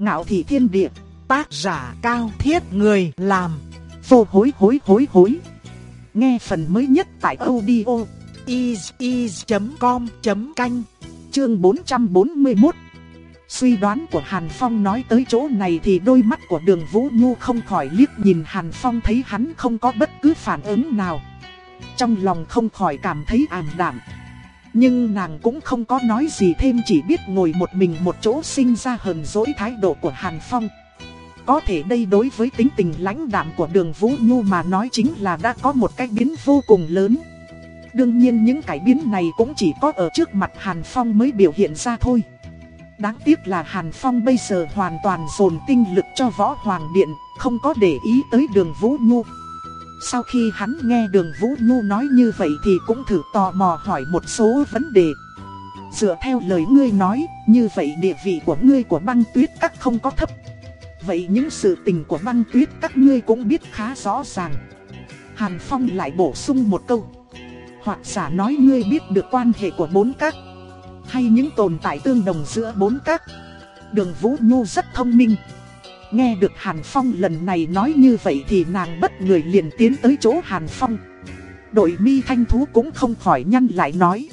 Ngạo thị thiên địa, tác giả cao thiết người làm, vô hối hối hối hối. Nghe phần mới nhất tại audio is.com.canh, chương 441. Suy đoán của Hàn Phong nói tới chỗ này thì đôi mắt của đường Vũ Nhu không khỏi liếc nhìn Hàn Phong thấy hắn không có bất cứ phản ứng nào. Trong lòng không khỏi cảm thấy ảm đạm. Nhưng nàng cũng không có nói gì thêm chỉ biết ngồi một mình một chỗ sinh ra hờn dỗi thái độ của Hàn Phong. Có thể đây đối với tính tình lãnh đạm của đường Vũ Nhu mà nói chính là đã có một cái biến vô cùng lớn. Đương nhiên những cải biến này cũng chỉ có ở trước mặt Hàn Phong mới biểu hiện ra thôi. Đáng tiếc là Hàn Phong bây giờ hoàn toàn dồn tinh lực cho Võ Hoàng Điện, không có để ý tới đường Vũ Nhu. Sau khi hắn nghe đường Vũ Nhu nói như vậy thì cũng thử tò mò hỏi một số vấn đề. Dựa theo lời ngươi nói, như vậy địa vị của ngươi của băng tuyết các không có thấp. Vậy những sự tình của băng tuyết các ngươi cũng biết khá rõ ràng. Hàn Phong lại bổ sung một câu. Hoặc giả nói ngươi biết được quan hệ của bốn các. Hay những tồn tại tương đồng giữa bốn các. Đường Vũ Nhu rất thông minh. Nghe được Hàn Phong lần này nói như vậy thì nàng bất người liền tiến tới chỗ Hàn Phong. Đội mi thanh thú cũng không khỏi nhăn lại nói.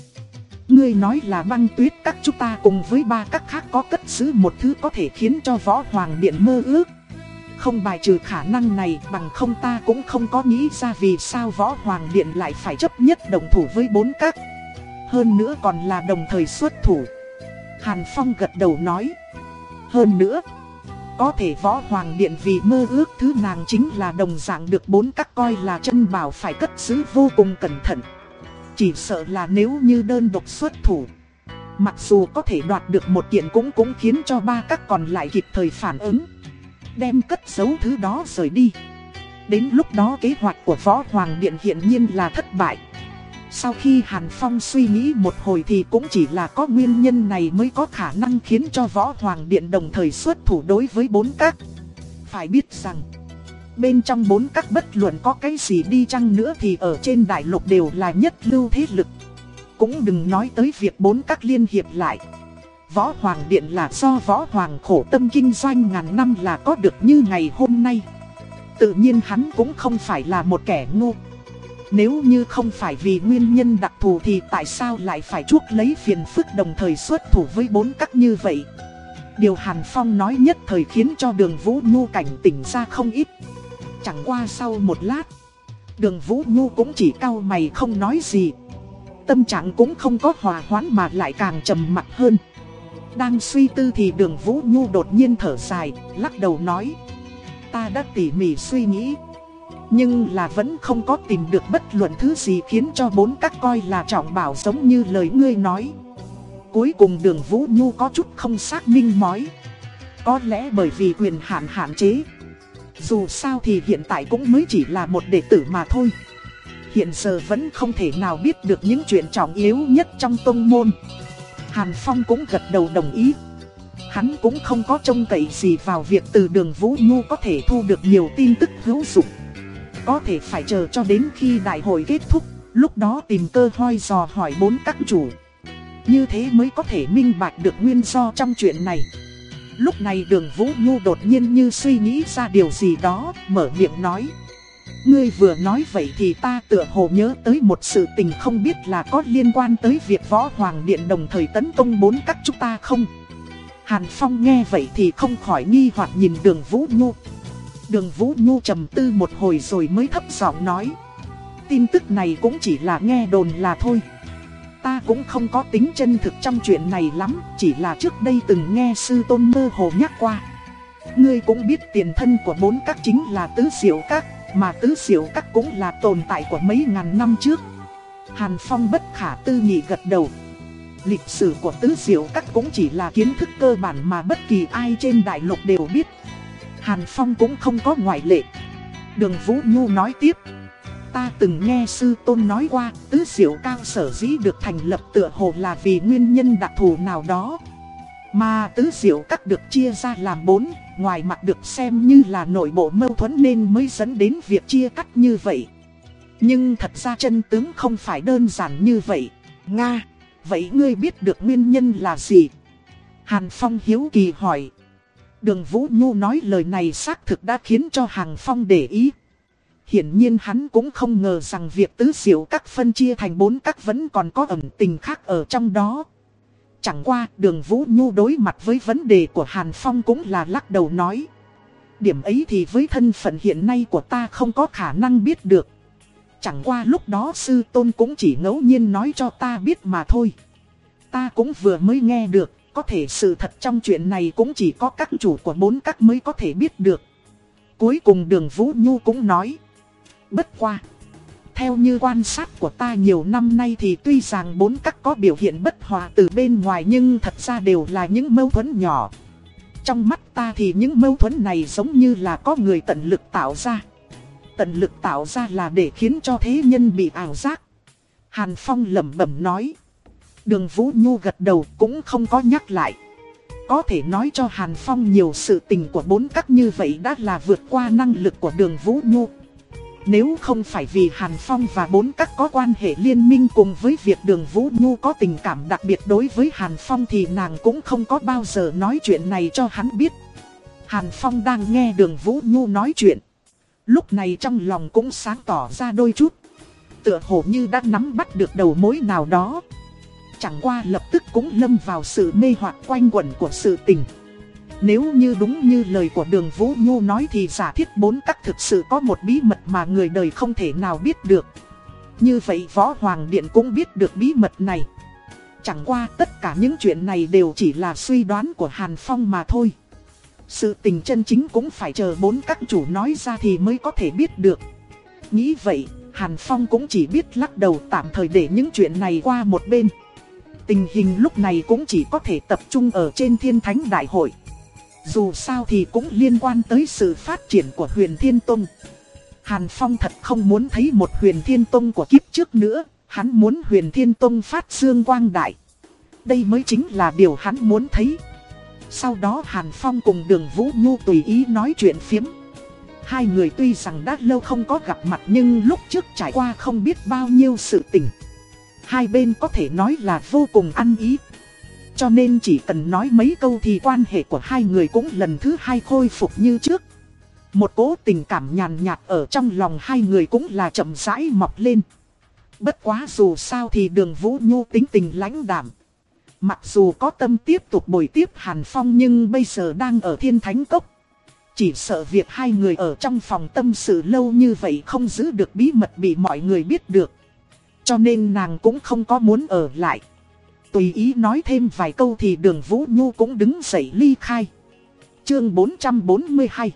Ngươi nói là băng tuyết, các chúng ta cùng với ba các khác có cất giữ một thứ có thể khiến cho võ hoàng điện mơ ước. Không bài trừ khả năng này, bằng không ta cũng không có nghĩ ra vì sao võ hoàng điện lại phải chấp nhất đồng thủ với bốn các. Hơn nữa còn là đồng thời xuất thủ. Hàn Phong gật đầu nói. Hơn nữa. Có thể võ hoàng điện vì mơ ước thứ nàng chính là đồng dạng được bốn các coi là chân bảo phải cất giữ vô cùng cẩn thận. Chỉ sợ là nếu như đơn độc xuất thủ. Mặc dù có thể đoạt được một kiện cũng cũng khiến cho ba các còn lại kịp thời phản ứng. Đem cất giấu thứ đó rời đi. Đến lúc đó kế hoạch của Võ Hoàng Điện hiện nhiên là thất bại. Sau khi Hàn Phong suy nghĩ một hồi thì cũng chỉ là có nguyên nhân này mới có khả năng khiến cho Võ Hoàng Điện đồng thời xuất thủ đối với bốn các. Phải biết rằng, bên trong bốn các bất luận có cái gì đi chăng nữa thì ở trên đại lục đều là nhất lưu thế lực. Cũng đừng nói tới việc bốn các liên hiệp lại. Võ Hoàng Điện là do Võ Hoàng khổ tâm kinh doanh ngàn năm là có được như ngày hôm nay. Tự nhiên hắn cũng không phải là một kẻ ngu. Nếu như không phải vì nguyên nhân đặc thù thì tại sao lại phải chuốc lấy phiền phức đồng thời xuất thủ với bốn các như vậy? Điều Hàn Phong nói nhất thời khiến cho đường Vũ Nhu cảnh tỉnh ra không ít. Chẳng qua sau một lát, đường Vũ Nhu cũng chỉ cau mày không nói gì. Tâm trạng cũng không có hòa hoãn mà lại càng trầm mặc hơn. Đang suy tư thì đường Vũ Nhu đột nhiên thở dài, lắc đầu nói. Ta đã tỉ mỉ suy nghĩ. Nhưng là vẫn không có tìm được bất luận thứ gì khiến cho bốn các coi là trọng bảo giống như lời ngươi nói. Cuối cùng đường Vũ Nhu có chút không xác minh mói. Có lẽ bởi vì quyền hạn hạn chế. Dù sao thì hiện tại cũng mới chỉ là một đệ tử mà thôi. Hiện giờ vẫn không thể nào biết được những chuyện trọng yếu nhất trong tông môn. Hàn Phong cũng gật đầu đồng ý. Hắn cũng không có trông cậy gì vào việc từ đường Vũ Nhu có thể thu được nhiều tin tức hữu dụng. Có thể phải chờ cho đến khi đại hội kết thúc, lúc đó tìm cơ hoi dò hỏi bốn các chủ. Như thế mới có thể minh bạch được nguyên do trong chuyện này. Lúc này đường Vũ Nhu đột nhiên như suy nghĩ ra điều gì đó, mở miệng nói. Ngươi vừa nói vậy thì ta tựa hồ nhớ tới một sự tình không biết là có liên quan tới việc Võ Hoàng Điện đồng thời tấn công bốn các chúng ta không? Hàn Phong nghe vậy thì không khỏi nghi hoặc nhìn đường Vũ Nhu. Đường Vũ Nhu trầm tư một hồi rồi mới thấp giọng nói. Tin tức này cũng chỉ là nghe đồn là thôi. Ta cũng không có tính chân thực trong chuyện này lắm, chỉ là trước đây từng nghe sư tôn mơ hồ nhắc qua. Ngươi cũng biết tiền thân của bốn các chính là tứ diệu các, mà tứ diệu các cũng là tồn tại của mấy ngàn năm trước. Hàn Phong bất khả tư nghị gật đầu. Lịch sử của tứ diệu các cũng chỉ là kiến thức cơ bản mà bất kỳ ai trên đại lục đều biết. Hàn Phong cũng không có ngoại lệ. Đường Vũ Nhu nói tiếp. Ta từng nghe sư tôn nói qua, tứ diệu cao sở dĩ được thành lập tựa hồ là vì nguyên nhân đặc thù nào đó. Mà tứ diệu các được chia ra làm bốn, ngoài mặt được xem như là nội bộ mâu thuẫn nên mới dẫn đến việc chia cắt như vậy. Nhưng thật ra chân tướng không phải đơn giản như vậy. Nga, vậy ngươi biết được nguyên nhân là gì? Hàn Phong hiếu kỳ hỏi. Đường Vũ Nhu nói lời này xác thực đã khiến cho Hàng Phong để ý. Hiển nhiên hắn cũng không ngờ rằng việc tứ diệu các phân chia thành bốn các vẫn còn có ẩn tình khác ở trong đó. Chẳng qua đường Vũ Nhu đối mặt với vấn đề của Hàn Phong cũng là lắc đầu nói. Điểm ấy thì với thân phận hiện nay của ta không có khả năng biết được. Chẳng qua lúc đó sư tôn cũng chỉ ngẫu nhiên nói cho ta biết mà thôi. Ta cũng vừa mới nghe được, có thể sự thật trong chuyện này cũng chỉ có các chủ của bốn các mới có thể biết được. Cuối cùng đường Vũ Nhu cũng nói. Bất qua. Theo như quan sát của ta nhiều năm nay thì tuy rằng bốn các có biểu hiện bất hòa từ bên ngoài nhưng thật ra đều là những mâu thuẫn nhỏ. Trong mắt ta thì những mâu thuẫn này giống như là có người tận lực tạo ra. Tận lực tạo ra là để khiến cho thế nhân bị ảo giác. Hàn Phong lẩm bẩm nói. Đường Vũ Nhu gật đầu cũng không có nhắc lại. Có thể nói cho Hàn Phong nhiều sự tình của bốn các như vậy đã là vượt qua năng lực của đường Vũ Nhu. Nếu không phải vì Hàn Phong và bốn các có quan hệ liên minh cùng với việc đường Vũ Nhu có tình cảm đặc biệt đối với Hàn Phong thì nàng cũng không có bao giờ nói chuyện này cho hắn biết. Hàn Phong đang nghe đường Vũ Nhu nói chuyện. Lúc này trong lòng cũng sáng tỏ ra đôi chút. Tựa hồ như đã nắm bắt được đầu mối nào đó. Chẳng qua lập tức cũng lâm vào sự mê hoặc quanh quẩn của sự tình. Nếu như đúng như lời của đường Vũ Nhu nói thì giả thiết bốn các thực sự có một bí mật mà người đời không thể nào biết được. Như vậy Võ Hoàng Điện cũng biết được bí mật này. Chẳng qua tất cả những chuyện này đều chỉ là suy đoán của Hàn Phong mà thôi. Sự tình chân chính cũng phải chờ bốn các chủ nói ra thì mới có thể biết được. Nghĩ vậy, Hàn Phong cũng chỉ biết lắc đầu tạm thời để những chuyện này qua một bên. Tình hình lúc này cũng chỉ có thể tập trung ở trên thiên thánh đại hội. Dù sao thì cũng liên quan tới sự phát triển của huyền thiên tông. Hàn Phong thật không muốn thấy một huyền thiên tông của kiếp trước nữa, hắn muốn huyền thiên tông phát dương quang đại. Đây mới chính là điều hắn muốn thấy. Sau đó Hàn Phong cùng đường Vũ Nhu tùy ý nói chuyện phiếm. Hai người tuy rằng đã lâu không có gặp mặt nhưng lúc trước trải qua không biết bao nhiêu sự tình. Hai bên có thể nói là vô cùng ăn ý. Cho nên chỉ cần nói mấy câu thì quan hệ của hai người cũng lần thứ hai khôi phục như trước. Một cố tình cảm nhàn nhạt ở trong lòng hai người cũng là chậm rãi mọc lên. Bất quá dù sao thì đường Vũ Nhu tính tình lãnh đảm. Mặc dù có tâm tiếp tục bồi tiếp Hàn Phong nhưng bây giờ đang ở thiên thánh cốc. Chỉ sợ việc hai người ở trong phòng tâm sự lâu như vậy không giữ được bí mật bị mọi người biết được. Cho nên nàng cũng không có muốn ở lại. Tùy ý nói thêm vài câu thì đường Vũ Nhu cũng đứng dậy ly khai. Chương 442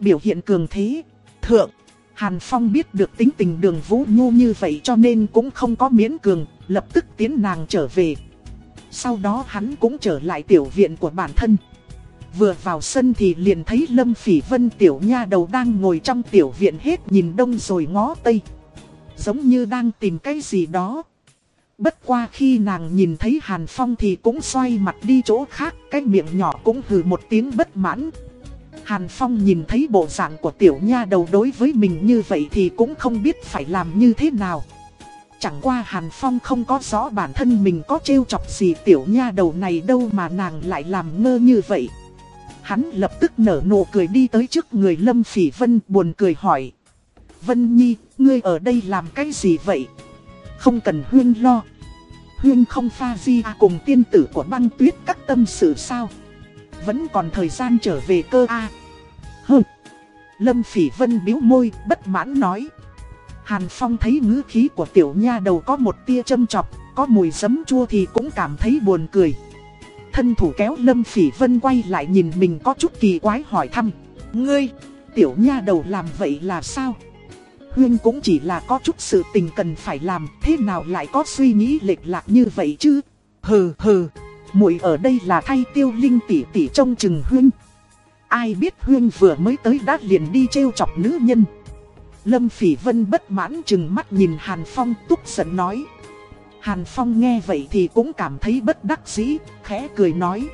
Biểu hiện cường thế Thượng Hàn Phong biết được tính tình đường Vũ Nhu như vậy cho nên cũng không có miễn cường, lập tức tiến nàng trở về. Sau đó hắn cũng trở lại tiểu viện của bản thân. Vừa vào sân thì liền thấy Lâm Phỉ Vân tiểu nha đầu đang ngồi trong tiểu viện hết nhìn đông rồi ngó tây. Giống như đang tìm cái gì đó. Bất qua khi nàng nhìn thấy Hàn Phong thì cũng xoay mặt đi chỗ khác, cái miệng nhỏ cũng hừ một tiếng bất mãn. Hàn Phong nhìn thấy bộ dạng của tiểu nha đầu đối với mình như vậy thì cũng không biết phải làm như thế nào. Chẳng qua Hàn Phong không có rõ bản thân mình có trêu chọc gì tiểu nha đầu này đâu mà nàng lại làm ngơ như vậy. Hắn lập tức nở nụ cười đi tới trước người Lâm Phỉ Vân buồn cười hỏi. Vân Nhi, ngươi ở đây làm cái gì vậy? Không cần Huyên lo. Huyên không pha di à cùng tiên tử của băng tuyết các tâm sự sao? Vẫn còn thời gian trở về cơ a à. Hừ. Lâm Phỉ Vân biếu môi, bất mãn nói. Hàn Phong thấy ngữ khí của tiểu nha đầu có một tia châm chọc, có mùi giấm chua thì cũng cảm thấy buồn cười. Thân thủ kéo Lâm Phỉ Vân quay lại nhìn mình có chút kỳ quái hỏi thăm. Ngươi, tiểu nha đầu làm vậy là sao? Huyên cũng chỉ là có chút sự tình cần phải làm, thế nào lại có suy nghĩ lệch lạc như vậy chứ? Hừ hừ, muội ở đây là thay tiêu linh tỷ tỷ trông chừng Huyên. Ai biết Huyên vừa mới tới đã liền đi trêu chọc nữ nhân. Lâm Phỉ Vân bất mãn chừng mắt nhìn Hàn Phong túc giận nói. Hàn Phong nghe vậy thì cũng cảm thấy bất đắc dĩ, khẽ cười nói.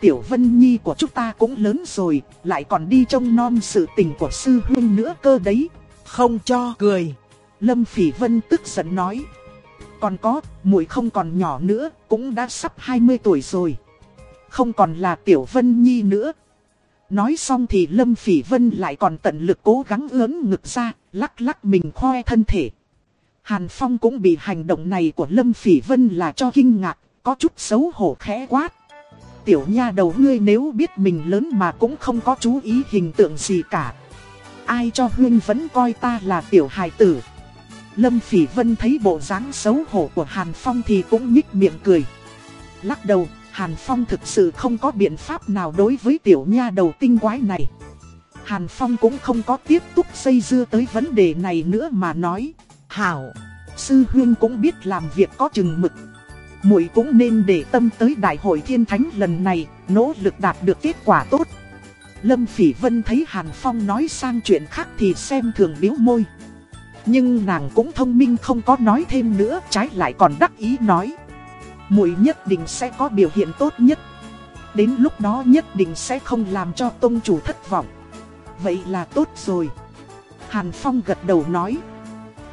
Tiểu Vân Nhi của chúng ta cũng lớn rồi, lại còn đi trông non sự tình của sư huynh nữa cơ đấy. Không cho cười. Lâm Phỉ Vân tức giận nói. Còn có, muội không còn nhỏ nữa, cũng đã sắp 20 tuổi rồi. Không còn là Tiểu Vân Nhi nữa. Nói xong thì Lâm Phỉ Vân lại còn tận lực cố gắng ướn ngực ra, lắc lắc mình khoe thân thể. Hàn Phong cũng bị hành động này của Lâm Phỉ Vân là cho kinh ngạc, có chút xấu hổ khẽ quát. Tiểu nha đầu ngươi nếu biết mình lớn mà cũng không có chú ý hình tượng gì cả. Ai cho Huyên vẫn coi ta là tiểu hài tử. Lâm Phỉ Vân thấy bộ dáng xấu hổ của Hàn Phong thì cũng nhích miệng cười. Lắc đầu, Hàn Phong thực sự không có biện pháp nào đối với tiểu nha đầu tinh quái này. Hàn Phong cũng không có tiếp tục xây dưa tới vấn đề này nữa mà nói. Hảo, sư huyên cũng biết làm việc có chừng mực. muội cũng nên để tâm tới đại hội thiên thánh lần này, nỗ lực đạt được kết quả tốt. Lâm Phỉ Vân thấy Hàn Phong nói sang chuyện khác thì xem thường biếu môi. Nhưng nàng cũng thông minh không có nói thêm nữa, trái lại còn đắc ý nói muội nhất định sẽ có biểu hiện tốt nhất. Đến lúc đó nhất định sẽ không làm cho tông chủ thất vọng. Vậy là tốt rồi. Hàn Phong gật đầu nói.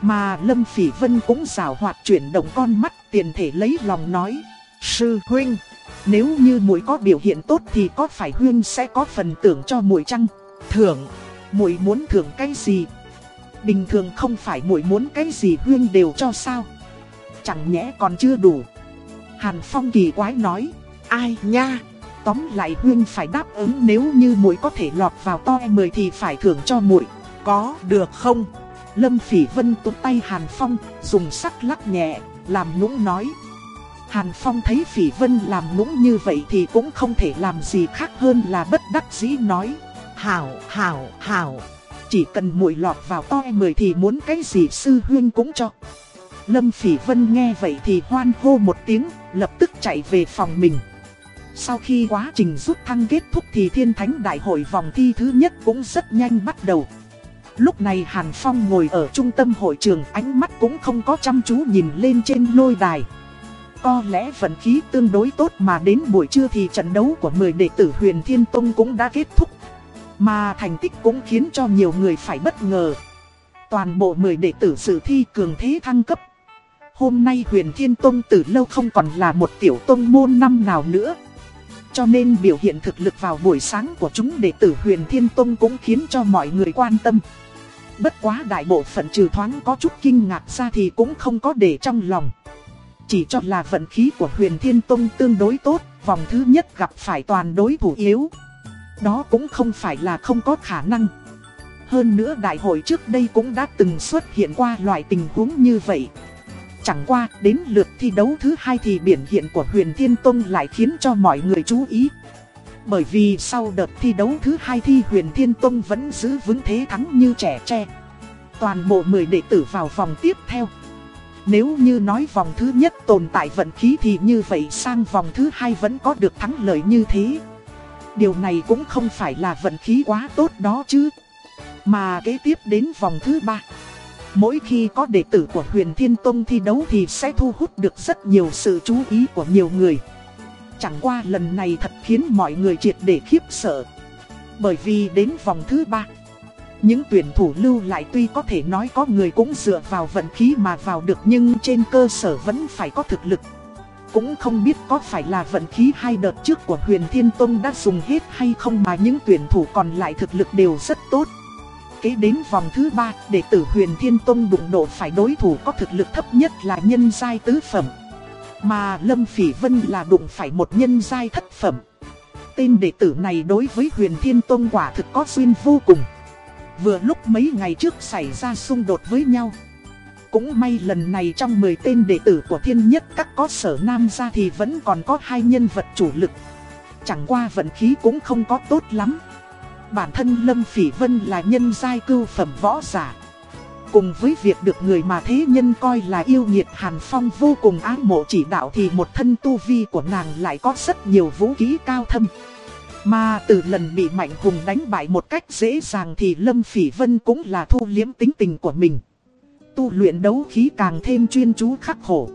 Mà Lâm Phỉ Vân cũng rào hoạt chuyển động con mắt tiền thể lấy lòng nói. Sư huynh, nếu như muội có biểu hiện tốt thì có phải huyên sẽ có phần tưởng cho muội chăng? Thưởng, muội muốn thưởng cái gì? Bình thường không phải muội muốn cái gì huyên đều cho sao? Chẳng nhẽ còn chưa đủ. Hàn Phong kỳ quái nói, ai nha, tóm lại Huyên phải đáp ứng nếu như muội có thể lọt vào to mười thì phải thưởng cho muội, có được không? Lâm Phỉ Vân tụt tay Hàn Phong, dùng sắc lắc nhẹ, làm nũng nói. Hàn Phong thấy Phỉ Vân làm nũng như vậy thì cũng không thể làm gì khác hơn là bất đắc dĩ nói. Hảo, hảo, hảo, chỉ cần muội lọt vào to mười thì muốn cái gì sư huyên cũng cho. Lâm Phỉ Vân nghe vậy thì hoan hô một tiếng, lập tức chạy về phòng mình. Sau khi quá trình rút thăng kết thúc thì thiên thánh đại hội vòng thi thứ nhất cũng rất nhanh bắt đầu. Lúc này Hàn Phong ngồi ở trung tâm hội trường ánh mắt cũng không có chăm chú nhìn lên trên lôi đài. Có lẽ vận khí tương đối tốt mà đến buổi trưa thì trận đấu của 10 đệ tử huyền Thiên Tông cũng đã kết thúc. Mà thành tích cũng khiến cho nhiều người phải bất ngờ. Toàn bộ 10 đệ tử dự thi cường thế thăng cấp. Hôm nay huyền thiên tông từ lâu không còn là một tiểu tông môn năm nào nữa. Cho nên biểu hiện thực lực vào buổi sáng của chúng đệ tử huyền thiên tông cũng khiến cho mọi người quan tâm. Bất quá đại bộ phận trừ thoáng có chút kinh ngạc ra thì cũng không có để trong lòng. Chỉ cho là vận khí của huyền thiên tông tương đối tốt, vòng thứ nhất gặp phải toàn đối thủ yếu. Đó cũng không phải là không có khả năng. Hơn nữa đại hội trước đây cũng đã từng xuất hiện qua loại tình huống như vậy. Chẳng qua, đến lượt thi đấu thứ hai thì biểu hiện của Huyền Thiên Tông lại khiến cho mọi người chú ý. Bởi vì sau đợt thi đấu thứ hai thì Huyền Thiên Tông vẫn giữ vững thế thắng như trẻ tre. Toàn bộ 10 đệ tử vào vòng tiếp theo. Nếu như nói vòng thứ nhất tồn tại vận khí thì như vậy sang vòng thứ hai vẫn có được thắng lợi như thế. Điều này cũng không phải là vận khí quá tốt đó chứ. Mà kế tiếp đến vòng thứ ba. Mỗi khi có đệ tử của huyền Thiên Tông thi đấu thì sẽ thu hút được rất nhiều sự chú ý của nhiều người. Chẳng qua lần này thật khiến mọi người triệt để khiếp sợ. Bởi vì đến vòng thứ ba, những tuyển thủ lưu lại tuy có thể nói có người cũng dựa vào vận khí mà vào được nhưng trên cơ sở vẫn phải có thực lực. Cũng không biết có phải là vận khí hai đợt trước của huyền Thiên Tông đã dùng hết hay không mà những tuyển thủ còn lại thực lực đều rất tốt kế đến vòng thứ ba, đệ tử huyền thiên tông đụng độ phải đối thủ có thực lực thấp nhất là nhân giai tứ phẩm. Mà Lâm Phỉ Vân là đụng phải một nhân giai thất phẩm. Tên đệ tử này đối với huyền thiên tông quả thực có duyên vô cùng. Vừa lúc mấy ngày trước xảy ra xung đột với nhau. Cũng may lần này trong 10 tên đệ tử của thiên nhất các có sở nam ra thì vẫn còn có hai nhân vật chủ lực. Chẳng qua vận khí cũng không có tốt lắm bản thân Lâm Phỉ Vân là nhân giai cưu phẩm võ giả. Cùng với việc được người mà thế nhân coi là yêu nghiệt Hàn Phong vô cùng ái mộ chỉ đạo thì một thân tu vi của nàng lại có rất nhiều vũ khí cao thâm. Mà từ lần bị Mạnh Hùng đánh bại một cách dễ dàng thì Lâm Phỉ Vân cũng là thu liếm tính tình của mình. Tu luyện đấu khí càng thêm chuyên chú khắc khổ.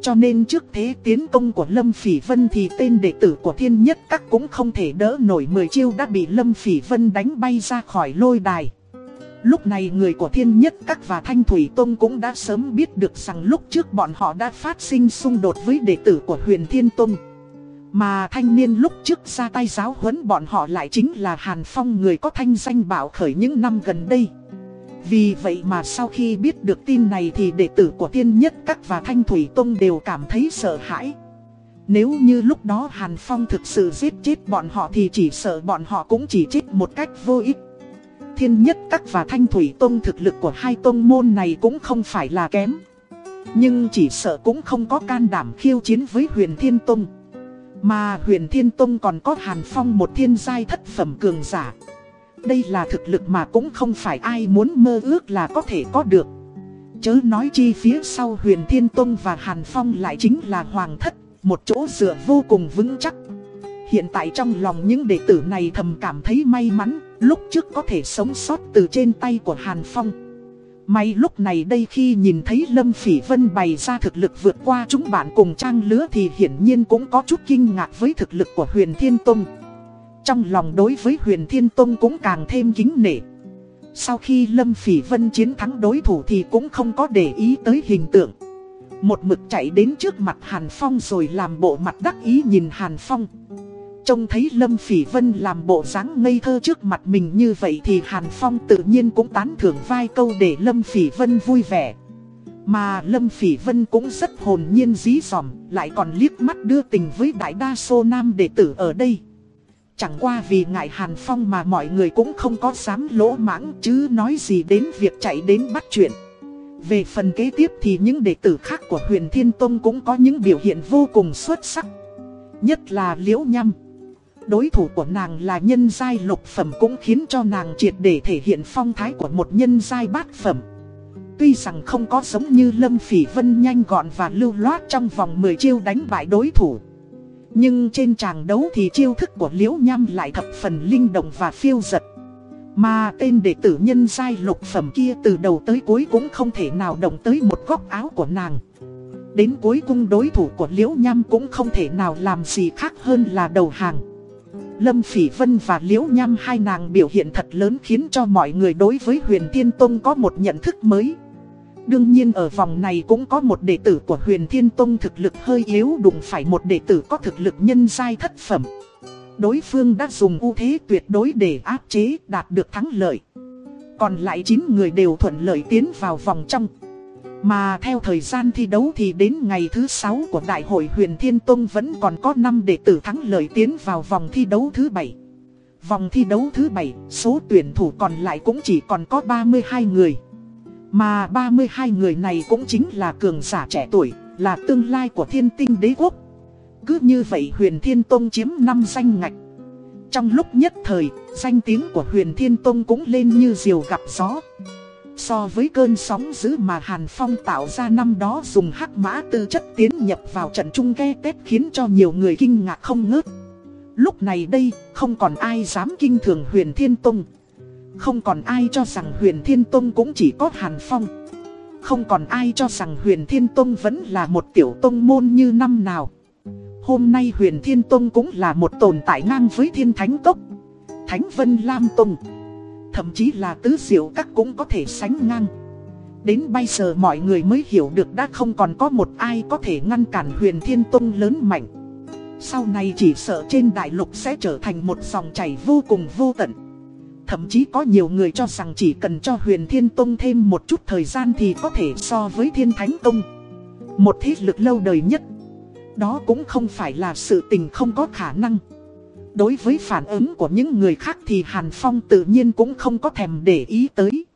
Cho nên trước thế tiến công của Lâm Phỉ Vân thì tên đệ tử của thiên nhất các cũng không thể đỡ nổi 10 chiêu đã bị Lâm Phỉ Vân đánh bay ra khỏi lôi đài. Lúc này người của thiên nhất các và thanh thủy tông cũng đã sớm biết được rằng lúc trước bọn họ đã phát sinh xung đột với đệ tử của huyền thiên tông. Mà thanh niên lúc trước ra tay giáo huấn bọn họ lại chính là Hàn Phong người có thanh danh bảo khởi những năm gần đây. Vì vậy mà sau khi biết được tin này thì đệ tử của tiên nhất các và thanh thủy tông đều cảm thấy sợ hãi. Nếu như lúc đó Hàn Phong thực sự giết chết bọn họ thì chỉ sợ bọn họ cũng chỉ chết một cách vô ích. Thiên nhất các và thanh thủy tông thực lực của hai tông môn này cũng không phải là kém. Nhưng chỉ sợ cũng không có can đảm khiêu chiến với huyền thiên tông. Mà huyền thiên tông còn có Hàn Phong một thiên giai thất phẩm cường giả. Đây là thực lực mà cũng không phải ai muốn mơ ước là có thể có được. Chớ nói chi phía sau huyền thiên tông và Hàn Phong lại chính là hoàng thất, một chỗ dựa vô cùng vững chắc. Hiện tại trong lòng những đệ tử này thầm cảm thấy may mắn, lúc trước có thể sống sót từ trên tay của Hàn Phong. May lúc này đây khi nhìn thấy Lâm Phỉ Vân bày ra thực lực vượt qua chúng bạn cùng trang lứa thì hiển nhiên cũng có chút kinh ngạc với thực lực của huyền Thiên Tông. Trong lòng đối với huyền Thiên Tông cũng càng thêm kính nể. Sau khi Lâm Phỉ Vân chiến thắng đối thủ thì cũng không có để ý tới hình tượng. Một mực chạy đến trước mặt Hàn Phong rồi làm bộ mặt đắc ý nhìn Hàn Phong. Trông thấy Lâm Phỉ Vân làm bộ dáng ngây thơ trước mặt mình như vậy thì Hàn Phong tự nhiên cũng tán thưởng vai câu để Lâm Phỉ Vân vui vẻ. Mà Lâm Phỉ Vân cũng rất hồn nhiên dí dòm, lại còn liếc mắt đưa tình với đại đa số nam đệ tử ở đây. Chẳng qua vì ngại Hàn Phong mà mọi người cũng không có dám lỗ mãng chứ nói gì đến việc chạy đến bắt chuyện. Về phần kế tiếp thì những đệ tử khác của huyền Thiên Tông cũng có những biểu hiện vô cùng xuất sắc. Nhất là Liễu Nhâm. Đối thủ của nàng là nhân giai lục phẩm cũng khiến cho nàng triệt để thể hiện phong thái của một nhân giai bát phẩm. Tuy rằng không có giống như Lâm Phỉ Vân nhanh gọn và lưu loát trong vòng 10 chiêu đánh bại đối thủ. Nhưng trên tràng đấu thì chiêu thức của Liễu Nham lại thập phần linh động và phiêu giật. Mà tên đệ tử nhân giai lục phẩm kia từ đầu tới cuối cũng không thể nào động tới một góc áo của nàng. Đến cuối cùng đối thủ của Liễu Nham cũng không thể nào làm gì khác hơn là đầu hàng. Lâm Phỉ Vân và Liễu Nham hai nàng biểu hiện thật lớn khiến cho mọi người đối với huyền Thiên Tông có một nhận thức mới. Đương nhiên ở vòng này cũng có một đệ tử của huyền Thiên Tông thực lực hơi yếu đụng phải một đệ tử có thực lực nhân giai thất phẩm. Đối phương đã dùng ưu thế tuyệt đối để áp chế, đạt được thắng lợi. Còn lại 9 người đều thuận lợi tiến vào vòng trong. Mà theo thời gian thi đấu thì đến ngày thứ 6 của Đại hội huyền Thiên Tông vẫn còn có 5 đệ tử thắng lợi tiến vào vòng thi đấu thứ 7. Vòng thi đấu thứ 7, số tuyển thủ còn lại cũng chỉ còn có 32 người. Mà 32 người này cũng chính là cường giả trẻ tuổi, là tương lai của thiên tinh đế quốc. Cứ như vậy huyền Thiên Tông chiếm 5 danh ngạch. Trong lúc nhất thời, danh tiếng của huyền Thiên Tông cũng lên như diều gặp gió. So với cơn sóng dữ mà Hàn Phong tạo ra năm đó dùng hắc mã tư chất tiến nhập vào trận chung ghe tết khiến cho nhiều người kinh ngạc không ngớt. Lúc này đây, không còn ai dám kinh thường huyền Thiên Tông. Không còn ai cho rằng huyền Thiên Tông cũng chỉ có Hàn Phong. Không còn ai cho rằng huyền Thiên Tông vẫn là một tiểu tông môn như năm nào. Hôm nay huyền Thiên Tông cũng là một tồn tại ngang với Thiên Thánh Cốc. Thánh Vân Lam Tông. Thậm chí là tứ diệu các cũng có thể sánh ngang. Đến bây giờ mọi người mới hiểu được đã không còn có một ai có thể ngăn cản huyền thiên tông lớn mạnh. Sau này chỉ sợ trên đại lục sẽ trở thành một dòng chảy vô cùng vô tận. Thậm chí có nhiều người cho rằng chỉ cần cho huyền thiên tông thêm một chút thời gian thì có thể so với thiên thánh tông. Một thế lực lâu đời nhất. Đó cũng không phải là sự tình không có khả năng. Đối với phản ứng của những người khác thì Hàn Phong tự nhiên cũng không có thèm để ý tới.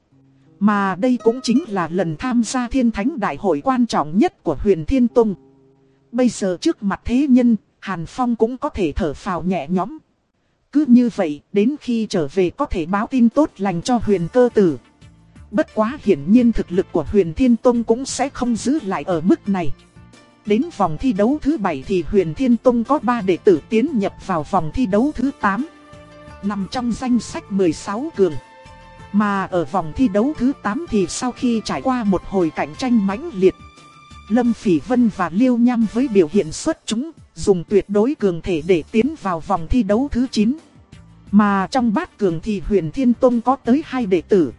Mà đây cũng chính là lần tham gia thiên thánh đại hội quan trọng nhất của huyền Thiên Tông. Bây giờ trước mặt thế nhân, Hàn Phong cũng có thể thở phào nhẹ nhõm. Cứ như vậy, đến khi trở về có thể báo tin tốt lành cho huyền cơ tử. Bất quá hiển nhiên thực lực của huyền Thiên Tông cũng sẽ không giữ lại ở mức này. Đến vòng thi đấu thứ 7 thì Huyền Thiên Tông có 3 đệ tử tiến nhập vào vòng thi đấu thứ 8. Nằm trong danh sách 16 cường. Mà ở vòng thi đấu thứ 8 thì sau khi trải qua một hồi cạnh tranh mãnh liệt. Lâm Phỉ Vân và Liêu Nham với biểu hiện xuất chúng, dùng tuyệt đối cường thể để tiến vào vòng thi đấu thứ 9. Mà trong bát cường thì Huyền Thiên Tông có tới hai đệ tử.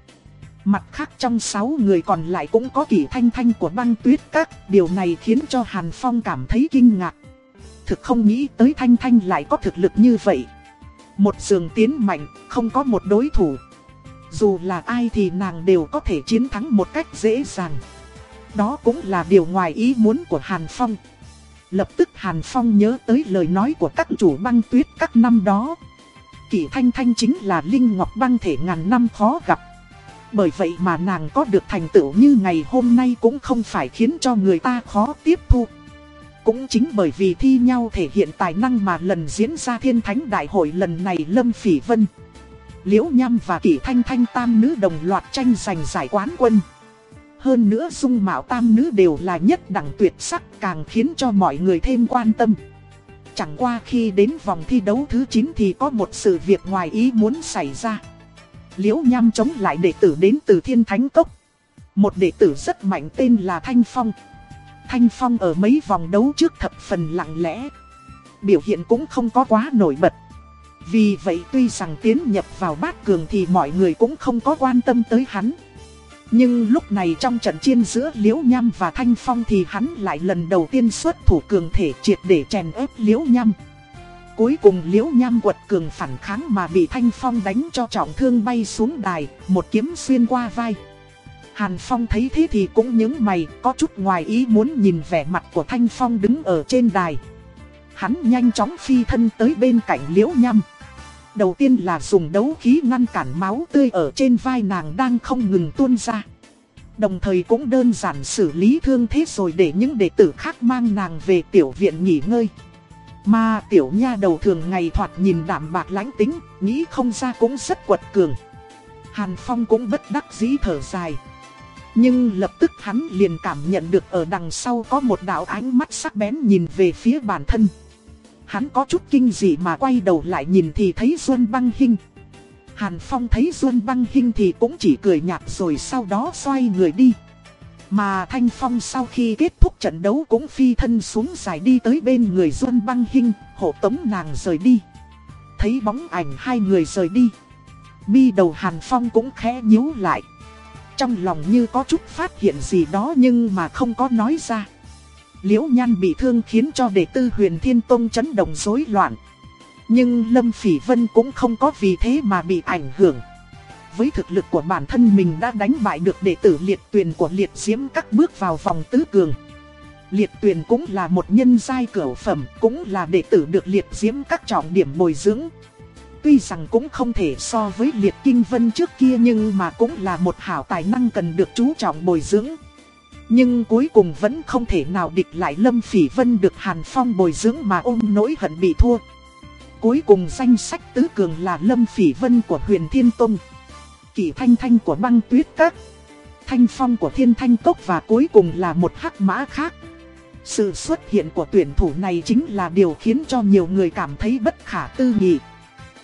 Mặt khác trong 6 người còn lại cũng có kỷ thanh thanh của băng tuyết các, điều này khiến cho Hàn Phong cảm thấy kinh ngạc. thực không nghĩ tới Thanh Thanh lại có thực lực như vậy. Một giường tiến mạnh, không có một đối thủ. Dù là ai thì nàng đều có thể chiến thắng một cách dễ dàng. Đó cũng là điều ngoài ý muốn của Hàn Phong. Lập tức Hàn Phong nhớ tới lời nói của các chủ băng tuyết các năm đó. Kỷ Thanh Thanh chính là Linh Ngọc băng thể ngàn năm khó gặp. Bởi vậy mà nàng có được thành tựu như ngày hôm nay cũng không phải khiến cho người ta khó tiếp thu. Cũng chính bởi vì thi nhau thể hiện tài năng mà lần diễn ra thiên thánh đại hội lần này Lâm Phỉ Vân. Liễu Nham và Kỷ Thanh Thanh tam nữ đồng loạt tranh giành giải quán quân. Hơn nữa dung mạo tam nữ đều là nhất đẳng tuyệt sắc càng khiến cho mọi người thêm quan tâm. Chẳng qua khi đến vòng thi đấu thứ 9 thì có một sự việc ngoài ý muốn xảy ra. Liễu Nham chống lại đệ tử đến từ Thiên Thánh Cốc. Một đệ tử rất mạnh tên là Thanh Phong. Thanh Phong ở mấy vòng đấu trước thập phần lặng lẽ. Biểu hiện cũng không có quá nổi bật. Vì vậy tuy rằng tiến nhập vào bát cường thì mọi người cũng không có quan tâm tới hắn. Nhưng lúc này trong trận chiến giữa Liễu Nham và Thanh Phong thì hắn lại lần đầu tiên xuất thủ cường thể triệt để chèn ép Liễu Nham. Cuối cùng Liễu Nham quật cường phản kháng mà bị Thanh Phong đánh cho trọng thương bay xuống đài, một kiếm xuyên qua vai. Hàn Phong thấy thế thì cũng nhướng mày, có chút ngoài ý muốn nhìn vẻ mặt của Thanh Phong đứng ở trên đài. Hắn nhanh chóng phi thân tới bên cạnh Liễu Nham. Đầu tiên là dùng đấu khí ngăn cản máu tươi ở trên vai nàng đang không ngừng tuôn ra. Đồng thời cũng đơn giản xử lý thương thế rồi để những đệ tử khác mang nàng về tiểu viện nghỉ ngơi. Mà tiểu nha đầu thường ngày thoạt nhìn đảm bạc lãnh tính, nghĩ không ra cũng rất quật cường. Hàn Phong cũng bất đắc dĩ thở dài. Nhưng lập tức hắn liền cảm nhận được ở đằng sau có một đạo ánh mắt sắc bén nhìn về phía bản thân. Hắn có chút kinh dị mà quay đầu lại nhìn thì thấy Duân Băng Hinh. Hàn Phong thấy Duân Băng Hinh thì cũng chỉ cười nhạt rồi sau đó xoay người đi. Mà Thanh Phong sau khi kết thúc trận đấu cũng phi thân xuống dài đi tới bên người Duân Băng Hinh, hộ tống nàng rời đi. Thấy bóng ảnh hai người rời đi. Bi đầu Hàn Phong cũng khẽ nhíu lại. Trong lòng như có chút phát hiện gì đó nhưng mà không có nói ra. Liễu Nhan bị thương khiến cho đệ tư huyền Thiên Tông chấn động rối loạn. Nhưng Lâm Phỉ Vân cũng không có vì thế mà bị ảnh hưởng. Với thực lực của bản thân mình đã đánh bại được đệ tử liệt tuyền của liệt diễm các bước vào vòng tứ cường. Liệt tuyền cũng là một nhân giai cửu phẩm, cũng là đệ tử được liệt diễm các trọng điểm bồi dưỡng. Tuy rằng cũng không thể so với liệt kinh vân trước kia nhưng mà cũng là một hảo tài năng cần được chú trọng bồi dưỡng. Nhưng cuối cùng vẫn không thể nào địch lại Lâm Phỉ Vân được Hàn Phong bồi dưỡng mà ôm nỗi hận bị thua. Cuối cùng danh sách tứ cường là Lâm Phỉ Vân của huyền Thiên Tông. Kỳ Thanh Thanh của băng tuyết các. Thanh Phong của Thiên Thanh Tốc và cuối cùng là một hắc mã khác. Sự xuất hiện của tuyển thủ này chính là điều khiến cho nhiều người cảm thấy bất khả tư nghị.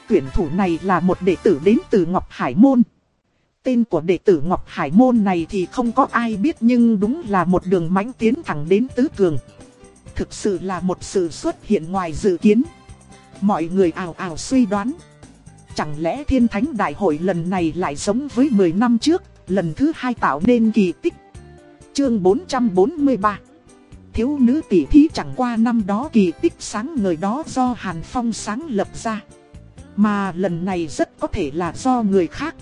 Tuyển thủ này là một đệ tử đến từ Ngọc Hải Môn. Tên của đệ tử Ngọc Hải Môn này thì không có ai biết nhưng đúng là một đường mãnh tiến thẳng đến tứ cường. Thực sự là một sự xuất hiện ngoài dự kiến. Mọi người ào ào suy đoán. Chẳng lẽ thiên thánh đại hội lần này lại giống với 10 năm trước, lần thứ hai tạo nên kỳ tích. Chương 443 Thiếu nữ tỷ thí chẳng qua năm đó kỳ tích sáng người đó do Hàn Phong sáng lập ra. Mà lần này rất có thể là do người khác.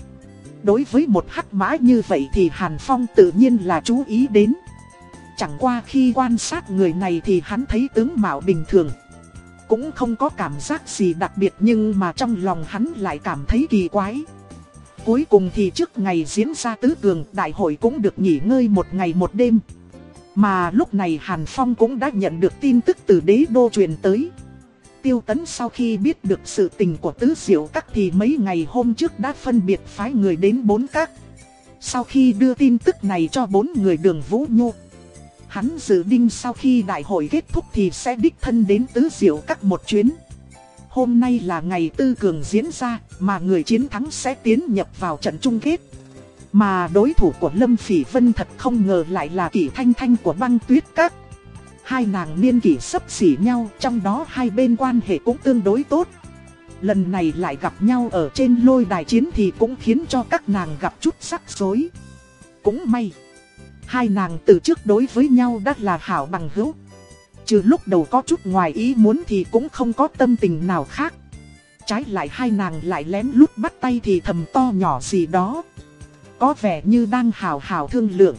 Đối với một hắc mã như vậy thì Hàn Phong tự nhiên là chú ý đến. Chẳng qua khi quan sát người này thì hắn thấy tướng mạo bình thường. Cũng không có cảm giác gì đặc biệt nhưng mà trong lòng hắn lại cảm thấy kỳ quái. Cuối cùng thì trước ngày diễn ra tứ cường đại hội cũng được nghỉ ngơi một ngày một đêm. Mà lúc này Hàn Phong cũng đã nhận được tin tức từ đế đô truyền tới. Tiêu Tấn sau khi biết được sự tình của tứ diệu các thì mấy ngày hôm trước đã phân biệt phái người đến bốn các. Sau khi đưa tin tức này cho bốn người đường Vũ Nhu, hắn dự định sau khi đại hội kết thúc thì sẽ đích thân đến tứ diệu các một chuyến. Hôm nay là ngày tư cường diễn ra, mà người chiến thắng sẽ tiến nhập vào trận chung kết. Mà đối thủ của Lâm Phỉ Vân thật không ngờ lại là kỷ thanh thanh của băng tuyết các. Hai nàng niên kỷ sấp xỉ nhau, trong đó hai bên quan hệ cũng tương đối tốt. Lần này lại gặp nhau ở trên lôi đài chiến thì cũng khiến cho các nàng gặp chút sắc rối. Cũng may, hai nàng từ trước đối với nhau đã là hảo bằng hữu. Trừ lúc đầu có chút ngoài ý muốn thì cũng không có tâm tình nào khác. Trái lại hai nàng lại lén lút bắt tay thì thầm to nhỏ gì đó. Có vẻ như đang hào hào thương lượng.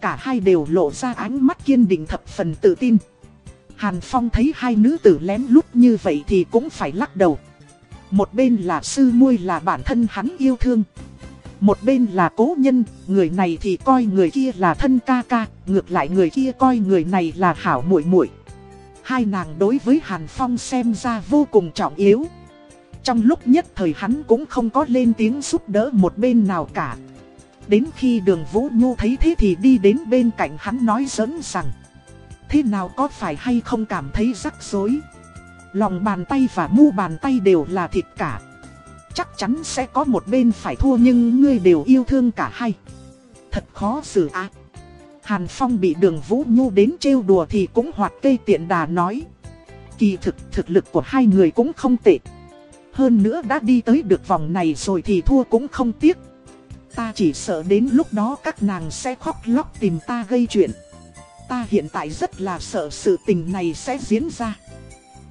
Cả hai đều lộ ra ánh mắt kiên định thập phần tự tin. Hàn Phong thấy hai nữ tử lén lút như vậy thì cũng phải lắc đầu. Một bên là sư muôi là bản thân hắn yêu thương. Một bên là cố nhân, người này thì coi người kia là thân ca ca, ngược lại người kia coi người này là hảo muội muội. Hai nàng đối với Hàn Phong xem ra vô cùng trọng yếu. Trong lúc nhất thời hắn cũng không có lên tiếng giúp đỡ một bên nào cả. Đến khi đường Vũ Nhu thấy thế thì đi đến bên cạnh hắn nói giỡn rằng Thế nào có phải hay không cảm thấy rắc rối Lòng bàn tay và mu bàn tay đều là thịt cả Chắc chắn sẽ có một bên phải thua nhưng ngươi đều yêu thương cả hai. Thật khó xử á Hàn Phong bị đường Vũ Nhu đến trêu đùa thì cũng hoạt cây tiện đà nói. Kỳ thực thực lực của hai người cũng không tệ. Hơn nữa đã đi tới được vòng này rồi thì thua cũng không tiếc. Ta chỉ sợ đến lúc đó các nàng sẽ khóc lóc tìm ta gây chuyện. Ta hiện tại rất là sợ sự tình này sẽ diễn ra.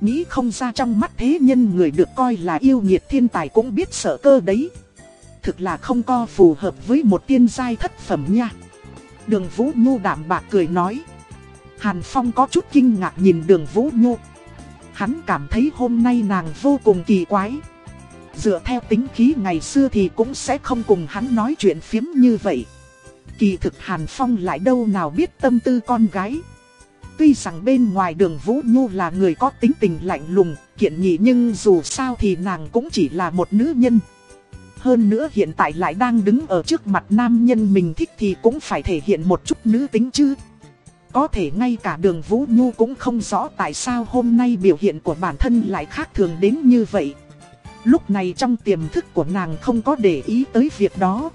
Nghĩ không ra trong mắt thế nhân người được coi là yêu nghiệt thiên tài cũng biết sợ cơ đấy. Thực là không co phù hợp với một tiên giai thất phẩm nha. Đường Vũ Nhu đảm bạc cười nói. Hàn Phong có chút kinh ngạc nhìn đường Vũ Nhu. Hắn cảm thấy hôm nay nàng vô cùng kỳ quái. Dựa theo tính khí ngày xưa thì cũng sẽ không cùng hắn nói chuyện phiếm như vậy. Kỳ thực Hàn Phong lại đâu nào biết tâm tư con gái. Tuy rằng bên ngoài đường Vũ Nhu là người có tính tình lạnh lùng, kiện nhị nhưng dù sao thì nàng cũng chỉ là một nữ nhân. Hơn nữa hiện tại lại đang đứng ở trước mặt nam nhân mình thích thì cũng phải thể hiện một chút nữ tính chứ. Có thể ngay cả đường Vũ Nhu cũng không rõ tại sao hôm nay biểu hiện của bản thân lại khác thường đến như vậy. Lúc này trong tiềm thức của nàng không có để ý tới việc đó.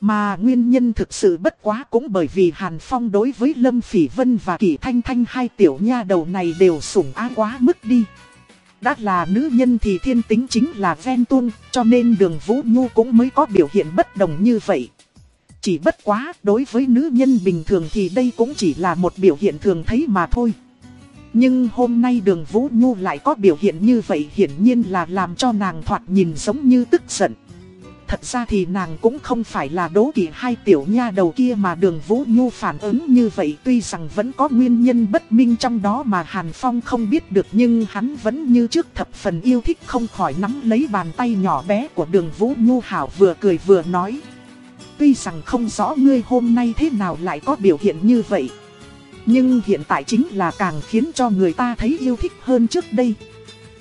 Mà nguyên nhân thực sự bất quá cũng bởi vì Hàn Phong đối với Lâm Phỉ Vân và Kỷ Thanh Thanh hai tiểu nha đầu này đều sủng á quá mức đi. Đã là nữ nhân thì thiên tính chính là ven tuôn, cho nên đường Vũ Nhu cũng mới có biểu hiện bất đồng như vậy. Chỉ bất quá, đối với nữ nhân bình thường thì đây cũng chỉ là một biểu hiện thường thấy mà thôi. Nhưng hôm nay đường Vũ Nhu lại có biểu hiện như vậy hiển nhiên là làm cho nàng thoạt nhìn giống như tức giận. Thật ra thì nàng cũng không phải là đố kỵ hai tiểu nha đầu kia mà đường Vũ Nhu phản ứng như vậy tuy rằng vẫn có nguyên nhân bất minh trong đó mà Hàn Phong không biết được, nhưng hắn vẫn như trước thập phần yêu thích không khỏi nắm lấy bàn tay nhỏ bé của đường Vũ Nhu hảo vừa cười vừa nói. Tuy rằng không rõ ngươi hôm nay thế nào lại có biểu hiện như vậy. Nhưng hiện tại chính là càng khiến cho người ta thấy yêu thích hơn trước đây.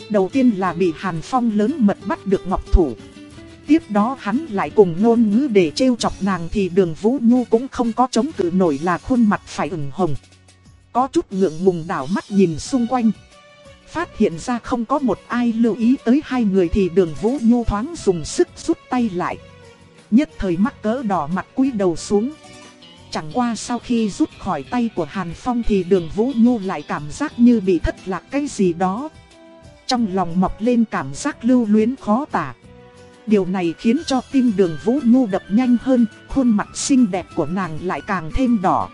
Đầu tiên là bị Hàn Phong lớn mật bắt được Ngọc Thủ. Tiếp đó hắn lại cùng ngôn ngữ để trêu chọc nàng thì đường Vũ Nhu cũng không có chống cự nổi là khuôn mặt phải ửng hồng. Có chút ngượng ngùng đảo mắt nhìn xung quanh. Phát hiện ra không có một ai lưu ý tới hai người thì đường Vũ Nhu thoáng dùng sức rút tay lại. Nhất thời mắt cỡ đỏ mặt cúi đầu xuống. Chẳng qua sau khi rút khỏi tay của Hàn Phong thì đường Vũ Nhu lại cảm giác như bị thất lạc cái gì đó. Trong lòng mọc lên cảm giác lưu luyến khó tả. Điều này khiến cho tim đường Vũ Nhu đập nhanh hơn, khuôn mặt xinh đẹp của nàng lại càng thêm đỏ.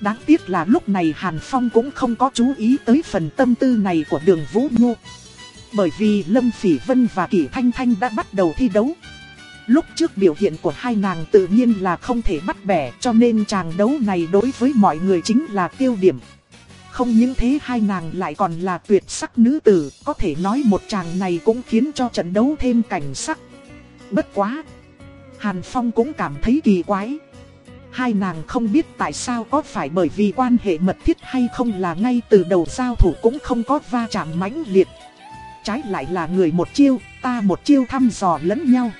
Đáng tiếc là lúc này Hàn Phong cũng không có chú ý tới phần tâm tư này của đường Vũ Nhu. Bởi vì Lâm Phỉ Vân và Kỷ Thanh Thanh đã bắt đầu thi đấu. Lúc trước biểu hiện của hai nàng tự nhiên là không thể bắt bẻ cho nên chàng đấu này đối với mọi người chính là tiêu điểm. Không những thế hai nàng lại còn là tuyệt sắc nữ tử, có thể nói một chàng này cũng khiến cho trận đấu thêm cảnh sắc. Bất quá. Hàn Phong cũng cảm thấy kỳ quái. Hai nàng không biết tại sao có phải bởi vì quan hệ mật thiết hay không là ngay từ đầu giao thủ cũng không có va chạm mãnh liệt. Trái lại là người một chiêu, ta một chiêu thăm dò lẫn nhau.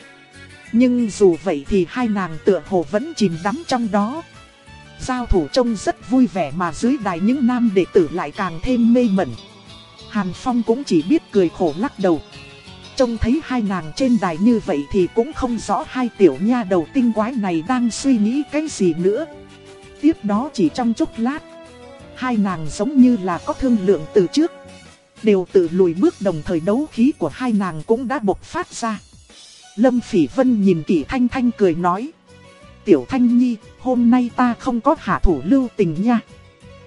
Nhưng dù vậy thì hai nàng tựa hồ vẫn chìm đắm trong đó. Giao thủ trông rất vui vẻ mà dưới đài những nam đệ tử lại càng thêm mê mẩn. Hàn Phong cũng chỉ biết cười khổ lắc đầu. Trông thấy hai nàng trên đài như vậy thì cũng không rõ hai tiểu nha đầu tinh quái này đang suy nghĩ cái gì nữa. Tiếp đó chỉ trong chốc lát, hai nàng giống như là có thương lượng từ trước. Đều tự lùi bước đồng thời đấu khí của hai nàng cũng đã bộc phát ra. Lâm Phỉ Vân nhìn Kỷ Thanh Thanh cười nói. Tiểu Thanh Nhi, hôm nay ta không có hạ thủ lưu tình nha.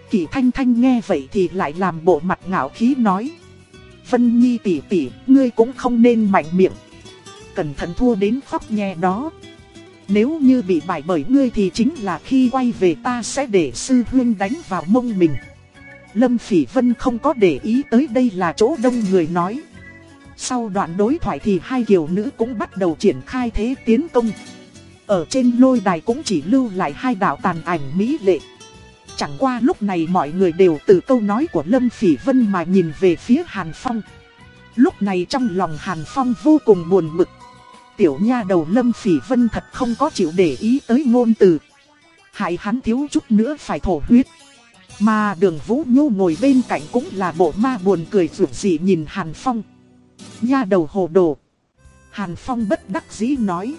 kỷ Thanh Thanh nghe vậy thì lại làm bộ mặt ngạo khí nói. Vân Nhi tỷ tỷ, ngươi cũng không nên mạnh miệng. Cẩn thận thua đến khóc nhè đó. Nếu như bị bại bởi ngươi thì chính là khi quay về ta sẽ để sư huyên đánh vào mông mình. Lâm Phỉ Vân không có để ý tới đây là chỗ đông người nói. Sau đoạn đối thoại thì hai kiều nữ cũng bắt đầu triển khai thế tiến công. Ở trên lôi đài cũng chỉ lưu lại hai đạo tàn ảnh mỹ lệ. Chẳng qua lúc này mọi người đều từ câu nói của Lâm Phỉ Vân mà nhìn về phía Hàn Phong. Lúc này trong lòng Hàn Phong vô cùng buồn bực. Tiểu nha đầu Lâm Phỉ Vân thật không có chịu để ý tới ngôn từ. Hại hắn thiếu chút nữa phải thổ huyết. Mà đường Vũ Nhu ngồi bên cạnh cũng là bộ ma buồn cười rủ dị nhìn Hàn Phong. Nha đầu hồ đồ. Hàn Phong bất đắc dĩ nói.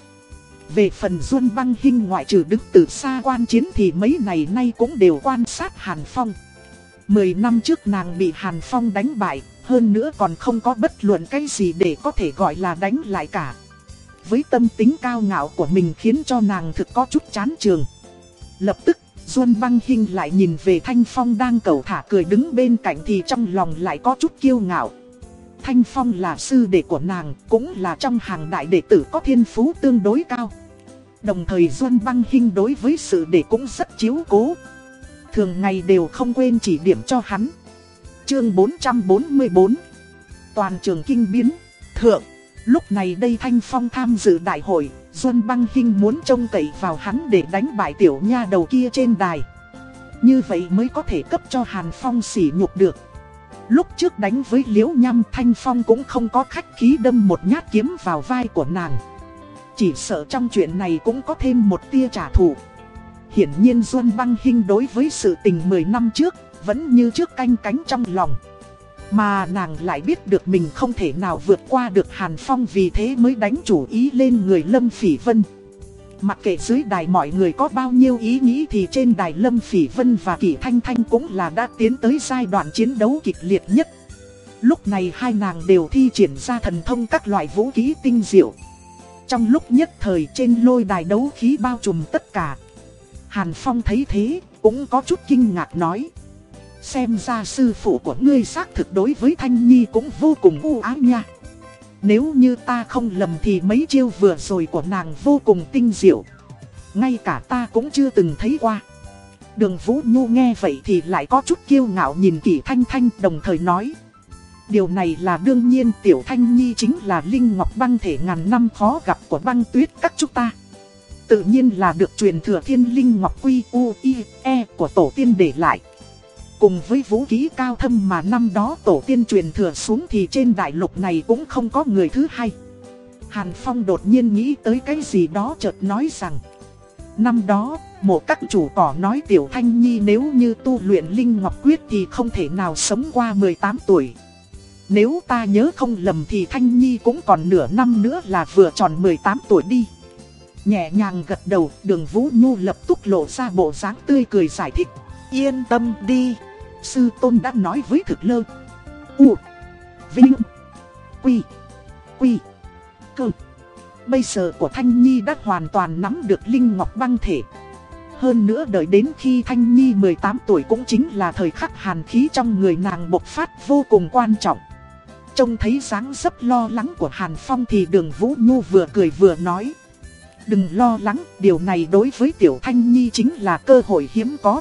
Về phần Duân Băng Hinh ngoại trừ đứng từ xa quan chiến thì mấy ngày nay cũng đều quan sát Hàn Phong. Mười năm trước nàng bị Hàn Phong đánh bại, hơn nữa còn không có bất luận cái gì để có thể gọi là đánh lại cả. Với tâm tính cao ngạo của mình khiến cho nàng thực có chút chán trường. Lập tức, Duân Băng Hinh lại nhìn về Thanh Phong đang cầu thả cười đứng bên cạnh thì trong lòng lại có chút kiêu ngạo. Thanh Phong là sư đệ của nàng, cũng là trong hàng đại đệ tử có thiên phú tương đối cao. Đồng thời Duân Băng Hinh đối với sự để cũng rất chiếu cố. Thường ngày đều không quên chỉ điểm cho hắn. Chương 444 Toàn trường kinh biến, thượng. Lúc này đây Thanh Phong tham dự đại hội, Duân Băng Hinh muốn trông cậy vào hắn để đánh bại tiểu nha đầu kia trên đài. Như vậy mới có thể cấp cho Hàn Phong sỉ nhục được. Lúc trước đánh với Liễu Nham Thanh Phong cũng không có khách khí đâm một nhát kiếm vào vai của nàng. Chỉ sợ trong chuyện này cũng có thêm một tia trả thù. Hiển nhiên Duân Băng Hinh đối với sự tình 10 năm trước, vẫn như trước canh cánh trong lòng. Mà nàng lại biết được mình không thể nào vượt qua được Hàn Phong vì thế mới đánh chủ ý lên người Lâm Phỉ Vân. Mặc kệ dưới đài mọi người có bao nhiêu ý nghĩ thì trên đài Lâm Phỉ Vân và Kỷ Thanh Thanh cũng là đã tiến tới giai đoạn chiến đấu kịch liệt nhất. Lúc này hai nàng đều thi triển ra thần thông các loại vũ khí tinh diệu. Trong lúc nhất thời trên lôi đài đấu khí bao trùm tất cả. Hàn Phong thấy thế, cũng có chút kinh ngạc nói. Xem ra sư phụ của ngươi xác thực đối với Thanh Nhi cũng vô cùng u ái nha. Nếu như ta không lầm thì mấy chiêu vừa rồi của nàng vô cùng tinh diệu. Ngay cả ta cũng chưa từng thấy qua. Đường Vũ Nhu nghe vậy thì lại có chút kiêu ngạo nhìn Kỷ Thanh Thanh đồng thời nói. Điều này là đương nhiên Tiểu Thanh Nhi chính là Linh Ngọc băng thể ngàn năm khó gặp của băng tuyết các chúng ta. Tự nhiên là được truyền thừa thiên Linh Ngọc Quy U I E của tổ tiên để lại. Cùng với vũ khí cao thâm mà năm đó tổ tiên truyền thừa xuống thì trên đại lục này cũng không có người thứ hai. Hàn Phong đột nhiên nghĩ tới cái gì đó chợt nói rằng Năm đó, một các chủ cỏ nói Tiểu Thanh Nhi nếu như tu luyện Linh Ngọc Quyết thì không thể nào sống qua 18 tuổi. Nếu ta nhớ không lầm thì Thanh Nhi cũng còn nửa năm nữa là vừa tròn 18 tuổi đi. Nhẹ nhàng gật đầu, đường Vũ Nhu lập tức lộ ra bộ dáng tươi cười giải thích. Yên tâm đi. Sư Tôn đã nói với thực lơ U Vinh Quy Quy Cơ Bây giờ của Thanh Nhi đã hoàn toàn nắm được Linh Ngọc băng thể Hơn nữa đợi đến khi Thanh Nhi 18 tuổi cũng chính là thời khắc hàn khí trong người nàng bộc phát vô cùng quan trọng Trông thấy dáng dấp lo lắng của Hàn Phong thì đường Vũ Nhu vừa cười vừa nói Đừng lo lắng, điều này đối với Tiểu Thanh Nhi chính là cơ hội hiếm có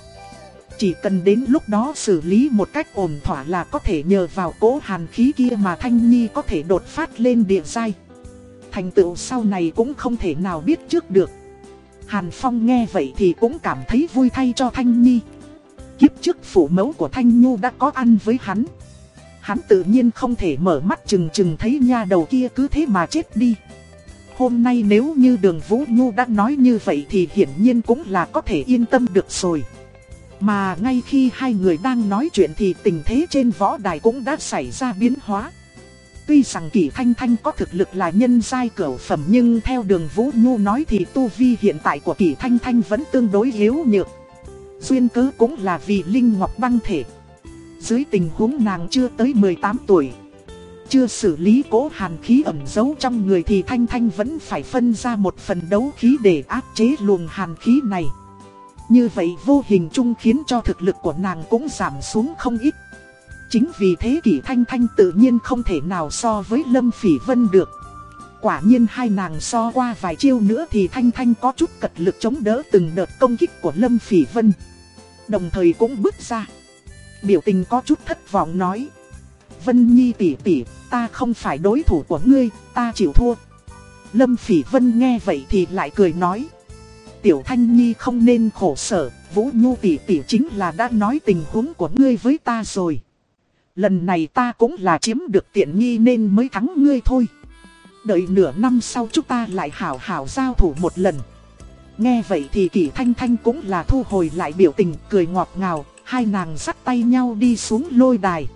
chỉ cần đến lúc đó xử lý một cách ổn thỏa là có thể nhờ vào cỗ hàn khí kia mà Thanh Nhi có thể đột phát lên địa giai. Thành tựu sau này cũng không thể nào biết trước được. Hàn Phong nghe vậy thì cũng cảm thấy vui thay cho Thanh Nhi. Kiếp trước phủ mẫu của Thanh Nhu đã có ăn với hắn. Hắn tự nhiên không thể mở mắt chừng chừng thấy nha đầu kia cứ thế mà chết đi. Hôm nay nếu như đường Vũ Nhu đã nói như vậy thì hiển nhiên cũng là có thể yên tâm được rồi. Mà ngay khi hai người đang nói chuyện thì tình thế trên võ đài cũng đã xảy ra biến hóa. Tuy rằng Kỷ Thanh Thanh có thực lực là nhân giai cửu phẩm nhưng theo đường Vũ Nhu nói thì tu vi hiện tại của Kỷ Thanh Thanh vẫn tương đối yếu nhược. Duyên cớ cũng là vì Linh Ngọc băng thể. Dưới tình huống nàng chưa tới 18 tuổi. Chưa xử lý cố hàn khí ẩm giấu trong người thì Thanh Thanh vẫn phải phân ra một phần đấu khí để áp chế luồng hàn khí này. Như vậy vô hình chung khiến cho thực lực của nàng cũng giảm xuống không ít. Chính vì thế kỷ thanh thanh tự nhiên không thể nào so với Lâm Phỉ Vân được. Quả nhiên hai nàng so qua vài chiêu nữa thì thanh thanh có chút cật lực chống đỡ từng đợt công kích của Lâm Phỉ Vân. Đồng thời cũng bước ra. Biểu tình có chút thất vọng nói. Vân Nhi tỷ tỷ, ta không phải đối thủ của ngươi, ta chịu thua. Lâm Phỉ Vân nghe vậy thì lại cười nói. Tiểu Thanh Nhi không nên khổ sở, Vũ Nhu tỷ tỷ chính là đã nói tình huống của ngươi với ta rồi. Lần này ta cũng là chiếm được tiện nghi nên mới thắng ngươi thôi. Đợi nửa năm sau chúng ta lại hảo hảo giao thủ một lần. Nghe vậy thì Kỷ Thanh Thanh cũng là thu hồi lại biểu tình cười ngọt ngào, hai nàng dắt tay nhau đi xuống lôi đài.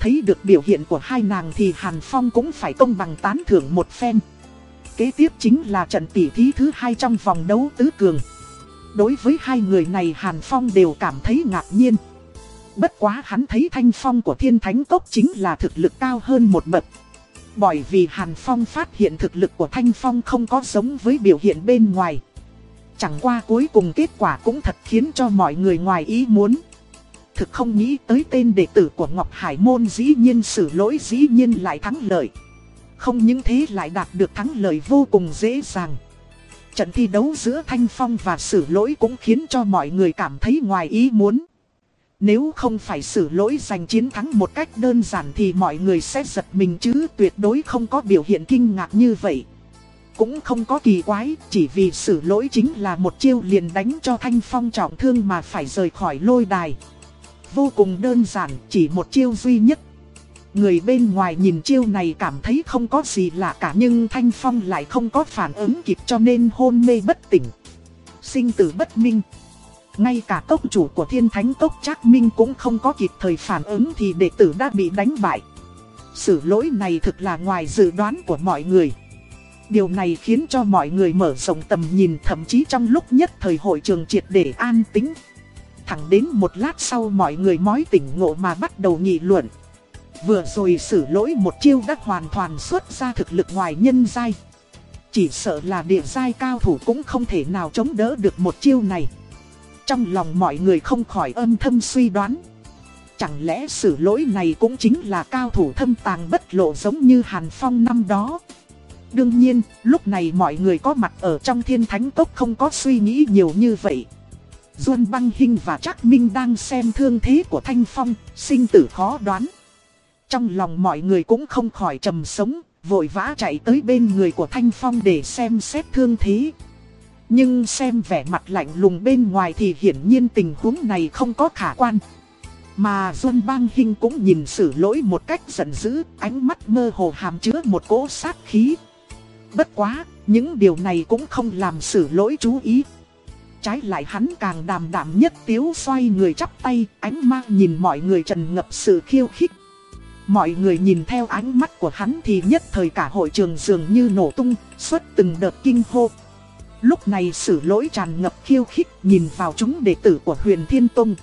Thấy được biểu hiện của hai nàng thì Hàn Phong cũng phải công bằng tán thưởng một phen. Kế tiếp chính là trận tỷ thí thứ hai trong vòng đấu tứ cường. Đối với hai người này Hàn Phong đều cảm thấy ngạc nhiên. Bất quá hắn thấy thanh phong của thiên thánh cốc chính là thực lực cao hơn một bậc. Bởi vì Hàn Phong phát hiện thực lực của Thanh Phong không có giống với biểu hiện bên ngoài. Chẳng qua cuối cùng kết quả cũng thật khiến cho mọi người ngoài ý muốn. Thực không nghĩ tới tên đệ tử của Ngọc Hải Môn dĩ nhiên xử lỗi dĩ nhiên lại thắng lợi. Không những thế lại đạt được thắng lợi vô cùng dễ dàng. Trận thi đấu giữa Thanh Phong và xử lỗi cũng khiến cho mọi người cảm thấy ngoài ý muốn. Nếu không phải xử lỗi giành chiến thắng một cách đơn giản thì mọi người sẽ giật mình chứ tuyệt đối không có biểu hiện kinh ngạc như vậy. Cũng không có kỳ quái, chỉ vì xử lỗi chính là một chiêu liền đánh cho Thanh Phong trọng thương mà phải rời khỏi lôi đài. Vô cùng đơn giản, chỉ một chiêu duy nhất. Người bên ngoài nhìn chiêu này cảm thấy không có gì lạ cả nhưng Thanh Phong lại không có phản ứng kịp cho nên hôn mê bất tỉnh. Sinh tử bất minh. Ngay cả cốc chủ của thiên thánh cốc Trác Minh cũng không có kịp thời phản ứng thì đệ tử đã bị đánh bại. Sự lỗi này thực là ngoài dự đoán của mọi người. Điều này khiến cho mọi người mở rộng tầm nhìn thậm chí trong lúc nhất thời hội trường triệt để an tính. Thẳng đến một lát sau mọi người mói tỉnh ngộ mà bắt đầu nghị luận. Vừa rồi xử lỗi một chiêu đã hoàn toàn xuất ra thực lực ngoài nhân giai. Chỉ sợ là địa giai cao thủ cũng không thể nào chống đỡ được một chiêu này. Trong lòng mọi người không khỏi âm thâm suy đoán. Chẳng lẽ xử lỗi này cũng chính là cao thủ thâm tàng bất lộ giống như Hàn Phong năm đó. Đương nhiên, lúc này mọi người có mặt ở trong thiên thánh tốc không có suy nghĩ nhiều như vậy. Duân Băng Hinh và Trác Minh đang xem thương thế của Thanh Phong, sinh tử khó đoán. Trong lòng mọi người cũng không khỏi trầm sống, vội vã chạy tới bên người của Thanh Phong để xem xét thương thế. Nhưng xem vẻ mặt lạnh lùng bên ngoài thì hiển nhiên tình huống này không có khả quan. Mà Duân Bang Hinh cũng nhìn xử lỗi một cách giận dữ, ánh mắt mơ hồ hàm chứa một cỗ sát khí. Bất quá, những điều này cũng không làm xử lỗi chú ý. Trái lại hắn càng đàm đảm nhất tiếu xoay người chắp tay, ánh mắt nhìn mọi người trần ngập sự khiêu khích. Mọi người nhìn theo ánh mắt của hắn thì nhất thời cả hội trường dường như nổ tung, xuất từng đợt kinh hô. Lúc này sử lỗi tràn ngập khiêu khích nhìn vào chúng đệ tử của huyền Thiên Tông.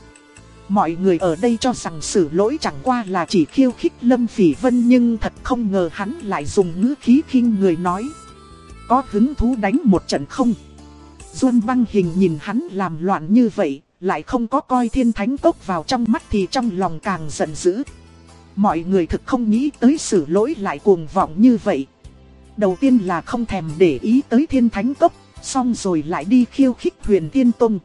Mọi người ở đây cho rằng sử lỗi chẳng qua là chỉ khiêu khích Lâm Phỉ Vân nhưng thật không ngờ hắn lại dùng ngữ khí khinh người nói. Có hứng thú đánh một trận không? Duân băng hình nhìn hắn làm loạn như vậy, lại không có coi thiên thánh cốc vào trong mắt thì trong lòng càng giận dữ. Mọi người thực không nghĩ tới sự lỗi lại cuồng vọng như vậy. Đầu tiên là không thèm để ý tới thiên thánh cốc, Xong rồi lại đi khiêu khích huyền tiên tông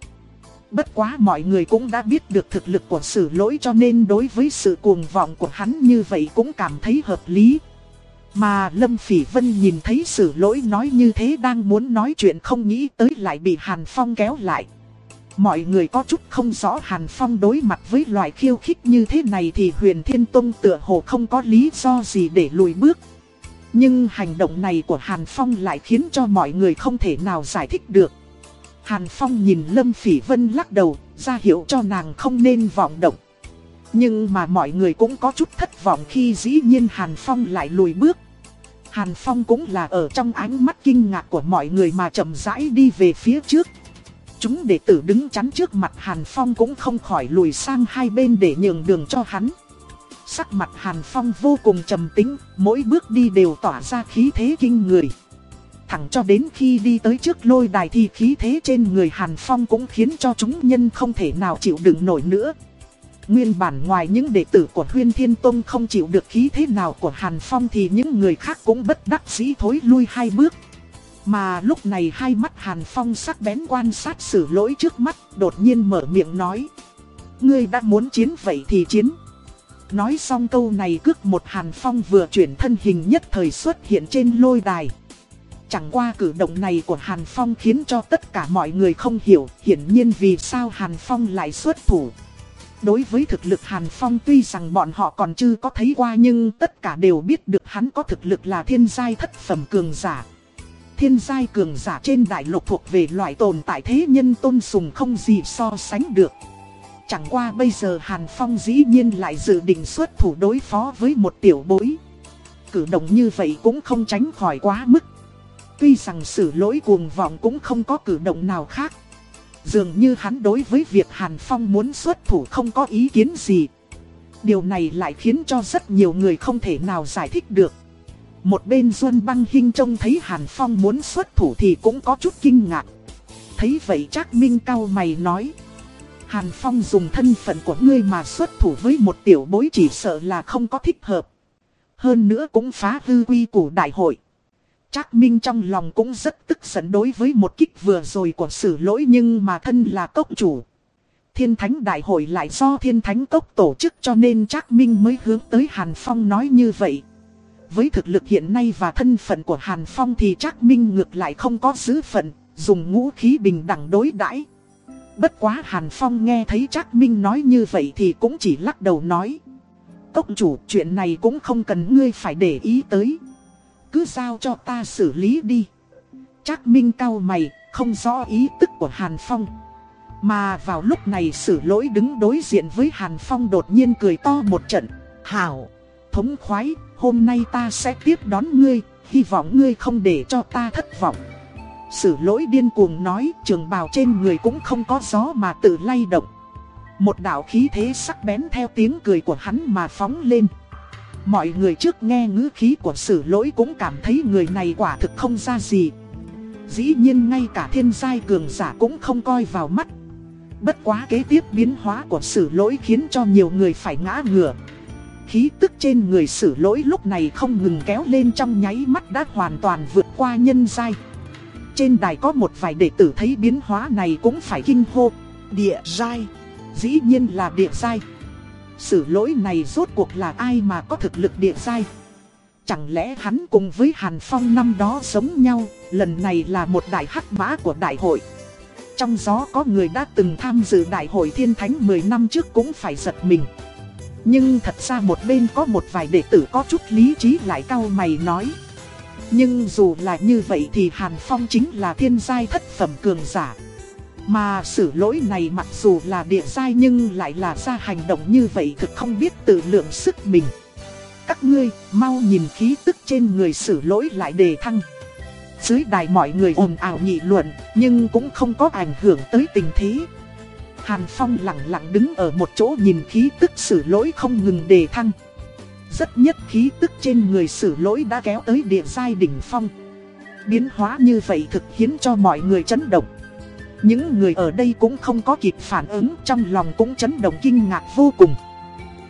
Bất quá mọi người cũng đã biết được thực lực của sự lỗi cho nên đối với sự cuồng vọng của hắn như vậy cũng cảm thấy hợp lý. Mà Lâm Phỉ Vân nhìn thấy sự lỗi nói như thế đang muốn nói chuyện không nghĩ tới lại bị Hàn Phong kéo lại. Mọi người có chút không rõ Hàn Phong đối mặt với loại khiêu khích như thế này thì huyền thiên tông tựa hồ không có lý do gì để lùi bước. Nhưng hành động này của Hàn Phong lại khiến cho mọi người không thể nào giải thích được. Hàn Phong nhìn Lâm Phỉ Vân lắc đầu, ra hiệu cho nàng không nên vọng động. Nhưng mà mọi người cũng có chút thất vọng khi dĩ nhiên Hàn Phong lại lùi bước. Hàn Phong cũng là ở trong ánh mắt kinh ngạc của mọi người mà chậm rãi đi về phía trước. Chúng đệ tử đứng chắn trước mặt Hàn Phong cũng không khỏi lùi sang hai bên để nhường đường cho hắn. Sắc mặt Hàn Phong vô cùng trầm tĩnh, mỗi bước đi đều tỏa ra khí thế kinh người. Thẳng cho đến khi đi tới trước lôi đài thì khí thế trên người Hàn Phong cũng khiến cho chúng nhân không thể nào chịu đựng nổi nữa. Nguyên bản ngoài những đệ tử của Huyên Thiên Tông không chịu được khí thế nào của Hàn Phong thì những người khác cũng bất đắc dĩ thối lui hai bước. Mà lúc này hai mắt Hàn Phong sắc bén quan sát xử lỗi trước mắt, đột nhiên mở miệng nói. Ngươi đã muốn chiến vậy thì chiến. Nói xong câu này cước một Hàn Phong vừa chuyển thân hình nhất thời xuất hiện trên lôi đài. Chẳng qua cử động này của Hàn Phong khiến cho tất cả mọi người không hiểu hiển nhiên vì sao Hàn Phong lại xuất thủ. Đối với thực lực Hàn Phong tuy rằng bọn họ còn chưa có thấy qua nhưng tất cả đều biết được hắn có thực lực là thiên giai thất phẩm cường giả. Thiên giai cường giả trên đại lục thuộc về loại tồn tại thế nhân tôn sùng không gì so sánh được. Chẳng qua bây giờ Hàn Phong dĩ nhiên lại dự định xuất thủ đối phó với một tiểu bối. Cử động như vậy cũng không tránh khỏi quá mức. Tuy rằng sự lỗi cuồng vọng cũng không có cử động nào khác. Dường như hắn đối với việc Hàn Phong muốn xuất thủ không có ý kiến gì. Điều này lại khiến cho rất nhiều người không thể nào giải thích được. Một bên Duân Băng Hinh trông thấy Hàn Phong muốn xuất thủ thì cũng có chút kinh ngạc. Thấy vậy Trác Minh cao mày nói. Hàn Phong dùng thân phận của ngươi mà xuất thủ với một tiểu bối chỉ sợ là không có thích hợp. Hơn nữa cũng phá hư quy của đại hội. Trác Minh trong lòng cũng rất tức giận đối với một kích vừa rồi của sử lỗi nhưng mà thân là cốc chủ. Thiên Thánh Đại hội lại do Thiên Thánh Cốc tổ chức cho nên Trác Minh mới hướng tới Hàn Phong nói như vậy. Với thực lực hiện nay và thân phận của Hàn Phong thì Trác Minh ngược lại không có giữ phận, dùng ngũ khí bình đẳng đối đãi. Bất quá Hàn Phong nghe thấy Trác Minh nói như vậy thì cũng chỉ lắc đầu nói. Cốc chủ chuyện này cũng không cần ngươi phải để ý tới. Cứ giao cho ta xử lý đi. Trác Minh cao mày, không rõ ý tức của Hàn Phong. Mà vào lúc này sử lỗi đứng đối diện với Hàn Phong đột nhiên cười to một trận. Hảo, thống khoái, hôm nay ta sẽ tiếp đón ngươi, hy vọng ngươi không để cho ta thất vọng. Sử lỗi điên cuồng nói trường bào trên người cũng không có gió mà tự lay động. Một đạo khí thế sắc bén theo tiếng cười của hắn mà phóng lên. Mọi người trước nghe ngữ khí của sử lỗi cũng cảm thấy người này quả thực không ra gì. Dĩ nhiên ngay cả thiên giai cường giả cũng không coi vào mắt. Bất quá kế tiếp biến hóa của sử lỗi khiến cho nhiều người phải ngã ngửa. Khí tức trên người sử lỗi lúc này không ngừng kéo lên trong nháy mắt đã hoàn toàn vượt qua nhân giai. Trên đài có một vài đệ tử thấy biến hóa này cũng phải kinh hô. Địa giai. Dĩ nhiên là địa giai. Sử lỗi này rốt cuộc là ai mà có thực lực địa giai? Chẳng lẽ hắn cùng với Hàn Phong năm đó giống nhau, lần này là một đại hắc mã của đại hội. Trong gió có người đã từng tham dự đại hội thiên thánh 10 năm trước cũng phải giật mình. Nhưng thật ra một bên có một vài đệ tử có chút lý trí lại cao mày nói. Nhưng dù là như vậy thì Hàn Phong chính là thiên giai thất phẩm cường giả. Mà sự lỗi này mặc dù là địa giai nhưng lại là ra hành động như vậy thực không biết tự lượng sức mình. Các ngươi, mau nhìn khí tức trên người sử lỗi lại đề thăng. Dưới đài mọi người ồn ào nghị luận, nhưng cũng không có ảnh hưởng tới tình thế. Hàn Phong lặng lặng đứng ở một chỗ nhìn khí tức sử lỗi không ngừng đề thăng. Rất nhất khí tức trên người sử lỗi đã kéo tới địa giai đỉnh phong. Biến hóa như vậy thực khiến cho mọi người chấn động. Những người ở đây cũng không có kịp phản ứng trong lòng cũng chấn động kinh ngạc vô cùng.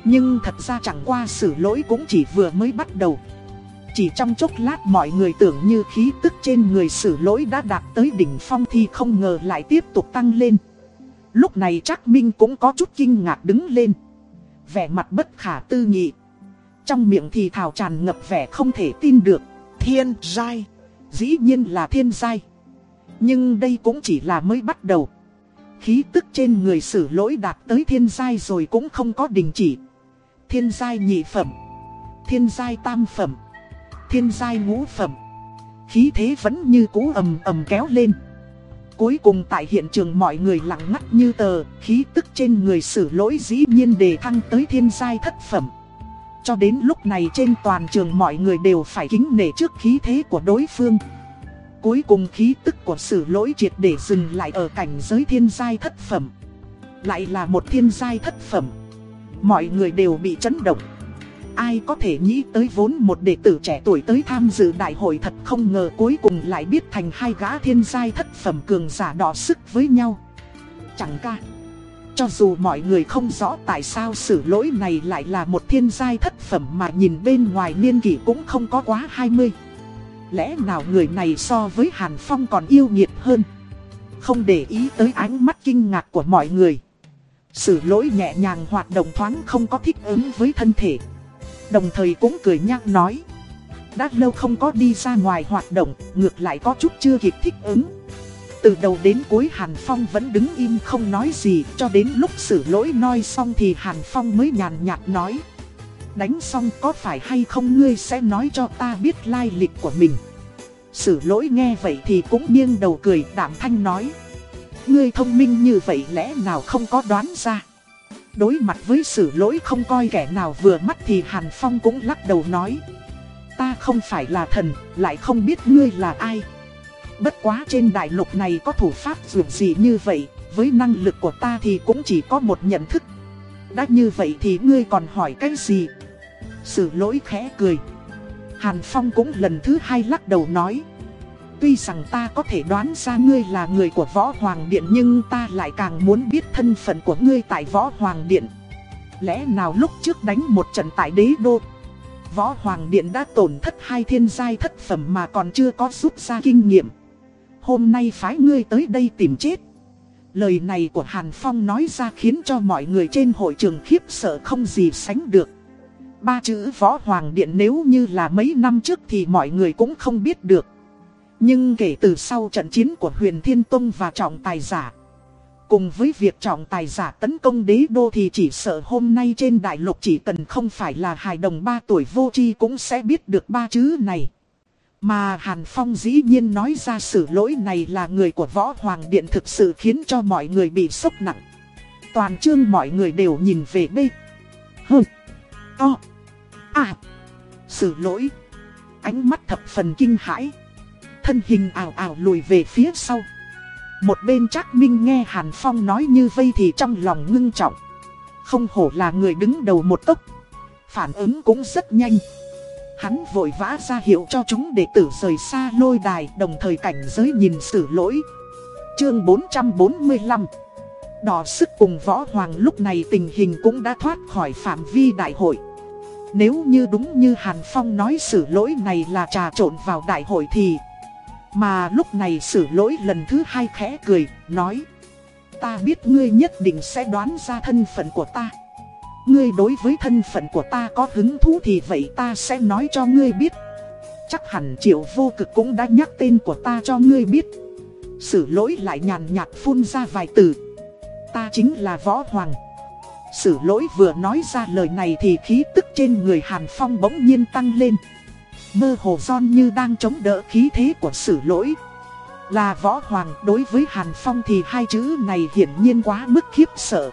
Nhưng thật ra chẳng qua xử lỗi cũng chỉ vừa mới bắt đầu. Chỉ trong chốc lát mọi người tưởng như khí tức trên người xử lỗi đã đạt tới đỉnh phong thì không ngờ lại tiếp tục tăng lên. Lúc này chắc Minh cũng có chút kinh ngạc đứng lên. Vẻ mặt bất khả tư nghị. Trong miệng thì thảo tràn ngập vẻ không thể tin được. Thiên giai. Dĩ nhiên là thiên giai. Nhưng đây cũng chỉ là mới bắt đầu. Khí tức trên người xử lỗi đạt tới thiên giai rồi cũng không có đình chỉ. Thiên giai nhị phẩm. Thiên giai tam phẩm. Thiên giai ngũ phẩm. Khí thế vẫn như cú ầm ầm kéo lên. Cuối cùng tại hiện trường mọi người lặng ngắt như tờ, khí tức trên người xử lỗi dĩ nhiên đề thăng tới thiên giai thất phẩm. Cho đến lúc này trên toàn trường mọi người đều phải kính nể trước khí thế của đối phương. Cuối cùng khí tức của sử lỗi triệt để dừng lại ở cảnh giới thiên giai thất phẩm. Lại là một thiên giai thất phẩm. Mọi người đều bị chấn động. Ai có thể nghĩ tới vốn một đệ tử trẻ tuổi tới tham dự đại hội thật không ngờ cuối cùng lại biết thành hai gã thiên giai thất phẩm cường giả đỏ sức với nhau. Chẳng ca. Cho dù mọi người không rõ tại sao sử lỗi này lại là một thiên giai thất phẩm mà nhìn bên ngoài niên kỷ cũng không có quá 20. Lẽ nào người này so với Hàn Phong còn yêu nghiệt hơn? Không để ý tới ánh mắt kinh ngạc của mọi người. Sự lỗi nhẹ nhàng hoạt động thoáng không có thích ứng với thân thể. Đồng thời cũng cười nhắc nói. Đã lâu không có đi ra ngoài hoạt động, ngược lại có chút chưa kịp thích ứng. Từ đầu đến cuối Hàn Phong vẫn đứng im không nói gì cho đến lúc sử lỗi nói xong thì Hàn Phong mới nhàn nhạt nói Đánh xong có phải hay không ngươi sẽ nói cho ta biết lai lịch của mình. Sử lỗi nghe vậy thì cũng nghiêng đầu cười đảm thanh nói. Ngươi thông minh như vậy lẽ nào không có đoán ra? Đối mặt với sử lỗi không coi kẻ nào vừa mắt thì Hàn Phong cũng lắc đầu nói. Ta không phải là thần, lại không biết ngươi là ai. Bất quá trên đại lục này có thủ pháp dù gì như vậy, với năng lực của ta thì cũng chỉ có một nhận thức. Đã như vậy thì ngươi còn hỏi cái gì? Sử lỗi khẽ cười. Hàn Phong cũng lần thứ hai lắc đầu nói. Tuy rằng ta có thể đoán ra ngươi là người của Võ Hoàng Điện nhưng ta lại càng muốn biết thân phận của ngươi tại Võ Hoàng Điện. Lẽ nào lúc trước đánh một trận tại đế đô, Võ Hoàng Điện đã tổn thất hai thiên giai thất phẩm mà còn chưa có rút ra kinh nghiệm. Hôm nay phái ngươi tới đây tìm chết. Lời này của Hàn Phong nói ra khiến cho mọi người trên hội trường khiếp sợ không gì sánh được. Ba chữ Võ Hoàng Điện nếu như là mấy năm trước thì mọi người cũng không biết được. Nhưng kể từ sau trận chiến của huyền Thiên Tông và trọng tài giả, Cùng với việc trọng tài giả tấn công đế đô thì chỉ sợ hôm nay trên đại lục chỉ cần không phải là hài đồng ba tuổi vô tri cũng sẽ biết được ba chữ này. Mà Hàn Phong dĩ nhiên nói ra sự lỗi này là người của Võ Hoàng Điện thực sự khiến cho mọi người bị sốc nặng. Toàn chương mọi người đều nhìn về đây. Hơ. To. À. Sự lỗi. Ánh mắt thập phần kinh hãi. Thân hình ảo ảo lùi về phía sau. Một bên Trác Minh nghe Hàn Phong nói như vây thì trong lòng ngưng trọng. Không hổ là người đứng đầu một tốc. Phản ứng cũng rất nhanh. Hắn vội vã ra hiệu cho chúng đệ tử rời xa lôi đài, đồng thời cảnh giới nhìn xử lỗi. Chương 445 Đỏ sức cùng võ hoàng lúc này tình hình cũng đã thoát khỏi phạm vi đại hội. Nếu như đúng như Hàn Phong nói xử lỗi này là trà trộn vào đại hội thì... Mà lúc này xử lỗi lần thứ hai khẽ cười, nói Ta biết ngươi nhất định sẽ đoán ra thân phận của ta. Ngươi đối với thân phận của ta có hứng thú thì vậy ta sẽ nói cho ngươi biết. Chắc hẳn triệu vô cực cũng đã nhắc tên của ta cho ngươi biết. Sử lỗi lại nhàn nhạt phun ra vài từ. Ta chính là Võ Hoàng Sử lỗi vừa nói ra lời này thì khí tức trên người Hàn Phong bỗng nhiên tăng lên Mơ hồ son như đang chống đỡ khí thế của sử lỗi Là Võ Hoàng, đối với Hàn Phong thì hai chữ này hiển nhiên quá mức khiếp sợ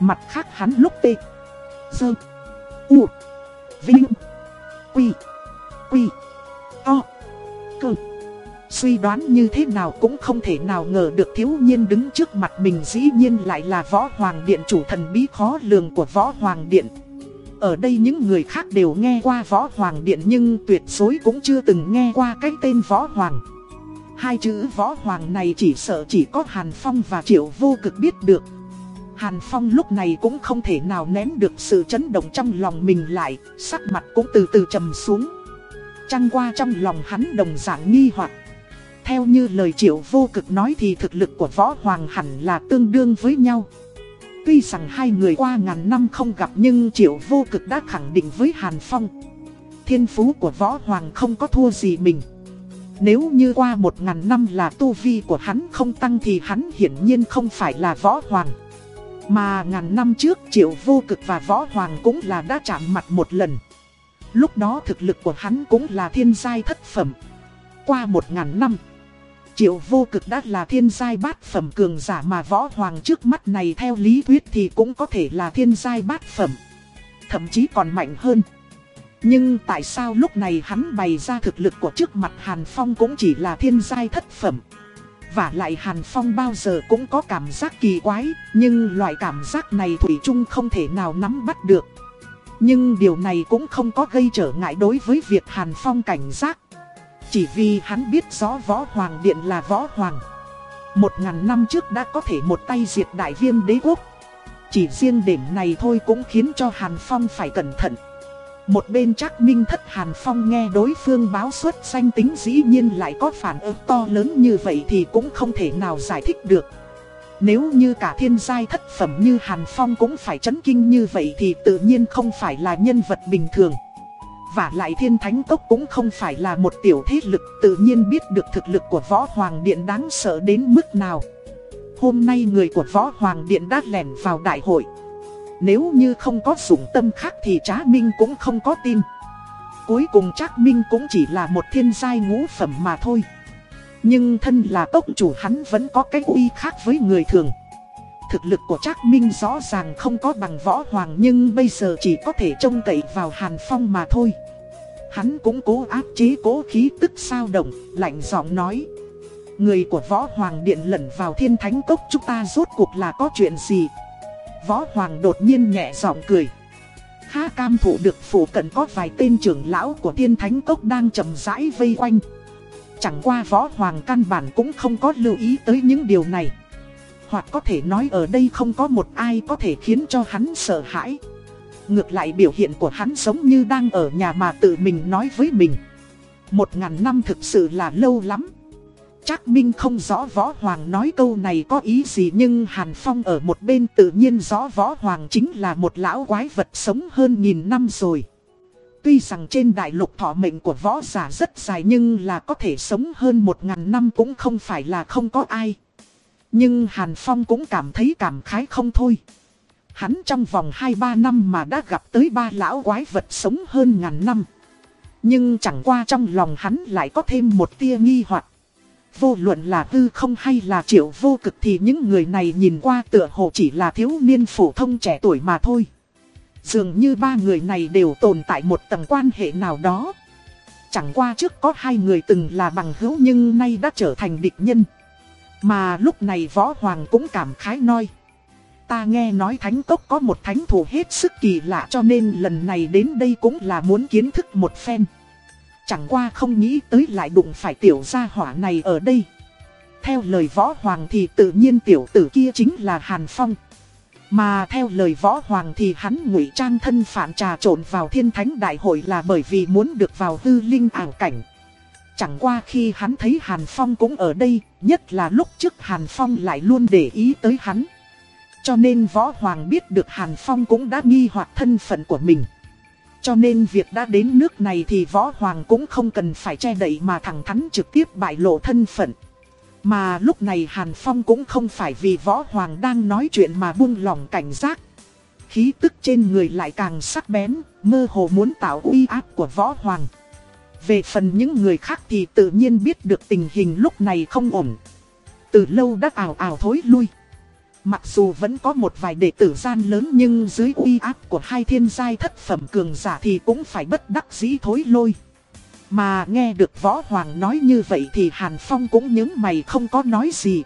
Mặt khác hắn lúc tê Dơ. U. Vinh. Quy. Quy. To. Cơ. Suy đoán như thế nào cũng không thể nào ngờ được thiếu nhiên đứng trước mặt mình dĩ nhiên lại là võ hoàng điện chủ thần bí khó lường của võ hoàng điện. Ở đây những người khác đều nghe qua võ hoàng điện nhưng tuyệt đối cũng chưa từng nghe qua cái tên võ hoàng. Hai chữ võ hoàng này chỉ sợ chỉ có Hàn Phong và Triệu Vô Cực biết được. Hàn Phong lúc này cũng không thể nào nén được sự chấn động trong lòng mình lại, sắc mặt cũng từ từ trầm xuống. Trăng qua trong lòng hắn đồng dạng nghi hoặc. Theo như lời triệu vô cực nói thì thực lực của võ hoàng hẳn là tương đương với nhau. Tuy rằng hai người qua ngàn năm không gặp nhưng triệu vô cực đã khẳng định với Hàn Phong. Thiên phú của võ hoàng không có thua gì mình. Nếu như qua một ngàn năm là tu vi của hắn không tăng thì hắn hiển nhiên không phải là võ hoàng. Mà ngàn năm trước triệu vô cực và võ hoàng cũng là đã chạm mặt một lần. Lúc đó thực lực của hắn cũng là thiên giai thất phẩm. Qua một ngàn năm, triệu vô cực đã là thiên giai bát phẩm cường giả mà võ hoàng trước mắt này theo lý thuyết thì cũng có thể là thiên giai bát phẩm. Thậm chí còn mạnh hơn. Nhưng tại sao lúc này hắn bày ra thực lực của trước mặt Hàn Phong cũng chỉ là thiên giai thất phẩm. Và lại Hàn Phong bao giờ cũng có cảm giác kỳ quái, nhưng loại cảm giác này Thủy trung không thể nào nắm bắt được. Nhưng điều này cũng không có gây trở ngại đối với việc Hàn Phong cảnh giác. Chỉ vì hắn biết rõ Võ Hoàng Điện là Võ Hoàng. Một ngàn năm trước đã có thể một tay diệt đại viêm đế quốc. Chỉ riêng điểm này thôi cũng khiến cho Hàn Phong phải cẩn thận. Một bên chắc minh thất Hàn Phong nghe đối phương báo xuất danh tính dĩ nhiên lại có phản ứng to lớn như vậy thì cũng không thể nào giải thích được. Nếu như cả thiên giai thất phẩm như Hàn Phong cũng phải chấn kinh như vậy thì tự nhiên không phải là nhân vật bình thường. Và lại thiên thánh tốc cũng không phải là một tiểu thế lực tự nhiên biết được thực lực của võ hoàng điện đáng sợ đến mức nào. Hôm nay người của võ hoàng điện đã lẻn vào đại hội. Nếu như không có dụng tâm khác thì Trá Minh cũng không có tin. Cuối cùng Trác Minh cũng chỉ là một thiên giai ngũ phẩm mà thôi. Nhưng thân là tốc chủ hắn vẫn có cái uy khác với người thường. Thực lực của Trác Minh rõ ràng không có bằng võ hoàng nhưng bây giờ chỉ có thể trông cậy vào Hàn Phong mà thôi. Hắn cũng cố áp chế cố khí tức sao động, lạnh giọng nói. Người của võ hoàng điện lẩn vào thiên thánh cốc chúng ta rốt cuộc là có chuyện gì? Võ hoàng đột nhiên nhẹ giọng cười. Ha cam thủ được phủ cận có vài tên trưởng lão của thiên thánh cốc đang chậm rãi vây quanh. Chẳng qua võ hoàng căn bản cũng không có lưu ý tới những điều này. Hoặc có thể nói ở đây không có một ai có thể khiến cho hắn sợ hãi. Ngược lại biểu hiện của hắn giống như đang ở nhà mà tự mình nói với mình. Một ngàn năm thực sự là lâu lắm. Chắc Minh không rõ Võ Hoàng nói câu này có ý gì nhưng Hàn Phong ở một bên tự nhiên rõ Võ Hoàng chính là một lão quái vật sống hơn nghìn năm rồi. Tuy rằng trên đại lục thọ mệnh của võ giả rất dài nhưng là có thể sống hơn một ngàn năm cũng không phải là không có ai. Nhưng Hàn Phong cũng cảm thấy cảm khái không thôi. Hắn trong vòng 2-3 năm mà đã gặp tới ba lão quái vật sống hơn ngàn năm. Nhưng chẳng qua trong lòng hắn lại có thêm một tia nghi hoặc Vô luận là tư không hay là triệu vô cực thì những người này nhìn qua tựa hồ chỉ là thiếu niên phổ thông trẻ tuổi mà thôi. Dường như ba người này đều tồn tại một tầng quan hệ nào đó. Chẳng qua trước có hai người từng là bằng hữu nhưng nay đã trở thành địch nhân. Mà lúc này Võ Hoàng cũng cảm khái nói. Ta nghe nói Thánh tốc có một thánh thủ hết sức kỳ lạ cho nên lần này đến đây cũng là muốn kiến thức một phen. Chẳng qua không nghĩ tới lại đụng phải tiểu gia hỏa này ở đây. Theo lời Võ Hoàng thì tự nhiên tiểu tử kia chính là Hàn Phong. Mà theo lời võ hoàng thì hắn ngụy trang thân phản trà trộn vào thiên thánh đại hội là bởi vì muốn được vào hư linh ảo cảnh. Chẳng qua khi hắn thấy Hàn Phong cũng ở đây, nhất là lúc trước Hàn Phong lại luôn để ý tới hắn. Cho nên võ hoàng biết được Hàn Phong cũng đã nghi hoặc thân phận của mình. Cho nên việc đã đến nước này thì võ hoàng cũng không cần phải che đậy mà thẳng thắn trực tiếp bại lộ thân phận. Mà lúc này Hàn Phong cũng không phải vì Võ Hoàng đang nói chuyện mà buông lỏng cảnh giác. Khí tức trên người lại càng sắc bén, mơ hồ muốn tạo uy áp của Võ Hoàng. Về phần những người khác thì tự nhiên biết được tình hình lúc này không ổn. Từ lâu đã ảo ảo thối lui. Mặc dù vẫn có một vài đệ tử gian lớn nhưng dưới uy áp của hai thiên giai thất phẩm cường giả thì cũng phải bất đắc dĩ thối lôi. Mà nghe được Võ Hoàng nói như vậy thì Hàn Phong cũng những mày không có nói gì.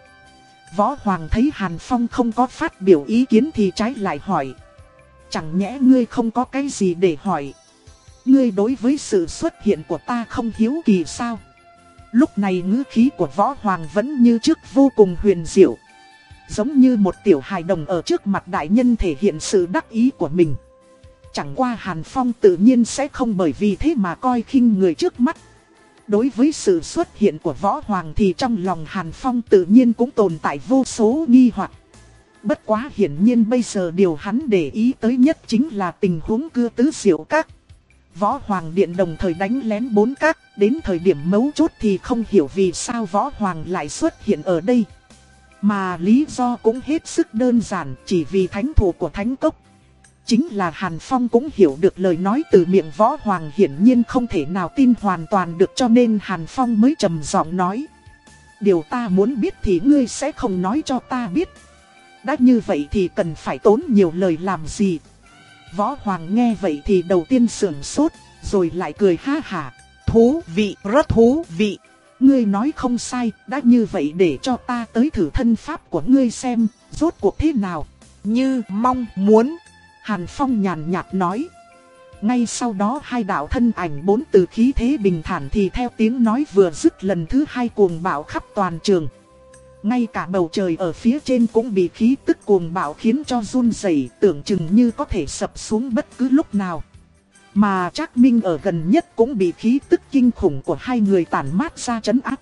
Võ Hoàng thấy Hàn Phong không có phát biểu ý kiến thì trái lại hỏi. Chẳng nhẽ ngươi không có cái gì để hỏi. Ngươi đối với sự xuất hiện của ta không hiếu kỳ sao? Lúc này ngữ khí của Võ Hoàng vẫn như trước vô cùng huyền diệu. Giống như một tiểu hài đồng ở trước mặt đại nhân thể hiện sự đắc ý của mình. Chẳng qua Hàn Phong tự nhiên sẽ không bởi vì thế mà coi khinh người trước mắt. Đối với sự xuất hiện của Võ Hoàng thì trong lòng Hàn Phong tự nhiên cũng tồn tại vô số nghi hoặc. Bất quá hiển nhiên bây giờ điều hắn để ý tới nhất chính là tình huống cưa tứ diệu các. Võ Hoàng Điện đồng thời đánh lén bốn các, đến thời điểm mấu chốt thì không hiểu vì sao Võ Hoàng lại xuất hiện ở đây. Mà lý do cũng hết sức đơn giản chỉ vì thánh thủ của thánh cốc Chính là Hàn Phong cũng hiểu được lời nói từ miệng võ hoàng hiển nhiên không thể nào tin hoàn toàn được cho nên Hàn Phong mới trầm giọng nói. Điều ta muốn biết thì ngươi sẽ không nói cho ta biết. Đã như vậy thì cần phải tốn nhiều lời làm gì. Võ Hoàng nghe vậy thì đầu tiên sưởng sốt, rồi lại cười ha hả. Thú vị, rất thú vị. Ngươi nói không sai, đã như vậy để cho ta tới thử thân pháp của ngươi xem, rốt cuộc thế nào. Như mong muốn. Hàn Phong nhàn nhạt nói. Ngay sau đó hai đạo thân ảnh bốn từ khí thế bình thản thì theo tiếng nói vừa dứt lần thứ hai cuồng bạo khắp toàn trường. Ngay cả bầu trời ở phía trên cũng bị khí tức cuồng bạo khiến cho run rẩy, tưởng chừng như có thể sập xuống bất cứ lúc nào. Mà Trác Minh ở gần nhất cũng bị khí tức kinh khủng của hai người tản mát ra chấn áp.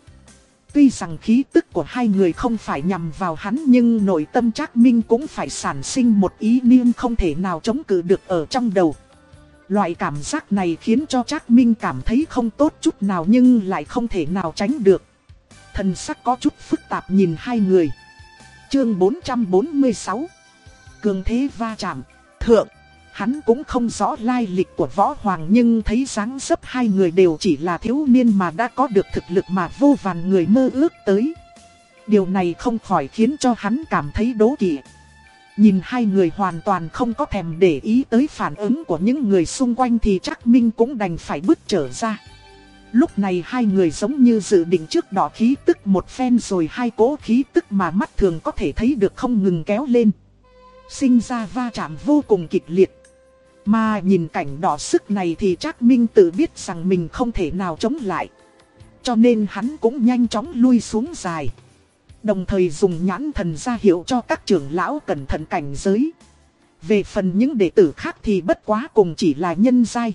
Tuy rằng khí tức của hai người không phải nhằm vào hắn nhưng nội tâm Trác Minh cũng phải sản sinh một ý niệm không thể nào chống cự được ở trong đầu. Loại cảm giác này khiến cho Trác Minh cảm thấy không tốt chút nào nhưng lại không thể nào tránh được. Thần sắc có chút phức tạp nhìn hai người. Chương 446 Cường thế va chạm Thượng Hắn cũng không rõ lai lịch của võ hoàng nhưng thấy dáng dấp hai người đều chỉ là thiếu niên mà đã có được thực lực mà vô vàn người mơ ước tới. Điều này không khỏi khiến cho hắn cảm thấy đố kỵ. Nhìn hai người hoàn toàn không có thèm để ý tới phản ứng của những người xung quanh thì chắc Minh cũng đành phải bước trở ra. Lúc này hai người giống như dự định trước đỏ khí tức một phen rồi hai cỗ khí tức mà mắt thường có thể thấy được không ngừng kéo lên. Sinh ra va chạm vô cùng kịch liệt. Mà nhìn cảnh đỏ sức này thì chắc Minh tự biết rằng mình không thể nào chống lại. Cho nên hắn cũng nhanh chóng lui xuống dài. Đồng thời dùng nhãn thần ra hiệu cho các trưởng lão cẩn thận cảnh giới. Về phần những đệ tử khác thì bất quá cùng chỉ là nhân giai.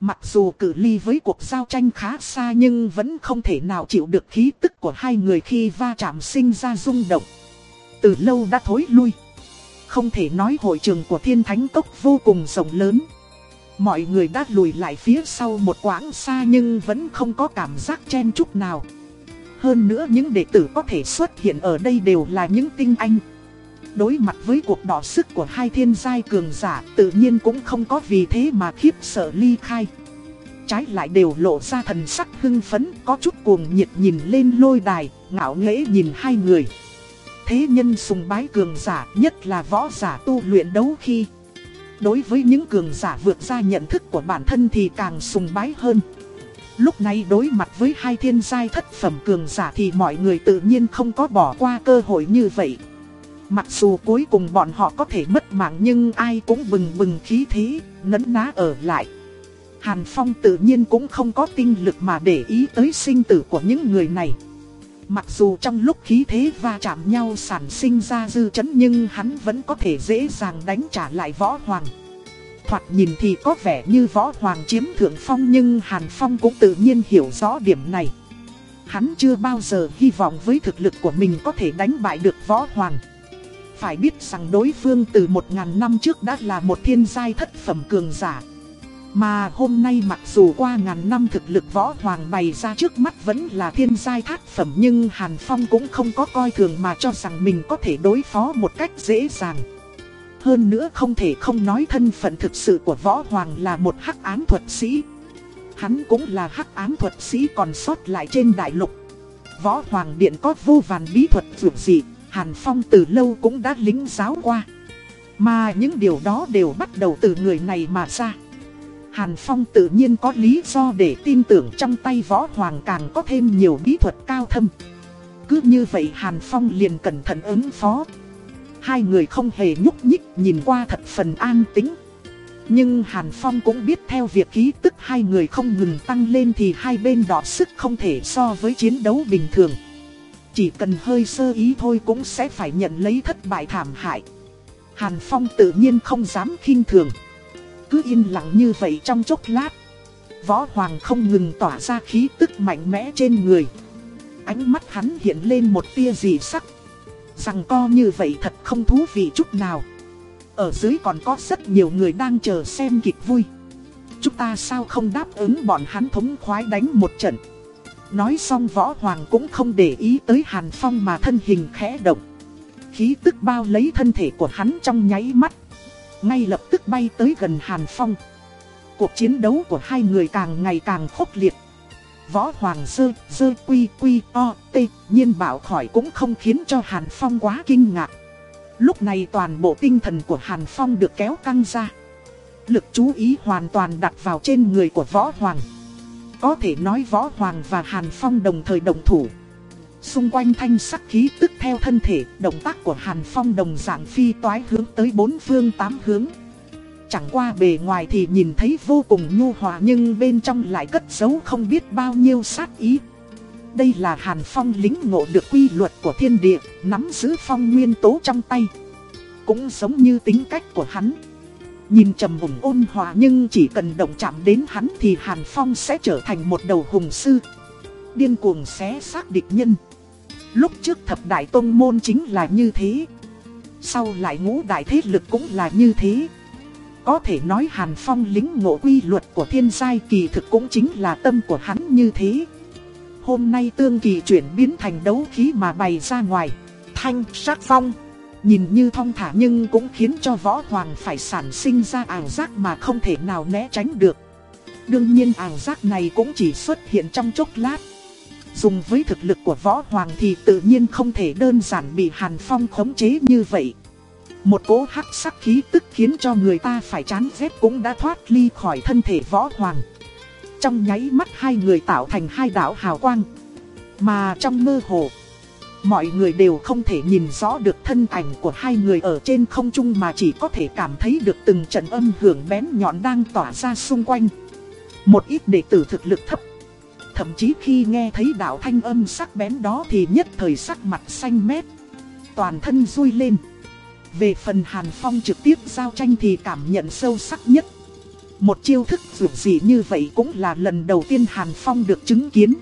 Mặc dù cử ly với cuộc giao tranh khá xa nhưng vẫn không thể nào chịu được khí tức của hai người khi va chạm sinh ra rung động. Từ lâu đã thối lui. Không thể nói hội trường của thiên thánh cốc vô cùng rộng lớn. Mọi người đã lùi lại phía sau một quãng xa nhưng vẫn không có cảm giác chen chút nào. Hơn nữa những đệ tử có thể xuất hiện ở đây đều là những tinh anh. Đối mặt với cuộc đỏ sức của hai thiên giai cường giả tự nhiên cũng không có vì thế mà khiếp sợ ly khai. Trái lại đều lộ ra thần sắc hưng phấn có chút cuồng nhiệt nhìn lên lôi đài, ngạo nghễ nhìn hai người thế nhân sùng bái cường giả nhất là võ giả tu luyện đấu khi. Đối với những cường giả vượt ra nhận thức của bản thân thì càng sùng bái hơn. Lúc này đối mặt với hai thiên giai thất phẩm cường giả thì mọi người tự nhiên không có bỏ qua cơ hội như vậy. Mặc dù cuối cùng bọn họ có thể mất mạng nhưng ai cũng bừng bừng khí thế, nấn ná ở lại. Hàn Phong tự nhiên cũng không có tinh lực mà để ý tới sinh tử của những người này. Mặc dù trong lúc khí thế va chạm nhau sản sinh ra dư chấn nhưng hắn vẫn có thể dễ dàng đánh trả lại võ hoàng. Thoạt nhìn thì có vẻ như võ hoàng chiếm thượng phong nhưng Hàn Phong cũng tự nhiên hiểu rõ điểm này. Hắn chưa bao giờ hy vọng với thực lực của mình có thể đánh bại được võ hoàng. Phải biết rằng đối phương từ một ngàn năm trước đã là một thiên giai thất phẩm cường giả. Mà hôm nay mặc dù qua ngàn năm thực lực võ hoàng bày ra trước mắt vẫn là thiên giai thát phẩm nhưng Hàn Phong cũng không có coi thường mà cho rằng mình có thể đối phó một cách dễ dàng. Hơn nữa không thể không nói thân phận thực sự của võ hoàng là một hắc ám thuật sĩ. Hắn cũng là hắc ám thuật sĩ còn sót lại trên đại lục. Võ hoàng điện có vô vàn bí thuật vượt dị, Hàn Phong từ lâu cũng đã lính giáo qua. Mà những điều đó đều bắt đầu từ người này mà ra. Hàn Phong tự nhiên có lý do để tin tưởng trong tay võ hoàng càng có thêm nhiều bí thuật cao thâm. Cứ như vậy Hàn Phong liền cẩn thận ứng phó. Hai người không hề nhúc nhích nhìn qua thật phần an tĩnh. Nhưng Hàn Phong cũng biết theo việc khí tức hai người không ngừng tăng lên thì hai bên đỏ sức không thể so với chiến đấu bình thường. Chỉ cần hơi sơ ý thôi cũng sẽ phải nhận lấy thất bại thảm hại. Hàn Phong tự nhiên không dám khinh thường cứ yên lặng như vậy trong chốc lát. Võ Hoàng không ngừng tỏa ra khí tức mạnh mẽ trên người. Ánh mắt hắn hiện lên một tia dị sắc. Rằng co như vậy thật không thú vị chút nào. Ở dưới còn có rất nhiều người đang chờ xem kịch vui. Chúng ta sao không đáp ứng bọn hắn thống khoái đánh một trận. Nói xong Võ Hoàng cũng không để ý tới Hàn Phong mà thân hình khẽ động. Khí tức bao lấy thân thể của hắn trong nháy mắt. Ngay lập tức bay tới gần Hàn Phong. Cuộc chiến đấu của hai người càng ngày càng khốc liệt. Võ Hoàng Sơ, Sơ Quy Quy O T nhiên bảo khỏi cũng không khiến cho Hàn Phong quá kinh ngạc. Lúc này toàn bộ tinh thần của Hàn Phong được kéo căng ra. Lực chú ý hoàn toàn đặt vào trên người của Võ Hoàng. Có thể nói Võ Hoàng và Hàn Phong đồng thời đồng thủ. Xung quanh thanh sắc khí tức theo thân thể, động tác của Hàn Phong đồng dạng phi toái hướng tới bốn phương tám hướng. Chẳng qua bề ngoài thì nhìn thấy vô cùng nhu hòa nhưng bên trong lại cất giấu không biết bao nhiêu sát ý. Đây là Hàn Phong lính ngộ được quy luật của thiên địa, nắm giữ phong nguyên tố trong tay. Cũng giống như tính cách của hắn. Nhìn trầm mùng ôn hòa nhưng chỉ cần động chạm đến hắn thì Hàn Phong sẽ trở thành một đầu hùng sư. Điên cuồng xé xác địch nhân. Lúc trước thập đại tôn môn chính là như thế. Sau lại ngũ đại thế lực cũng là như thế. Có thể nói Hàn Phong lính ngộ quy luật của thiên giai kỳ thực cũng chính là tâm của hắn như thế. Hôm nay tương kỳ chuyển biến thành đấu khí mà bày ra ngoài. Thanh, sắc phong. Nhìn như thong thả nhưng cũng khiến cho võ hoàng phải sản sinh ra ảo giác mà không thể nào né tránh được. Đương nhiên ảo giác này cũng chỉ xuất hiện trong chốc lát. Dùng với thực lực của võ hoàng thì tự nhiên không thể đơn giản bị Hàn Phong khống chế như vậy. Một cỗ hắc sắc khí tức khiến cho người ta phải chán ghét cũng đã thoát ly khỏi thân thể võ hoàng. Trong nháy mắt hai người tạo thành hai đạo hào quang. Mà trong mơ hồ, mọi người đều không thể nhìn rõ được thân ảnh của hai người ở trên không trung mà chỉ có thể cảm thấy được từng trận âm hưởng bén nhọn đang tỏa ra xung quanh. Một ít đệ tử thực lực thấp. Thậm chí khi nghe thấy đạo thanh âm sắc bén đó thì nhất thời sắc mặt xanh mét. Toàn thân rui lên. Về phần Hàn Phong trực tiếp giao tranh thì cảm nhận sâu sắc nhất. Một chiêu thức dù gì như vậy cũng là lần đầu tiên Hàn Phong được chứng kiến.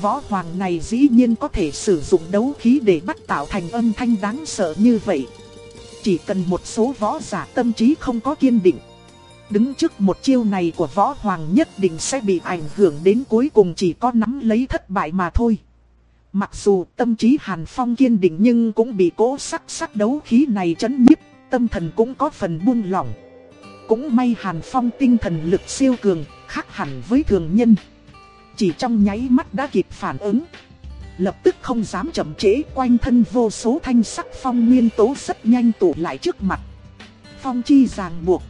Võ hoàng này dĩ nhiên có thể sử dụng đấu khí để bắt tạo thành âm thanh đáng sợ như vậy. Chỉ cần một số võ giả tâm trí không có kiên định. Đứng trước một chiêu này của võ hoàng nhất định sẽ bị ảnh hưởng đến cuối cùng chỉ có nắm lấy thất bại mà thôi. Mặc dù tâm trí Hàn Phong kiên định nhưng cũng bị cố sắc sắc đấu khí này chấn nhiếp, tâm thần cũng có phần buông lỏng. Cũng may Hàn Phong tinh thần lực siêu cường, khác hẳn với thường nhân. Chỉ trong nháy mắt đã kịp phản ứng. Lập tức không dám chậm trễ quanh thân vô số thanh sắc phong nguyên tố rất nhanh tụ lại trước mặt. Phong chi ràng buộc.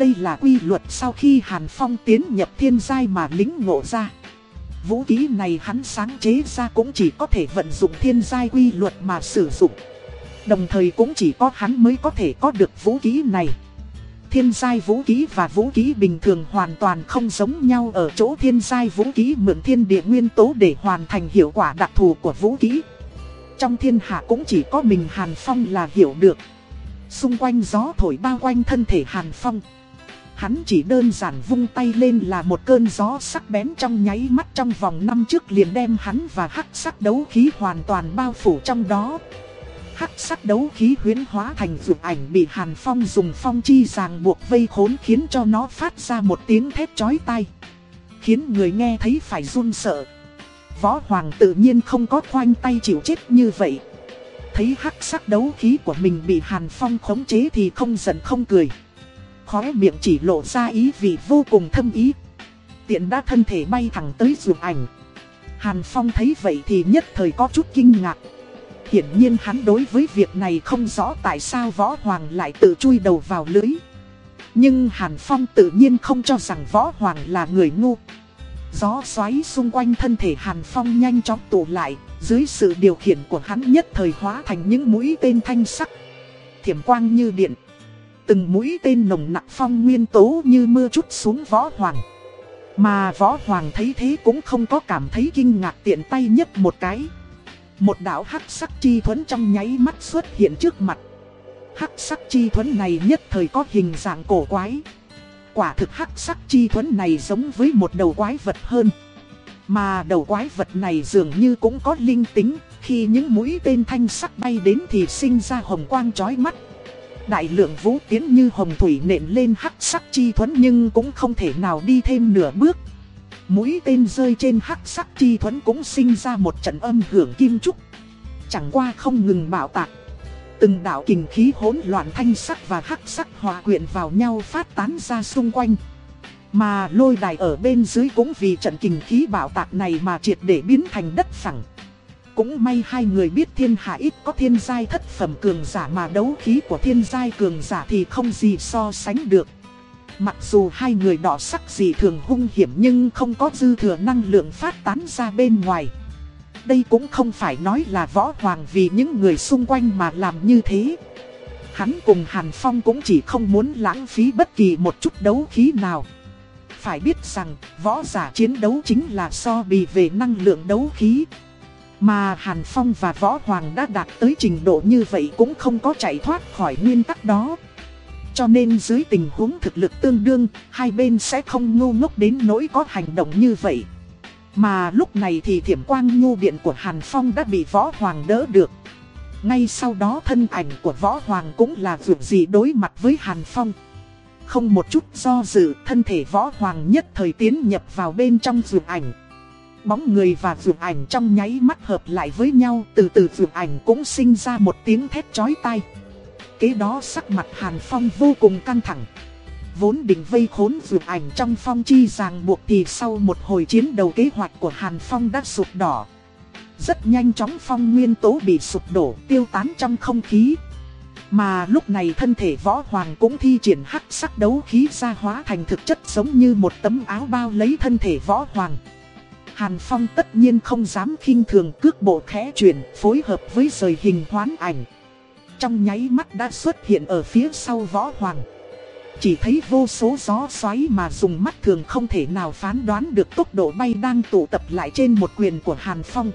Đây là quy luật sau khi Hàn Phong tiến nhập thiên giai mà lính ngộ ra. Vũ khí này hắn sáng chế ra cũng chỉ có thể vận dụng thiên giai quy luật mà sử dụng. Đồng thời cũng chỉ có hắn mới có thể có được vũ khí này. Thiên giai vũ khí và vũ khí bình thường hoàn toàn không giống nhau ở chỗ thiên giai vũ khí mượn thiên địa nguyên tố để hoàn thành hiệu quả đặc thù của vũ khí. Trong thiên hạ cũng chỉ có mình Hàn Phong là hiểu được. Xung quanh gió thổi bao quanh thân thể Hàn Phong. Hắn chỉ đơn giản vung tay lên là một cơn gió sắc bén trong nháy mắt trong vòng năm trước liền đem hắn và hắc sắc đấu khí hoàn toàn bao phủ trong đó. Hắc sắc đấu khí huyến hóa thành dược ảnh bị Hàn Phong dùng phong chi ràng buộc vây khốn khiến cho nó phát ra một tiếng thét chói tai. Khiến người nghe thấy phải run sợ. Võ Hoàng tự nhiên không có khoanh tay chịu chết như vậy. Thấy hắc sắc đấu khí của mình bị Hàn Phong khống chế thì không giận không cười khóe miệng chỉ lộ ra ý vị vô cùng thâm ý. Tiện đã thân thể bay thẳng tới giường ảnh. Hàn Phong thấy vậy thì nhất thời có chút kinh ngạc. Hiển nhiên hắn đối với việc này không rõ tại sao Võ Hoàng lại tự chui đầu vào lưới. Nhưng Hàn Phong tự nhiên không cho rằng Võ Hoàng là người ngu. Gió xoáy xung quanh thân thể Hàn Phong nhanh chóng tụ lại, dưới sự điều khiển của hắn nhất thời hóa thành những mũi tên thanh sắc. Thiểm quang như điện. Từng mũi tên nồng nặc phong nguyên tố như mưa chút xuống võ hoàng. Mà võ hoàng thấy thế cũng không có cảm thấy kinh ngạc tiện tay nhất một cái. Một đạo hắc sắc chi thuẫn trong nháy mắt xuất hiện trước mặt. Hắc sắc chi thuẫn này nhất thời có hình dạng cổ quái. Quả thực hắc sắc chi thuẫn này giống với một đầu quái vật hơn. Mà đầu quái vật này dường như cũng có linh tính, khi những mũi tên thanh sắc bay đến thì sinh ra hồng quang chói mắt. Đại lượng vũ tiến như hồng thủy nện lên hắc sắc chi thuẫn nhưng cũng không thể nào đi thêm nửa bước. Mũi tên rơi trên hắc sắc chi thuẫn cũng sinh ra một trận âm hưởng kim trúc. Chẳng qua không ngừng bảo tạc. Từng đạo kình khí hỗn loạn thanh sắc và hắc sắc hòa quyện vào nhau phát tán ra xung quanh. Mà lôi đài ở bên dưới cũng vì trận kình khí bảo tạc này mà triệt để biến thành đất phẳng. Cũng may hai người biết thiên hạ ít có thiên giai thất phẩm cường giả mà đấu khí của thiên giai cường giả thì không gì so sánh được. Mặc dù hai người đỏ sắc gì thường hung hiểm nhưng không có dư thừa năng lượng phát tán ra bên ngoài. Đây cũng không phải nói là võ hoàng vì những người xung quanh mà làm như thế. Hắn cùng Hàn Phong cũng chỉ không muốn lãng phí bất kỳ một chút đấu khí nào. Phải biết rằng, võ giả chiến đấu chính là so bì về năng lượng đấu khí. Mà Hàn Phong và Võ Hoàng đã đạt tới trình độ như vậy cũng không có chạy thoát khỏi nguyên tắc đó. Cho nên dưới tình huống thực lực tương đương, hai bên sẽ không ngu ngốc đến nỗi có hành động như vậy. Mà lúc này thì thiểm quang nhu điện của Hàn Phong đã bị Võ Hoàng đỡ được. Ngay sau đó thân ảnh của Võ Hoàng cũng là vượt gì đối mặt với Hàn Phong. Không một chút do dự, thân thể Võ Hoàng nhất thời tiến nhập vào bên trong vượt ảnh. Bóng người và vượt ảnh trong nháy mắt hợp lại với nhau, từ từ vượt ảnh cũng sinh ra một tiếng thét chói tai. Kế đó sắc mặt Hàn Phong vô cùng căng thẳng. Vốn định vây khốn vượt ảnh trong phong chi ràng buộc thì sau một hồi chiến đầu kế hoạch của Hàn Phong đã sụp đỏ. Rất nhanh chóng phong nguyên tố bị sụp đổ tiêu tán trong không khí. Mà lúc này thân thể võ hoàng cũng thi triển hắc sắc đấu khí ra hóa thành thực chất giống như một tấm áo bao lấy thân thể võ hoàng. Hàn Phong tất nhiên không dám khinh thường cước bộ khẽ chuyển phối hợp với rời hình hoán ảnh. Trong nháy mắt đã xuất hiện ở phía sau võ hoàng. Chỉ thấy vô số gió xoáy mà dùng mắt thường không thể nào phán đoán được tốc độ bay đang tụ tập lại trên một quyền của Hàn Phong.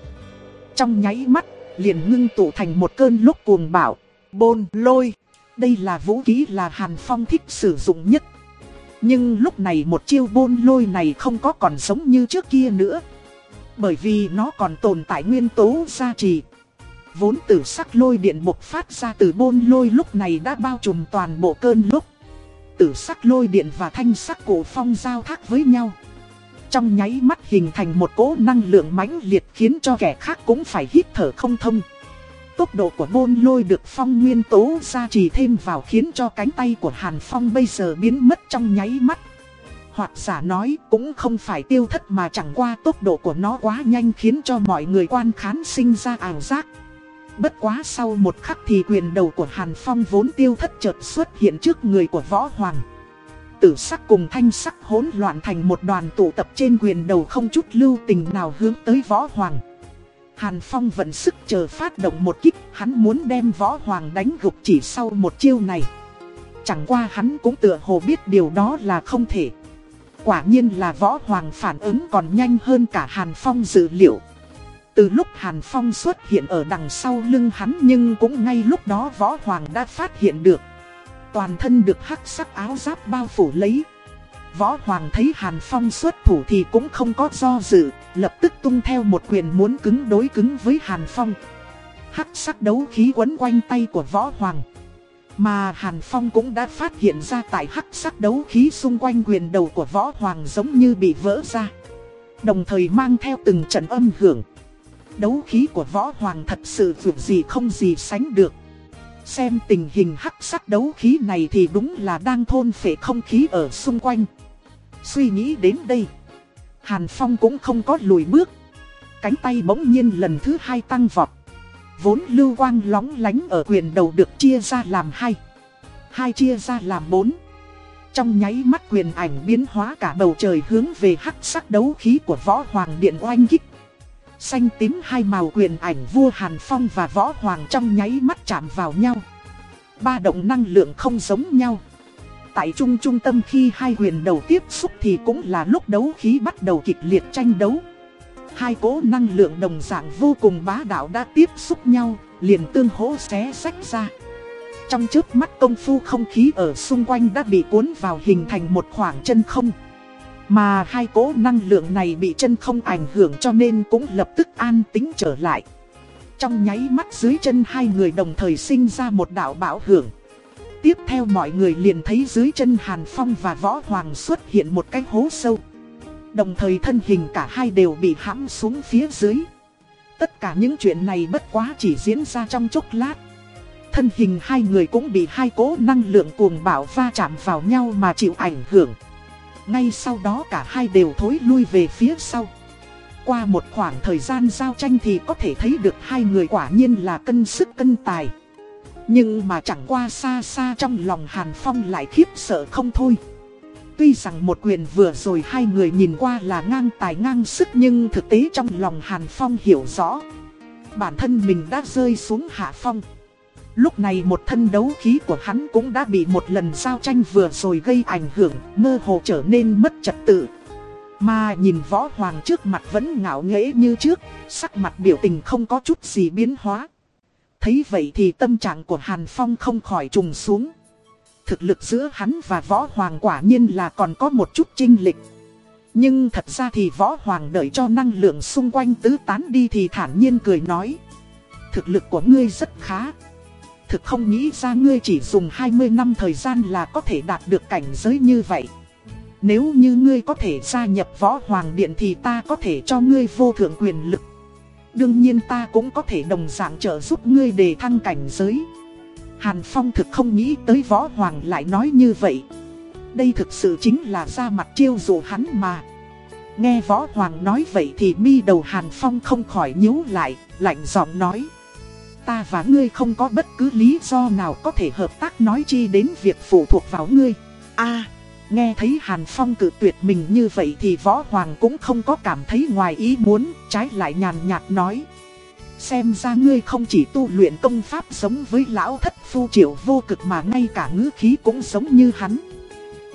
Trong nháy mắt, liền ngưng tụ thành một cơn lúc cuồng bạo, bôn lôi. Đây là vũ khí là Hàn Phong thích sử dụng nhất. Nhưng lúc này một chiêu bôn lôi này không có còn giống như trước kia nữa. Bởi vì nó còn tồn tại nguyên tố gia trì. Vốn tử sắc lôi điện bộc phát ra từ bôn lôi lúc này đã bao trùm toàn bộ cơn lúc. Tử sắc lôi điện và thanh sắc cổ phong giao thác với nhau. Trong nháy mắt hình thành một cỗ năng lượng mãnh liệt khiến cho kẻ khác cũng phải hít thở không thông. Tốc độ của bôn lôi được phong nguyên tố gia trì thêm vào khiến cho cánh tay của Hàn Phong bây giờ biến mất trong nháy mắt. Hoặc giả nói cũng không phải tiêu thất mà chẳng qua tốc độ của nó quá nhanh khiến cho mọi người quan khán sinh ra ảo giác. Bất quá sau một khắc thì quyền đầu của Hàn Phong vốn tiêu thất chợt xuất hiện trước người của Võ Hoàng. Tử sắc cùng thanh sắc hỗn loạn thành một đoàn tụ tập trên quyền đầu không chút lưu tình nào hướng tới Võ Hoàng. Hàn Phong vận sức chờ phát động một kích, hắn muốn đem Võ Hoàng đánh gục chỉ sau một chiêu này. Chẳng qua hắn cũng tựa hồ biết điều đó là không thể. Quả nhiên là Võ Hoàng phản ứng còn nhanh hơn cả Hàn Phong dự liệu. Từ lúc Hàn Phong xuất hiện ở đằng sau lưng hắn nhưng cũng ngay lúc đó Võ Hoàng đã phát hiện được. Toàn thân được hắc sắc áo giáp bao phủ lấy. Võ Hoàng thấy Hàn Phong xuất thủ thì cũng không có do dự, lập tức tung theo một quyền muốn cứng đối cứng với Hàn Phong. Hắc sắc đấu khí quấn quanh tay của Võ Hoàng. Mà Hàn Phong cũng đã phát hiện ra tại hắc sắc đấu khí xung quanh quyền đầu của Võ Hoàng giống như bị vỡ ra. Đồng thời mang theo từng trận âm hưởng. Đấu khí của Võ Hoàng thật sự vượt gì không gì sánh được. Xem tình hình hắc sắc đấu khí này thì đúng là đang thôn phệ không khí ở xung quanh. Suy nghĩ đến đây, Hàn Phong cũng không có lùi bước. Cánh tay bỗng nhiên lần thứ hai tăng vọt. Vốn lưu quang lóng lánh ở quyền đầu được chia ra làm hai. Hai chia ra làm bốn. Trong nháy mắt quyền ảnh biến hóa cả bầu trời hướng về hắc sắc đấu khí của võ hoàng điện oanh kích. Xanh tím hai màu quyền ảnh vua Hàn Phong và võ hoàng trong nháy mắt chạm vào nhau. Ba động năng lượng không giống nhau. Tại trung trung tâm khi hai quyền đầu tiếp xúc thì cũng là lúc đấu khí bắt đầu kịch liệt tranh đấu. Hai cố năng lượng đồng dạng vô cùng bá đạo đã tiếp xúc nhau, liền tương hỗ xé sách ra. Trong trước mắt công phu không khí ở xung quanh đã bị cuốn vào hình thành một khoảng chân không. Mà hai cố năng lượng này bị chân không ảnh hưởng cho nên cũng lập tức an tính trở lại. Trong nháy mắt dưới chân hai người đồng thời sinh ra một đạo bão hưởng. Tiếp theo mọi người liền thấy dưới chân Hàn Phong và Võ Hoàng xuất hiện một cái hố sâu. Đồng thời thân hình cả hai đều bị hãm xuống phía dưới. Tất cả những chuyện này bất quá chỉ diễn ra trong chốc lát. Thân hình hai người cũng bị hai cố năng lượng cuồng bạo va chạm vào nhau mà chịu ảnh hưởng. Ngay sau đó cả hai đều thối lui về phía sau. Qua một khoảng thời gian giao tranh thì có thể thấy được hai người quả nhiên là cân sức cân tài. Nhưng mà chẳng qua xa xa trong lòng Hàn Phong lại khiếp sợ không thôi. Tuy rằng một quyền vừa rồi hai người nhìn qua là ngang tài ngang sức nhưng thực tế trong lòng Hàn Phong hiểu rõ. Bản thân mình đã rơi xuống hạ phong. Lúc này một thân đấu khí của hắn cũng đã bị một lần giao tranh vừa rồi gây ảnh hưởng, mơ hồ trở nên mất trật tự. Mà nhìn võ hoàng trước mặt vẫn ngạo nghễ như trước, sắc mặt biểu tình không có chút gì biến hóa. Thấy vậy thì tâm trạng của Hàn Phong không khỏi trùng xuống. Thực lực giữa hắn và võ hoàng quả nhiên là còn có một chút chênh lịch. Nhưng thật ra thì võ hoàng đợi cho năng lượng xung quanh tứ tán đi thì thản nhiên cười nói. Thực lực của ngươi rất khá. Thực không nghĩ ra ngươi chỉ dùng 20 năm thời gian là có thể đạt được cảnh giới như vậy. Nếu như ngươi có thể gia nhập võ hoàng điện thì ta có thể cho ngươi vô thượng quyền lực. Đương nhiên ta cũng có thể đồng dạng trợ giúp ngươi đề thăng cảnh giới. Hàn Phong thực không nghĩ tới võ hoàng lại nói như vậy. Đây thực sự chính là ra mặt chiêu dụ hắn mà. Nghe võ hoàng nói vậy thì mi đầu Hàn Phong không khỏi nhíu lại, lạnh giọng nói. Ta và ngươi không có bất cứ lý do nào có thể hợp tác nói chi đến việc phụ thuộc vào ngươi. a nghe thấy Hàn Phong cự tuyệt mình như vậy thì võ hoàng cũng không có cảm thấy ngoài ý muốn, trái lại nhàn nhạt nói. Xem ra ngươi không chỉ tu luyện công pháp giống với lão thất phu triệu vô cực mà ngay cả ngữ khí cũng giống như hắn.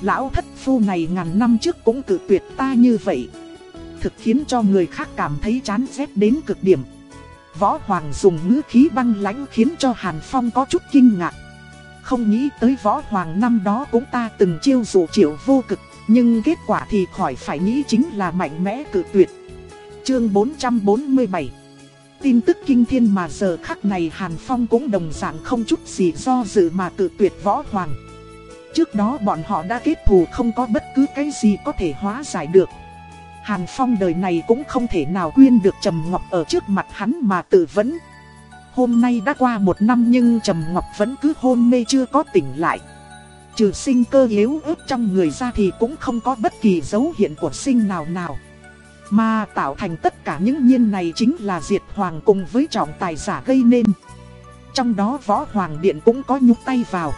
Lão thất phu này ngàn năm trước cũng cự tuyệt ta như vậy. Thực khiến cho người khác cảm thấy chán ghét đến cực điểm. Võ Hoàng dùng ngữ khí băng lãnh khiến cho Hàn Phong có chút kinh ngạc. Không nghĩ tới Võ Hoàng năm đó cũng ta từng chiêu dụ triệu vô cực, nhưng kết quả thì khỏi phải nghĩ chính là mạnh mẽ cự tuyệt. Chương 447 Tin tức kinh thiên mà giờ khắc này Hàn Phong cũng đồng dạng không chút gì do dự mà tự tuyệt Võ Hoàng. Trước đó bọn họ đã kết thù không có bất cứ cái gì có thể hóa giải được. Hàn Phong đời này cũng không thể nào quên được Trầm Ngọc ở trước mặt hắn mà tự vấn. Hôm nay đã qua một năm nhưng Trầm Ngọc vẫn cứ hôn mê chưa có tỉnh lại. Trừ sinh cơ yếu ớt trong người ra thì cũng không có bất kỳ dấu hiện của sinh nào nào. Mà tạo thành tất cả những nhiên này chính là Diệt Hoàng cùng với trọng tài giả gây nên. Trong đó Võ Hoàng Điện cũng có nhúc tay vào.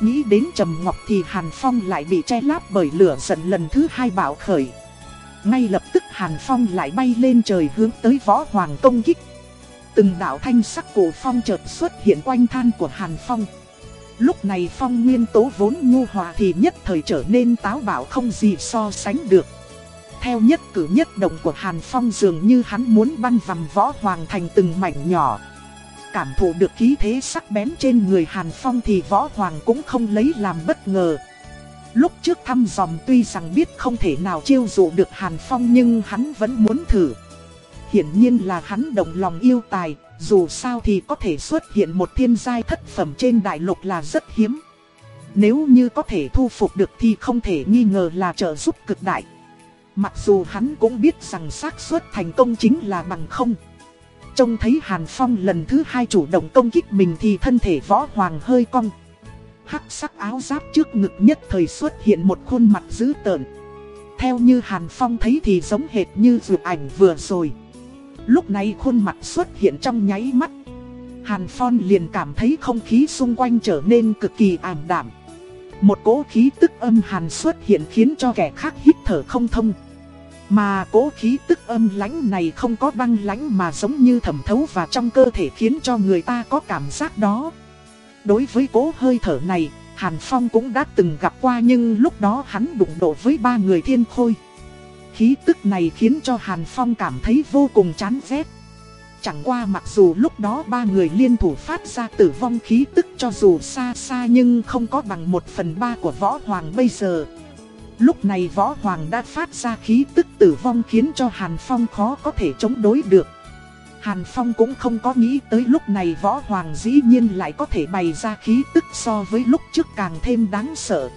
Nghĩ đến Trầm Ngọc thì Hàn Phong lại bị che láp bởi lửa giận lần thứ hai bạo khởi. Ngay lập tức Hàn Phong lại bay lên trời hướng tới Võ Hoàng công kích. Từng đạo thanh sắc cổ phong chợt xuất hiện quanh than của Hàn Phong. Lúc này phong nguyên tố vốn nhu hòa thì nhất thời trở nên táo bạo không gì so sánh được. Theo nhất cử nhất động của Hàn Phong dường như hắn muốn băng vằm võ hoàng thành từng mảnh nhỏ. Cảm thụ được khí thế sắc bén trên người Hàn Phong thì võ hoàng cũng không lấy làm bất ngờ. Lúc trước thăm dòm tuy rằng biết không thể nào chiêu dụ được Hàn Phong nhưng hắn vẫn muốn thử. Hiển nhiên là hắn động lòng yêu tài, dù sao thì có thể xuất hiện một thiên giai thất phẩm trên đại lục là rất hiếm. Nếu như có thể thu phục được thì không thể nghi ngờ là trợ giúp cực đại. Mặc dù hắn cũng biết rằng xác suất thành công chính là bằng không. Trông thấy Hàn Phong lần thứ hai chủ động công kích mình thì thân thể võ hoàng hơi cong. Hắc sắc áo giáp trước ngực nhất thời xuất hiện một khuôn mặt dữ tợn. Theo như Hàn Phong thấy thì giống hệt như dự ảnh vừa rồi. Lúc này khuôn mặt xuất hiện trong nháy mắt. Hàn Phong liền cảm thấy không khí xung quanh trở nên cực kỳ ảm đạm. Một cỗ khí tức âm hàn xuất hiện khiến cho kẻ khác hít thở không thông. Mà cỗ khí tức âm lãnh này không có băng lãnh mà giống như thẩm thấu vào trong cơ thể khiến cho người ta có cảm giác đó. Đối với cỗ hơi thở này, Hàn Phong cũng đã từng gặp qua nhưng lúc đó hắn đụng độ với ba người thiên khôi. Khí tức này khiến cho Hàn Phong cảm thấy vô cùng chán ghét. Chẳng qua mặc dù lúc đó ba người liên thủ phát ra tử vong khí tức cho dù xa xa nhưng không có bằng một phần ba của Võ Hoàng bây giờ. Lúc này Võ Hoàng đã phát ra khí tức tử vong khiến cho Hàn Phong khó có thể chống đối được. Hàn Phong cũng không có nghĩ tới lúc này Võ Hoàng dĩ nhiên lại có thể bày ra khí tức so với lúc trước càng thêm đáng sợ.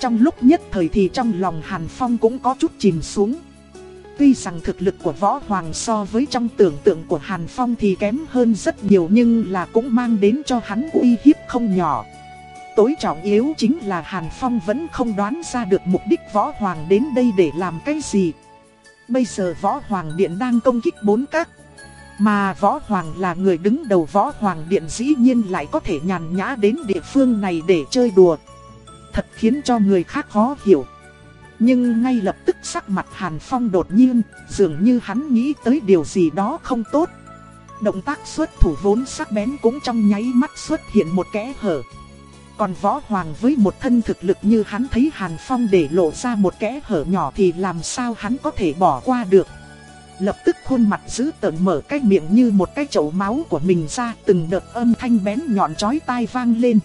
Trong lúc nhất thời thì trong lòng Hàn Phong cũng có chút chìm xuống. Tuy rằng thực lực của Võ Hoàng so với trong tưởng tượng của Hàn Phong thì kém hơn rất nhiều nhưng là cũng mang đến cho hắn uy hiếp không nhỏ. Tối trọng yếu chính là Hàn Phong vẫn không đoán ra được mục đích Võ Hoàng đến đây để làm cái gì. Bây giờ Võ Hoàng Điện đang công kích bốn các. Mà Võ Hoàng là người đứng đầu Võ Hoàng Điện dĩ nhiên lại có thể nhàn nhã đến địa phương này để chơi đùa. Thật khiến cho người khác khó hiểu. Nhưng ngay lập tức sắc mặt Hàn Phong đột nhiên, dường như hắn nghĩ tới điều gì đó không tốt. Động tác xuất thủ vốn sắc bén cũng trong nháy mắt xuất hiện một kẽ hở. Còn võ hoàng với một thân thực lực như hắn thấy Hàn Phong để lộ ra một kẽ hở nhỏ thì làm sao hắn có thể bỏ qua được. Lập tức khuôn mặt giữ tợn mở cái miệng như một cái chậu máu của mình ra từng đợt âm thanh bén nhọn chói tai vang lên.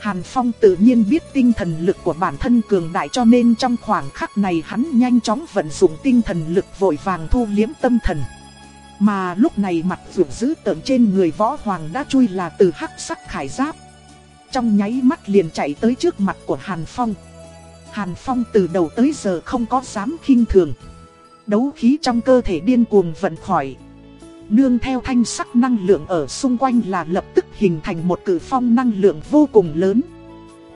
Hàn Phong tự nhiên biết tinh thần lực của bản thân cường đại cho nên trong khoảng khắc này hắn nhanh chóng vận dụng tinh thần lực vội vàng thu liếm tâm thần. Mà lúc này mặt vượt dữ tợn trên người võ hoàng đã chui là từ hắc sắc khải giáp. Trong nháy mắt liền chạy tới trước mặt của Hàn Phong. Hàn Phong từ đầu tới giờ không có dám khinh thường. Đấu khí trong cơ thể điên cuồng vận khỏi. Nương theo thanh sắc năng lượng ở xung quanh là lập tức hình thành một cử phong năng lượng vô cùng lớn.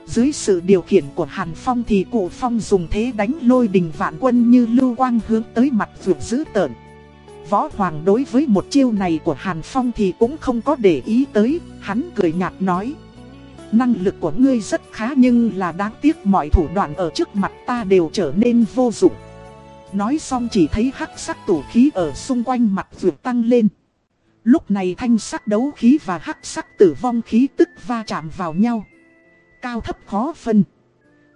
Dưới sự điều khiển của Hàn Phong thì cụ phong dùng thế đánh lôi đình vạn quân như lưu quang hướng tới mặt vượt dữ tợn. Võ Hoàng đối với một chiêu này của Hàn Phong thì cũng không có để ý tới, hắn cười nhạt nói. Năng lực của ngươi rất khá nhưng là đáng tiếc mọi thủ đoạn ở trước mặt ta đều trở nên vô dụng. Nói xong chỉ thấy hắc sắc tổ khí ở xung quanh mặt vượt tăng lên. Lúc này thanh sắc đấu khí và hắc sắc tử vong khí tức va chạm vào nhau. Cao thấp khó phân.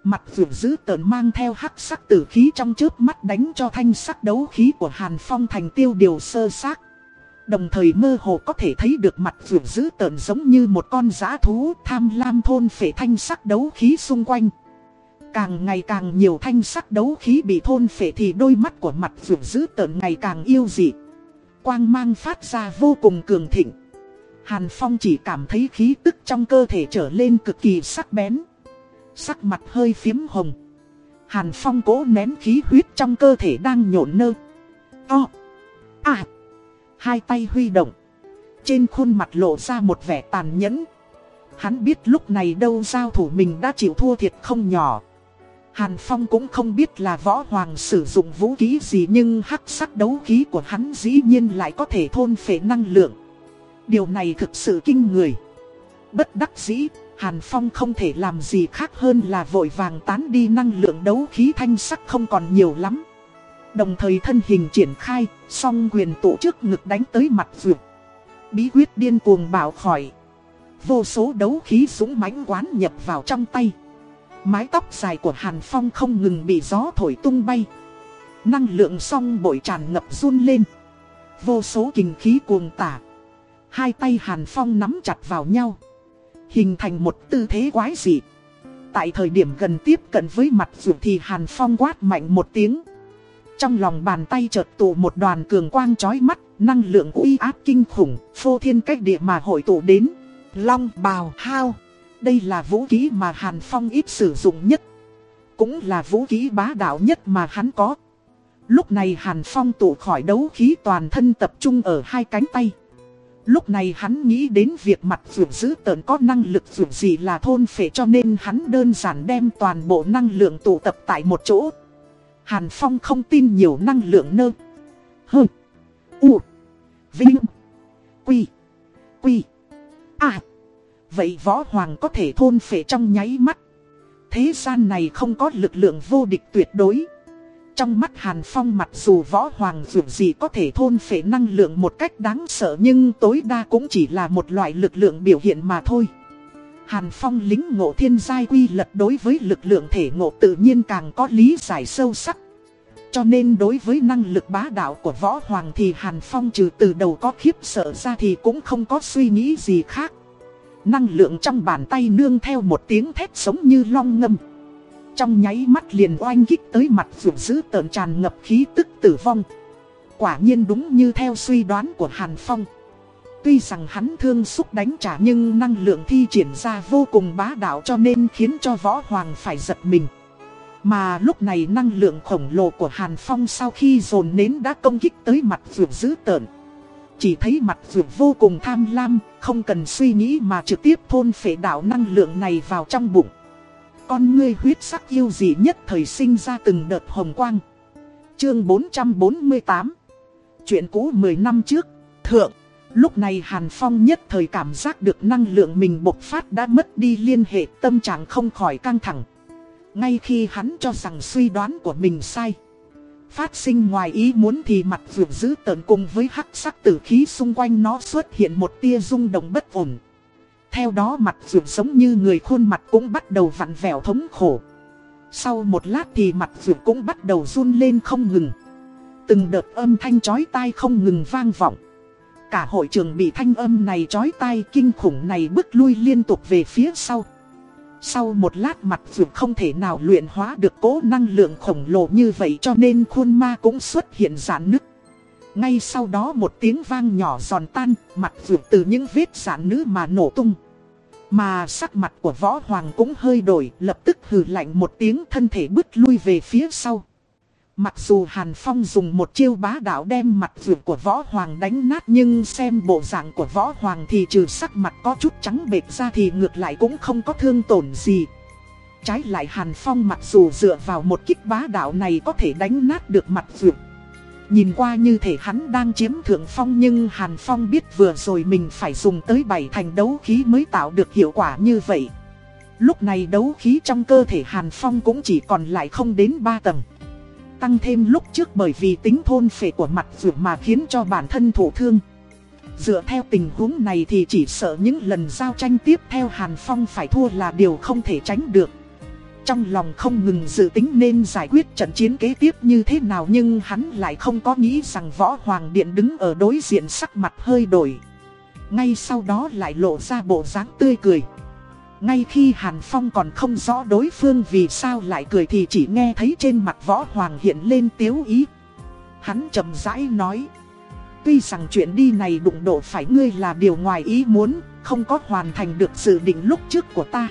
Mặt vượt giữ tợn mang theo hắc sắc tử khí trong chớp mắt đánh cho thanh sắc đấu khí của Hàn Phong thành tiêu điều sơ xác. Đồng thời mơ hồ có thể thấy được mặt vượt giữ tợn giống như một con giã thú tham lam thôn phệ thanh sắc đấu khí xung quanh. Càng ngày càng nhiều thanh sắc đấu khí bị thôn phệ thì đôi mắt của mặt vượt dữ tợn ngày càng yêu dị. Quang mang phát ra vô cùng cường thịnh. Hàn Phong chỉ cảm thấy khí tức trong cơ thể trở lên cực kỳ sắc bén. Sắc mặt hơi phiếm hồng. Hàn Phong cố nén khí huyết trong cơ thể đang nhộn nơ. To. À. Hai tay huy động. Trên khuôn mặt lộ ra một vẻ tàn nhẫn. Hắn biết lúc này đâu giao thủ mình đã chịu thua thiệt không nhỏ. Hàn Phong cũng không biết là võ hoàng sử dụng vũ khí gì nhưng hắc sắc đấu khí của hắn dĩ nhiên lại có thể thôn phệ năng lượng. Điều này thực sự kinh người. Bất đắc dĩ, Hàn Phong không thể làm gì khác hơn là vội vàng tán đi năng lượng đấu khí thanh sắc không còn nhiều lắm. Đồng thời thân hình triển khai, song quyền tụ trước ngực đánh tới mặt vượt. Bí quyết điên cuồng bảo khỏi. Vô số đấu khí dũng mãnh quán nhập vào trong tay. Mái tóc dài của Hàn Phong không ngừng bị gió thổi tung bay. Năng lượng song bội tràn ngập run lên. Vô số kình khí cuồng tả. Hai tay Hàn Phong nắm chặt vào nhau. Hình thành một tư thế quái dị. Tại thời điểm gần tiếp cận với mặt dù thì Hàn Phong quát mạnh một tiếng. Trong lòng bàn tay chợt tụ một đoàn cường quang chói mắt, năng lượng uy áp kinh khủng, phô thiên cách địa mà hội tụ đến. Long bào hao. Đây là vũ khí mà Hàn Phong ít sử dụng nhất. Cũng là vũ khí bá đạo nhất mà hắn có. Lúc này Hàn Phong tụ khỏi đấu khí toàn thân tập trung ở hai cánh tay. Lúc này hắn nghĩ đến việc mặt vượt giữ tợn có năng lực vượt gì là thôn phệ cho nên hắn đơn giản đem toàn bộ năng lượng tụ tập tại một chỗ. Hàn Phong không tin nhiều năng lượng nơ. Hơ. U. Vinh. Quy. Quy. À. Vậy võ hoàng có thể thôn phệ trong nháy mắt. Thế gian này không có lực lượng vô địch tuyệt đối. Trong mắt Hàn Phong mặc dù võ hoàng dù gì có thể thôn phệ năng lượng một cách đáng sợ nhưng tối đa cũng chỉ là một loại lực lượng biểu hiện mà thôi. Hàn Phong lính ngộ thiên giai quy lật đối với lực lượng thể ngộ tự nhiên càng có lý giải sâu sắc. Cho nên đối với năng lực bá đạo của võ hoàng thì Hàn Phong trừ từ đầu có khiếp sợ ra thì cũng không có suy nghĩ gì khác. Năng lượng trong bàn tay nương theo một tiếng thét sống như long ngâm. Trong nháy mắt liền oanh kích tới mặt vượt dữ tợn tràn ngập khí tức tử vong. Quả nhiên đúng như theo suy đoán của Hàn Phong. Tuy rằng hắn thương xúc đánh trả nhưng năng lượng thi triển ra vô cùng bá đạo cho nên khiến cho võ hoàng phải giật mình. Mà lúc này năng lượng khổng lồ của Hàn Phong sau khi dồn nến đã công kích tới mặt vượt dữ tợn. Chỉ thấy mặt ruột vô cùng tham lam, không cần suy nghĩ mà trực tiếp thôn phệ đạo năng lượng này vào trong bụng. Con ngươi huyết sắc yêu dị nhất thời sinh ra từng đợt hồng quang. Chương 448 Chuyện cũ 10 năm trước, thượng Lúc này Hàn Phong nhất thời cảm giác được năng lượng mình bộc phát đã mất đi liên hệ tâm trạng không khỏi căng thẳng. Ngay khi hắn cho rằng suy đoán của mình sai. Phát sinh ngoài ý muốn thì mặt vượt giữ tợn cùng với hắc sắc tử khí xung quanh nó xuất hiện một tia rung động bất ổn. Theo đó mặt vượt giống như người khuôn mặt cũng bắt đầu vặn vẹo thống khổ. Sau một lát thì mặt vượt cũng bắt đầu run lên không ngừng. Từng đợt âm thanh chói tai không ngừng vang vọng. Cả hội trường bị thanh âm này chói tai kinh khủng này bước lui liên tục về phía sau. Sau một lát mặt vượt không thể nào luyện hóa được cố năng lượng khổng lồ như vậy cho nên khuôn ma cũng xuất hiện giãn nứt. Ngay sau đó một tiếng vang nhỏ giòn tan, mặt vượt từ những vết giãn nữ mà nổ tung. Mà sắc mặt của võ hoàng cũng hơi đổi, lập tức hừ lạnh một tiếng thân thể bứt lui về phía sau. Mặc dù Hàn Phong dùng một chiêu bá đạo đem mặt vượt của võ hoàng đánh nát nhưng xem bộ dạng của võ hoàng thì trừ sắc mặt có chút trắng bệch ra thì ngược lại cũng không có thương tổn gì. Trái lại Hàn Phong mặc dù dựa vào một kích bá đạo này có thể đánh nát được mặt vượt. Nhìn qua như thể hắn đang chiếm thượng phong nhưng Hàn Phong biết vừa rồi mình phải dùng tới bảy thành đấu khí mới tạo được hiệu quả như vậy. Lúc này đấu khí trong cơ thể Hàn Phong cũng chỉ còn lại không đến 3 tầng. Tăng thêm lúc trước bởi vì tính thôn phệ của mặt vượt mà khiến cho bản thân thổ thương. Dựa theo tình huống này thì chỉ sợ những lần giao tranh tiếp theo Hàn Phong phải thua là điều không thể tránh được. Trong lòng không ngừng dự tính nên giải quyết trận chiến kế tiếp như thế nào nhưng hắn lại không có nghĩ rằng Võ Hoàng Điện đứng ở đối diện sắc mặt hơi đổi. Ngay sau đó lại lộ ra bộ dáng tươi cười. Ngay khi Hàn Phong còn không rõ đối phương vì sao lại cười thì chỉ nghe thấy trên mặt Võ Hoàng hiện lên tiếu ý. Hắn chậm rãi nói. Tuy rằng chuyện đi này đụng độ phải ngươi là điều ngoài ý muốn, không có hoàn thành được dự định lúc trước của ta.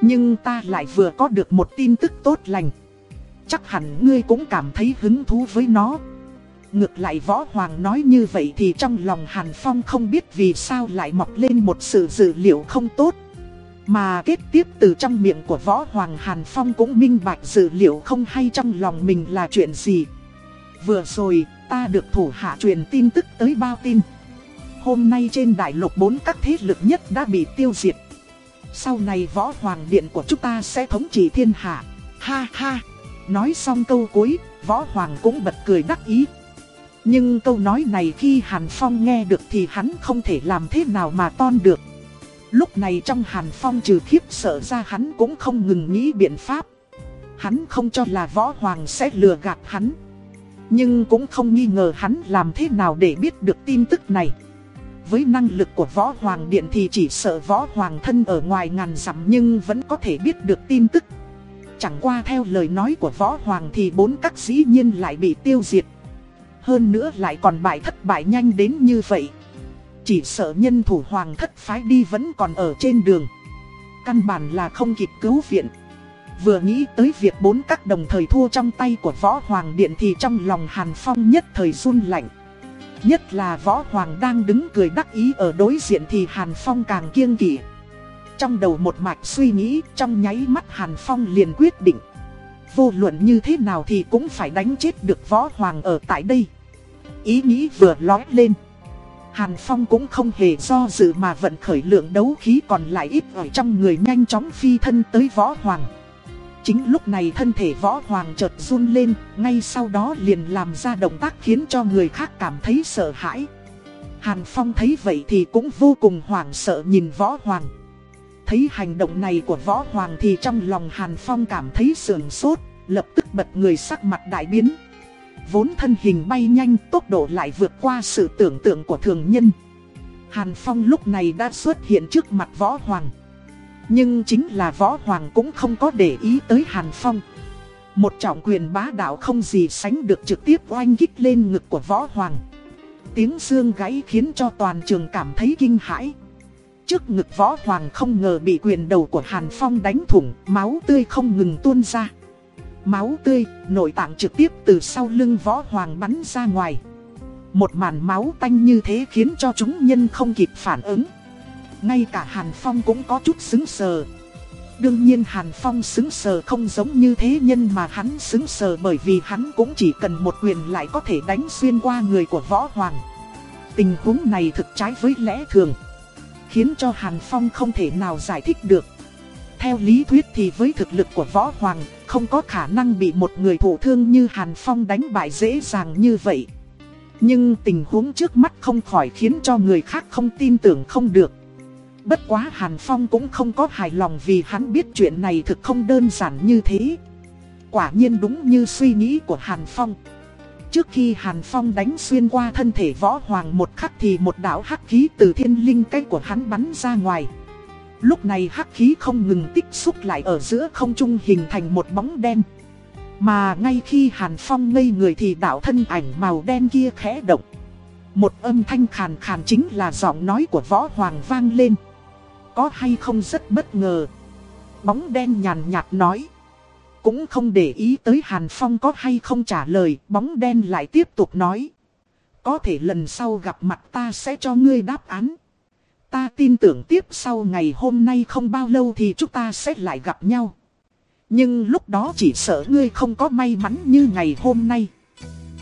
Nhưng ta lại vừa có được một tin tức tốt lành. Chắc hẳn ngươi cũng cảm thấy hứng thú với nó. Ngược lại Võ Hoàng nói như vậy thì trong lòng Hàn Phong không biết vì sao lại mọc lên một sự dự liệu không tốt. Mà kết tiếp từ trong miệng của Võ Hoàng Hàn Phong cũng minh bạch dự liệu không hay trong lòng mình là chuyện gì. Vừa rồi, ta được thủ hạ truyền tin tức tới bao tin. Hôm nay trên đại lục bốn các thế lực nhất đã bị tiêu diệt. Sau này Võ Hoàng Điện của chúng ta sẽ thống trị thiên hạ. Ha ha! Nói xong câu cuối, Võ Hoàng cũng bật cười đắc ý. Nhưng câu nói này khi Hàn Phong nghe được thì hắn không thể làm thế nào mà ton được. Lúc này trong Hàn Phong trừ khiếp sợ ra hắn cũng không ngừng nghĩ biện pháp. Hắn không cho là Võ Hoàng sẽ lừa gạt hắn. Nhưng cũng không nghi ngờ hắn làm thế nào để biết được tin tức này. Với năng lực của Võ Hoàng Điện thì chỉ sợ Võ Hoàng thân ở ngoài ngàn dặm nhưng vẫn có thể biết được tin tức. Chẳng qua theo lời nói của Võ Hoàng thì bốn các dĩ nhiên lại bị tiêu diệt. Hơn nữa lại còn bại thất bại nhanh đến như vậy. Chỉ sợ nhân thủ Hoàng thất phái đi vẫn còn ở trên đường. Căn bản là không kịp cứu viện. Vừa nghĩ tới việc bốn các đồng thời thua trong tay của Võ Hoàng Điện thì trong lòng Hàn Phong nhất thời run lạnh. Nhất là Võ Hoàng đang đứng cười đắc ý ở đối diện thì Hàn Phong càng kiêng kỵ. Trong đầu một mạch suy nghĩ, trong nháy mắt Hàn Phong liền quyết định. Vô luận như thế nào thì cũng phải đánh chết được Võ Hoàng ở tại đây. Ý nghĩ vừa lói lên. Hàn Phong cũng không hề do dự mà vận khởi lượng đấu khí còn lại ít ở trong người nhanh chóng phi thân tới Võ Hoàng. Chính lúc này thân thể võ hoàng chợt run lên, ngay sau đó liền làm ra động tác khiến cho người khác cảm thấy sợ hãi. Hàn Phong thấy vậy thì cũng vô cùng hoảng sợ nhìn võ hoàng. Thấy hành động này của võ hoàng thì trong lòng Hàn Phong cảm thấy sườn sốt, lập tức bật người sắc mặt đại biến. Vốn thân hình bay nhanh tốc độ lại vượt qua sự tưởng tượng của thường nhân. Hàn Phong lúc này đã xuất hiện trước mặt võ hoàng. Nhưng chính là Võ Hoàng cũng không có để ý tới Hàn Phong. Một trọng quyền bá đạo không gì sánh được trực tiếp oanh kích lên ngực của Võ Hoàng. Tiếng xương gáy khiến cho toàn trường cảm thấy kinh hãi. Trước ngực Võ Hoàng không ngờ bị quyền đầu của Hàn Phong đánh thủng, máu tươi không ngừng tuôn ra. Máu tươi, nội tạng trực tiếp từ sau lưng Võ Hoàng bắn ra ngoài. Một màn máu tanh như thế khiến cho chúng nhân không kịp phản ứng. Ngay cả Hàn Phong cũng có chút xứng sờ. Đương nhiên Hàn Phong xứng sờ không giống như thế nhân mà hắn xứng sờ bởi vì hắn cũng chỉ cần một quyền lại có thể đánh xuyên qua người của Võ Hoàng. Tình huống này thực trái với lẽ thường, khiến cho Hàn Phong không thể nào giải thích được. Theo lý thuyết thì với thực lực của Võ Hoàng, không có khả năng bị một người thụ thương như Hàn Phong đánh bại dễ dàng như vậy. Nhưng tình huống trước mắt không khỏi khiến cho người khác không tin tưởng không được. Bất quá Hàn Phong cũng không có hài lòng vì hắn biết chuyện này thực không đơn giản như thế. Quả nhiên đúng như suy nghĩ của Hàn Phong. Trước khi Hàn Phong đánh xuyên qua thân thể võ hoàng một khắc thì một đạo hắc khí từ thiên linh cây của hắn bắn ra ngoài. Lúc này hắc khí không ngừng tích xúc lại ở giữa không trung hình thành một bóng đen. Mà ngay khi Hàn Phong ngây người thì đạo thân ảnh màu đen kia khẽ động. Một âm thanh khàn khàn chính là giọng nói của võ hoàng vang lên. Có hay không rất bất ngờ. Bóng đen nhàn nhạt nói. Cũng không để ý tới Hàn Phong có hay không trả lời, bóng đen lại tiếp tục nói. Có thể lần sau gặp mặt ta sẽ cho ngươi đáp án. Ta tin tưởng tiếp sau ngày hôm nay không bao lâu thì chúng ta sẽ lại gặp nhau. Nhưng lúc đó chỉ sợ ngươi không có may mắn như ngày hôm nay.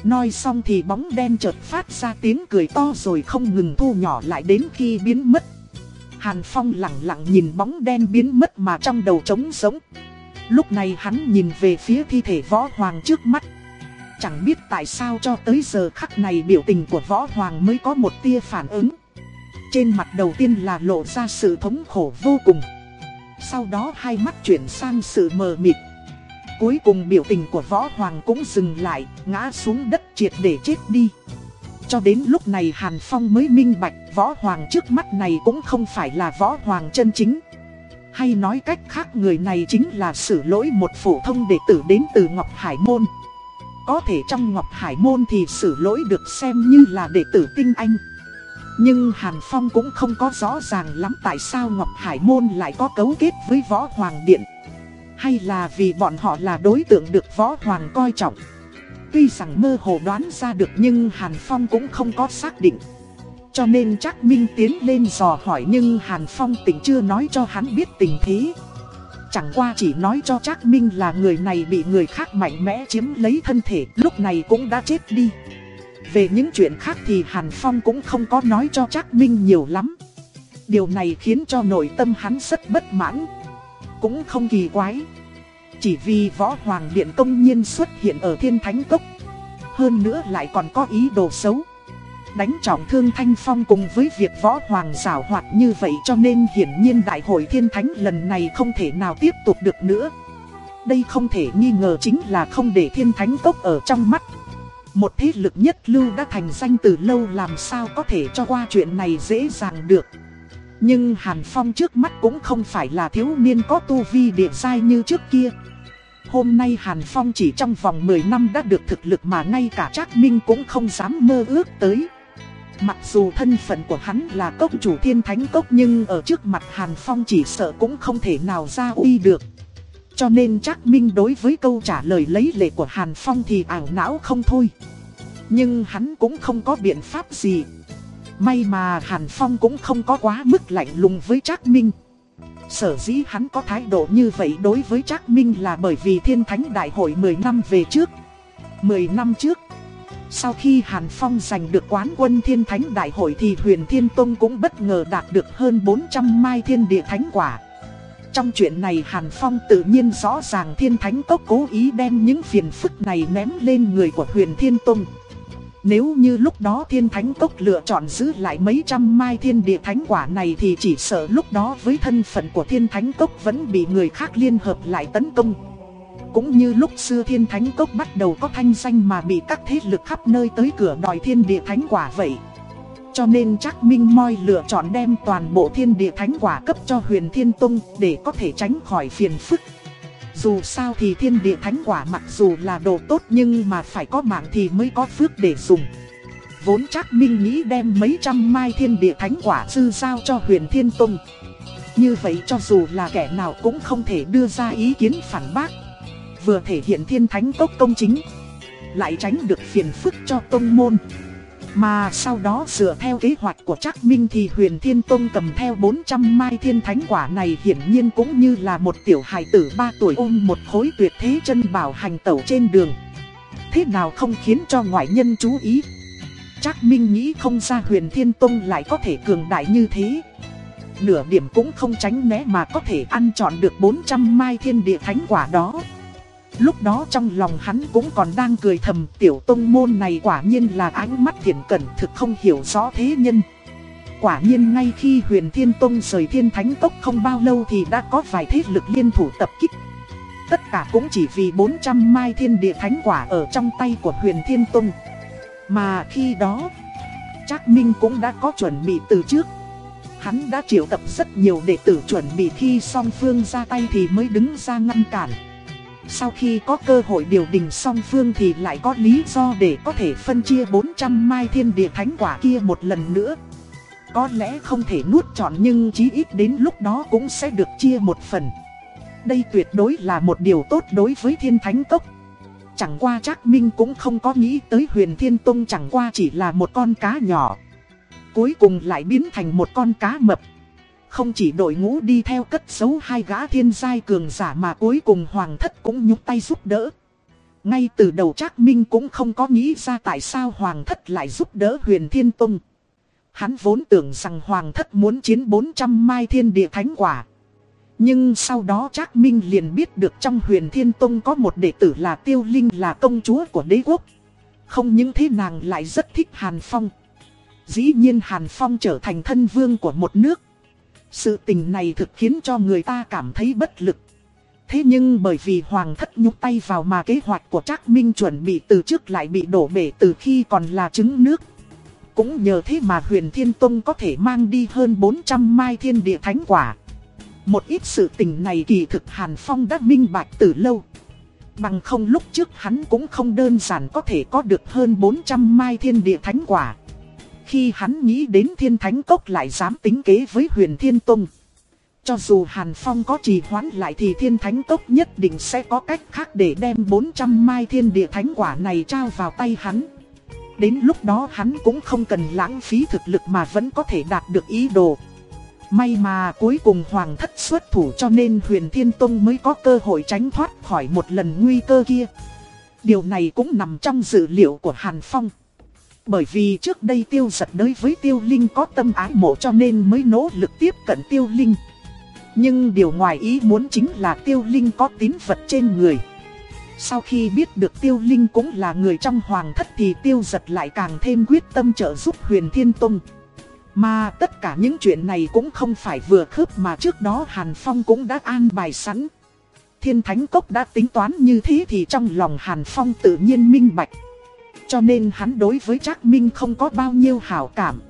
Nói xong thì bóng đen chợt phát ra tiếng cười to rồi không ngừng thu nhỏ lại đến khi biến mất. Hàn Phong lặng lặng nhìn bóng đen biến mất mà trong đầu trống sống. Lúc này hắn nhìn về phía thi thể võ hoàng trước mắt. Chẳng biết tại sao cho tới giờ khắc này biểu tình của võ hoàng mới có một tia phản ứng. Trên mặt đầu tiên là lộ ra sự thống khổ vô cùng. Sau đó hai mắt chuyển sang sự mờ mịt. Cuối cùng biểu tình của võ hoàng cũng dừng lại, ngã xuống đất triệt để chết đi. Cho đến lúc này Hàn Phong mới minh bạch võ hoàng trước mắt này cũng không phải là võ hoàng chân chính. Hay nói cách khác người này chính là sử lỗi một phổ thông đệ tử đến từ Ngọc Hải Môn. Có thể trong Ngọc Hải Môn thì sử lỗi được xem như là đệ tử tinh anh. Nhưng Hàn Phong cũng không có rõ ràng lắm tại sao Ngọc Hải Môn lại có cấu kết với Võ Hoàng Điện. Hay là vì bọn họ là đối tượng được Võ Hoàng coi trọng. Tuy rằng mơ hồ đoán ra được nhưng Hàn Phong cũng không có xác định. Cho nên chắc Minh tiến lên dò hỏi nhưng Hàn Phong tỉnh chưa nói cho hắn biết tình thế. Chẳng qua chỉ nói cho chắc Minh là người này bị người khác mạnh mẽ chiếm lấy thân thể, lúc này cũng đã chết đi. Về những chuyện khác thì Hàn Phong cũng không có nói cho trác Minh nhiều lắm. Điều này khiến cho nội tâm hắn rất bất mãn. Cũng không kỳ quái. Chỉ vì võ hoàng điện công nhiên xuất hiện ở thiên thánh cốc. Hơn nữa lại còn có ý đồ xấu. Đánh trọng thương Thanh Phong cùng với việc võ hoàng xảo hoạt như vậy cho nên hiển nhiên đại hội thiên thánh lần này không thể nào tiếp tục được nữa. Đây không thể nghi ngờ chính là không để thiên thánh cốc ở trong mắt. Một thế lực nhất lưu đã thành danh từ lâu làm sao có thể cho qua chuyện này dễ dàng được. Nhưng Hàn Phong trước mắt cũng không phải là thiếu niên có tu vi địa sai như trước kia. Hôm nay Hàn Phong chỉ trong vòng 10 năm đã được thực lực mà ngay cả Trác Minh cũng không dám mơ ước tới. Mặc dù thân phận của hắn là cốc chủ thiên thánh cốc nhưng ở trước mặt Hàn Phong chỉ sợ cũng không thể nào ra uy được. Cho nên Trác Minh đối với câu trả lời lấy lệ của Hàn Phong thì ảo não không thôi. Nhưng hắn cũng không có biện pháp gì. May mà Hàn Phong cũng không có quá mức lạnh lùng với Trác Minh. Sở dĩ hắn có thái độ như vậy đối với Trác Minh là bởi vì Thiên Thánh Đại hội 10 năm về trước. 10 năm trước, sau khi Hàn Phong giành được quán quân Thiên Thánh Đại hội thì Huyền Thiên Tông cũng bất ngờ đạt được hơn 400 mai thiên địa thánh quả. Trong chuyện này Hàn Phong tự nhiên rõ ràng Thiên Thánh Cốc cố ý đem những phiền phức này ném lên người của Huyền Thiên Tông. Nếu như lúc đó thiên thánh cốc lựa chọn giữ lại mấy trăm mai thiên địa thánh quả này thì chỉ sợ lúc đó với thân phận của thiên thánh cốc vẫn bị người khác liên hợp lại tấn công. Cũng như lúc xưa thiên thánh cốc bắt đầu có thanh danh mà bị các thế lực khắp nơi tới cửa đòi thiên địa thánh quả vậy. Cho nên chắc Minh Moi lựa chọn đem toàn bộ thiên địa thánh quả cấp cho huyền thiên tông để có thể tránh khỏi phiền phức. Dù sao thì thiên địa thánh quả mặc dù là đồ tốt nhưng mà phải có mạng thì mới có phước để dùng. Vốn chắc Minh nghĩ đem mấy trăm mai thiên địa thánh quả dư giao cho huyền thiên tông. Như vậy cho dù là kẻ nào cũng không thể đưa ra ý kiến phản bác. Vừa thể hiện thiên thánh tốc công chính, lại tránh được phiền phức cho tông môn. Mà sau đó dựa theo kế hoạch của Trác Minh thì huyền thiên tông cầm theo 400 mai thiên thánh quả này hiển nhiên cũng như là một tiểu hài tử 3 tuổi ôm một khối tuyệt thế chân bảo hành tẩu trên đường. Thế nào không khiến cho ngoại nhân chú ý? Trác Minh nghĩ không ra huyền thiên tông lại có thể cường đại như thế. Nửa điểm cũng không tránh né mà có thể ăn chọn được 400 mai thiên địa thánh quả đó. Lúc đó trong lòng hắn cũng còn đang cười thầm tiểu tông môn này quả nhiên là ánh mắt thiện cẩn thực không hiểu rõ thế nhân. Quả nhiên ngay khi huyền thiên tông rời thiên thánh tốc không bao lâu thì đã có vài thế lực liên thủ tập kích. Tất cả cũng chỉ vì 400 mai thiên địa thánh quả ở trong tay của huyền thiên tông. Mà khi đó, Trác Minh cũng đã có chuẩn bị từ trước. Hắn đã triệu tập rất nhiều đệ tử chuẩn bị khi song phương ra tay thì mới đứng ra ngăn cản. Sau khi có cơ hội điều đình song phương thì lại có lý do để có thể phân chia 400 mai thiên địa thánh quả kia một lần nữa. Có lẽ không thể nuốt trọn nhưng chí ít đến lúc đó cũng sẽ được chia một phần. Đây tuyệt đối là một điều tốt đối với thiên thánh cốc. Chẳng qua Trác Minh cũng không có nghĩ tới huyền thiên tông chẳng qua chỉ là một con cá nhỏ. Cuối cùng lại biến thành một con cá mập. Không chỉ đội ngũ đi theo cất giấu hai gã thiên giai cường giả mà cuối cùng hoàng thất cũng nhúc tay giúp đỡ. Ngay từ đầu Trác Minh cũng không có nghĩ ra tại sao hoàng thất lại giúp đỡ huyền thiên tông. Hắn vốn tưởng rằng hoàng thất muốn chiến 400 mai thiên địa thánh quả. Nhưng sau đó Trác Minh liền biết được trong huyền thiên tông có một đệ tử là Tiêu Linh, là công chúa của đế quốc. Không những thế nàng lại rất thích Hàn Phong. Dĩ nhiên Hàn Phong trở thành thân vương của một nước. Sự tình này thực khiến cho người ta cảm thấy bất lực. Thế nhưng bởi vì Hoàng thất nhúc tay vào mà kế hoạch của Trác Minh chuẩn bị từ trước lại bị đổ bể từ khi còn là trứng nước. Cũng nhờ thế mà huyền thiên tông có thể mang đi hơn 400 mai thiên địa thánh quả. Một ít sự tình này kỳ thực Hàn Phong đã minh bạch từ lâu. Bằng không lúc trước hắn cũng không đơn giản có thể có được hơn 400 mai thiên địa thánh quả. Khi hắn nghĩ đến thiên thánh cốc lại dám tính kế với huyền thiên tông. Cho dù Hàn Phong có trì hoãn lại thì thiên thánh cốc nhất định sẽ có cách khác để đem 400 mai thiên địa thánh quả này trao vào tay hắn. Đến lúc đó hắn cũng không cần lãng phí thực lực mà vẫn có thể đạt được ý đồ. May mà cuối cùng Hoàng thất xuất thủ cho nên huyền Thiên Tông mới có cơ hội tránh thoát khỏi một lần nguy cơ kia. Điều này cũng nằm trong dự liệu của Hàn Phong. Bởi vì trước đây tiêu giật đối với tiêu linh có tâm ái mộ cho nên mới nỗ lực tiếp cận tiêu linh. Nhưng điều ngoài ý muốn chính là tiêu linh có tín vật trên người. Sau khi biết được tiêu linh cũng là người trong hoàng thất thì tiêu giật lại càng thêm quyết tâm trợ giúp huyền thiên tông. Mà tất cả những chuyện này cũng không phải vừa khớp mà trước đó Hàn Phong cũng đã an bài sẵn. Thiên Thánh Cốc đã tính toán như thế thì trong lòng Hàn Phong tự nhiên minh bạch. Cho nên hắn đối với Trác Minh không có bao nhiêu hảo cảm.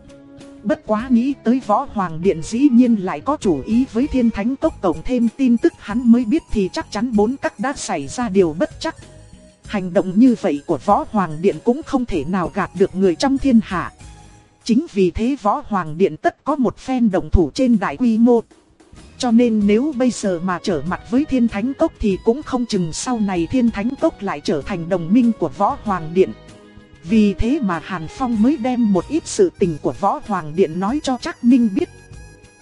Bất quá nghĩ tới Võ Hoàng Điện dĩ nhiên lại có chủ ý với Thiên Thánh tốc tổng thêm tin tức hắn mới biết thì chắc chắn bốn các đã xảy ra điều bất chắc. Hành động như vậy của Võ Hoàng Điện cũng không thể nào gạt được người trong thiên hạ. Chính vì thế Võ Hoàng Điện tất có một phen đồng thủ trên đại quy mô. Cho nên nếu bây giờ mà trở mặt với Thiên Thánh Cốc thì cũng không chừng sau này Thiên Thánh Cốc lại trở thành đồng minh của Võ Hoàng Điện. Vì thế mà Hàn Phong mới đem một ít sự tình của Võ Hoàng Điện nói cho Trác Minh biết.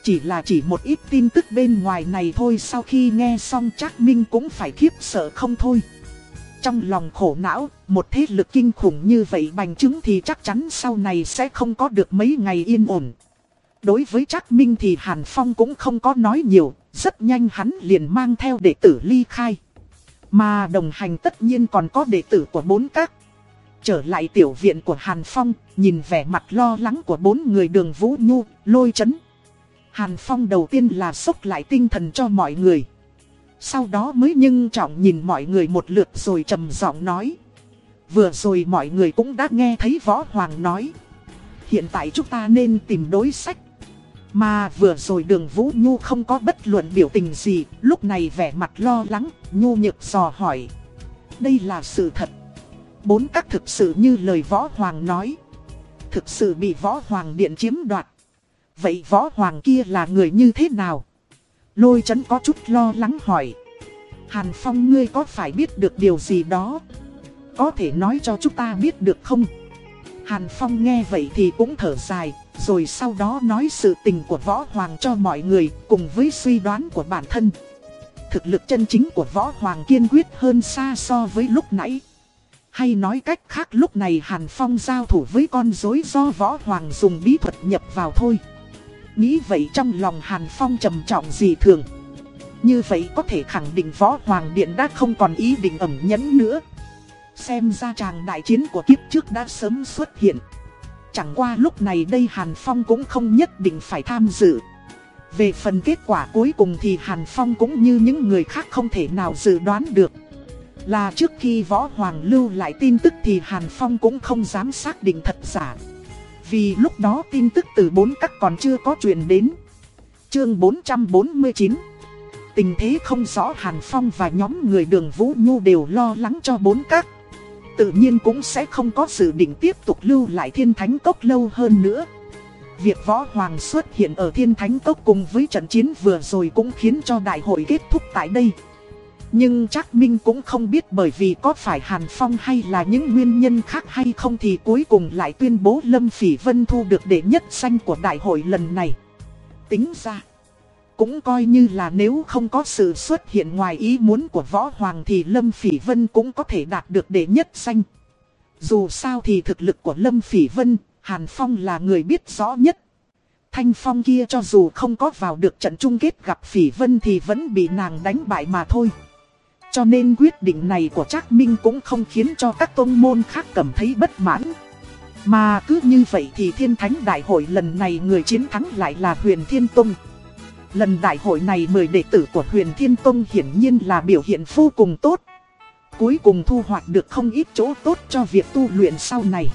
Chỉ là chỉ một ít tin tức bên ngoài này thôi sau khi nghe xong Trác Minh cũng phải khiếp sợ không thôi. Trong lòng khổ não, một thế lực kinh khủng như vậy bành chứng thì chắc chắn sau này sẽ không có được mấy ngày yên ổn. Đối với Trác Minh thì Hàn Phong cũng không có nói nhiều, rất nhanh hắn liền mang theo đệ tử ly khai. Mà đồng hành tất nhiên còn có đệ tử của bốn các. Trở lại tiểu viện của Hàn Phong, nhìn vẻ mặt lo lắng của bốn người đường Vũ Nhu, lôi chấn. Hàn Phong đầu tiên là sốc lại tinh thần cho mọi người. Sau đó mới nhưng trọng nhìn mọi người một lượt rồi trầm giọng nói. Vừa rồi mọi người cũng đã nghe thấy Võ Hoàng nói. Hiện tại chúng ta nên tìm đối sách. Mà vừa rồi đường Vũ Nhu không có bất luận biểu tình gì, lúc này vẻ mặt lo lắng, Nhu nhược dò hỏi. Đây là sự thật. Bốn các thực sự như lời Võ Hoàng nói. Thực sự bị Võ Hoàng điện chiếm đoạt. Vậy Võ Hoàng kia là người như thế nào? Lôi chấn có chút lo lắng hỏi. Hàn Phong ngươi có phải biết được điều gì đó? Có thể nói cho chúng ta biết được không? Hàn Phong nghe vậy thì cũng thở dài, rồi sau đó nói sự tình của Võ Hoàng cho mọi người, cùng với suy đoán của bản thân. Thực lực chân chính của Võ Hoàng kiên quyết hơn xa so với lúc nãy. Hay nói cách khác lúc này Hàn Phong giao thủ với con rối do Võ Hoàng dùng bí thuật nhập vào thôi. Nghĩ vậy trong lòng Hàn Phong trầm trọng dị thường. Như vậy có thể khẳng định Võ Hoàng Điện đã không còn ý định ẩn nhẫn nữa. Xem ra chàng đại chiến của kiếp trước đã sớm xuất hiện. Chẳng qua lúc này đây Hàn Phong cũng không nhất định phải tham dự. Về phần kết quả cuối cùng thì Hàn Phong cũng như những người khác không thể nào dự đoán được. Là trước khi Võ Hoàng lưu lại tin tức thì Hàn Phong cũng không dám xác định thật giả. Vì lúc đó tin tức từ bốn các còn chưa có truyền đến. Chương 449 Tình thế không rõ Hàn Phong và nhóm người đường Vũ Nhu đều lo lắng cho bốn các. Tự nhiên cũng sẽ không có dự định tiếp tục lưu lại thiên thánh cốc lâu hơn nữa. Việc võ hoàng xuất hiện ở thiên thánh cốc cùng với trận chiến vừa rồi cũng khiến cho đại hội kết thúc tại đây. Nhưng chắc Minh cũng không biết bởi vì có phải Hàn Phong hay là những nguyên nhân khác hay không thì cuối cùng lại tuyên bố Lâm Phỉ Vân thu được đệ nhất danh của đại hội lần này. Tính ra, cũng coi như là nếu không có sự xuất hiện ngoài ý muốn của Võ Hoàng thì Lâm Phỉ Vân cũng có thể đạt được đệ nhất danh. Dù sao thì thực lực của Lâm Phỉ Vân, Hàn Phong là người biết rõ nhất. Thanh Phong kia cho dù không có vào được trận chung kết gặp Phỉ Vân thì vẫn bị nàng đánh bại mà thôi. Cho nên quyết định này của Trác Minh cũng không khiến cho các tôn môn khác cảm thấy bất mãn. Mà cứ như vậy thì Thiên Thánh Đại hội lần này người chiến thắng lại là Huyền Thiên Tông. Lần đại hội này 10 đệ tử của Huyền Thiên Tông hiển nhiên là biểu hiện vô cùng tốt. Cuối cùng thu hoạch được không ít chỗ tốt cho việc tu luyện sau này.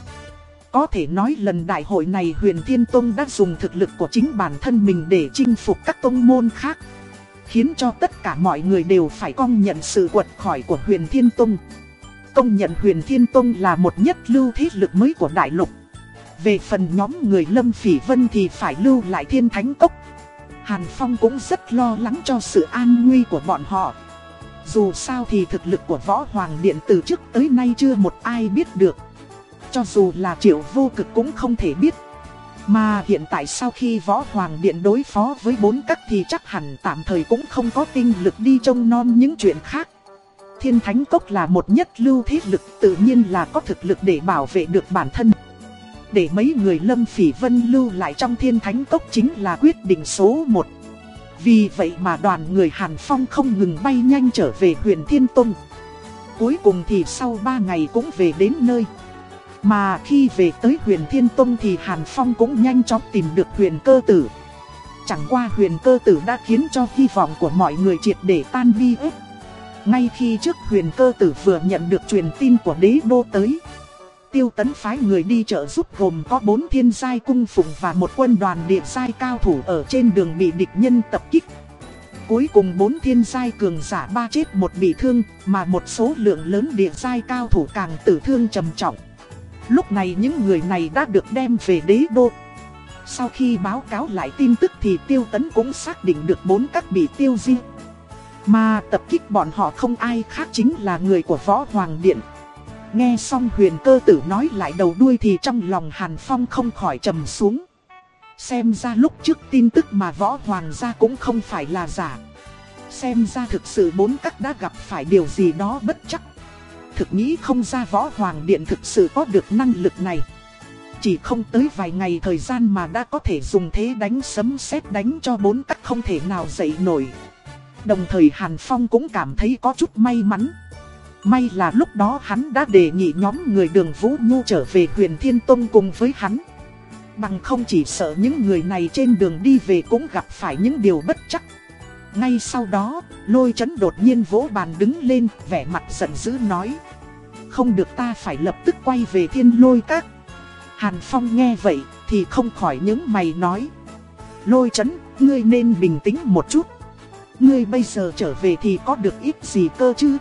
Có thể nói lần đại hội này Huyền Thiên Tông đã dùng thực lực của chính bản thân mình để chinh phục các tông môn khác. Khiến cho tất cả mọi người đều phải công nhận sự quật khỏi của huyền Thiên Tông. Công nhận huyền Thiên Tông là một nhất lưu thế lực mới của đại lục. Về phần nhóm người Lâm Phỉ Vân thì phải lưu lại thiên thánh cốc. Hàn Phong cũng rất lo lắng cho sự an nguy của bọn họ. Dù sao thì thực lực của Võ Hoàng Điện từ trước tới nay chưa một ai biết được. Cho dù là triệu vô cực cũng không thể biết mà hiện tại sau khi Võ Hoàng Điện đối phó với bốn các thì chắc hẳn tạm thời cũng không có tinh lực đi trông non những chuyện khác. Thiên Thánh Cốc là một nhất lưu thế lực, tự nhiên là có thực lực để bảo vệ được bản thân. Để mấy người Lâm Phỉ Vân lưu lại trong Thiên Thánh Cốc chính là quyết định số 1. Vì vậy mà đoàn người Hàn Phong không ngừng bay nhanh trở về huyền Thiên Tông. Cuối cùng thì sau 3 ngày cũng về đến nơi. Mà khi về tới huyền Thiên Tông thì Hàn Phong cũng nhanh chóng tìm được huyền cơ tử. Chẳng qua huyền cơ tử đã khiến cho hy vọng của mọi người triệt để tan bi ếp. Ngay khi trước huyền cơ tử vừa nhận được truyền tin của đế đô tới. Tiêu tấn phái người đi trợ giúp gồm có bốn thiên giai cung phụng và một quân đoàn địa giai cao thủ ở trên đường bị địch nhân tập kích. Cuối cùng bốn thiên giai cường giả ba chết một bị thương, mà một số lượng lớn địa giai cao thủ càng tử thương trầm trọng. Lúc này những người này đã được đem về đế đô. Sau khi báo cáo lại tin tức thì tiêu tấn cũng xác định được bốn các bị tiêu di. Mà tập kích bọn họ không ai khác chính là người của Võ Hoàng Điện. Nghe xong huyền cơ tử nói lại đầu đuôi thì trong lòng Hàn Phong không khỏi trầm xuống. Xem ra lúc trước tin tức mà Võ Hoàng ra cũng không phải là giả. Xem ra thực sự bốn các đã gặp phải điều gì đó bất chắc thực nghĩ không ra võ hoàng điện thực sự có được năng lực này. Chỉ không tới vài ngày thời gian mà đã có thể dùng thế đánh sấm sét đánh cho bốn cách không thể nào dậy nổi. Đồng thời Hàn Phong cũng cảm thấy có chút may mắn. May là lúc đó hắn đã đề nghị nhóm người đường Vũ Nhu trở về huyền Thiên Tông cùng với hắn. Bằng không chỉ sợ những người này trên đường đi về cũng gặp phải những điều bất chắc. Ngay sau đó, lôi chấn đột nhiên vỗ bàn đứng lên, vẻ mặt giận dữ nói. Không được ta phải lập tức quay về thiên lôi các. Hàn Phong nghe vậy, thì không khỏi những mày nói. Lôi chấn, ngươi nên bình tĩnh một chút. Ngươi bây giờ trở về thì có được ít gì cơ chứ?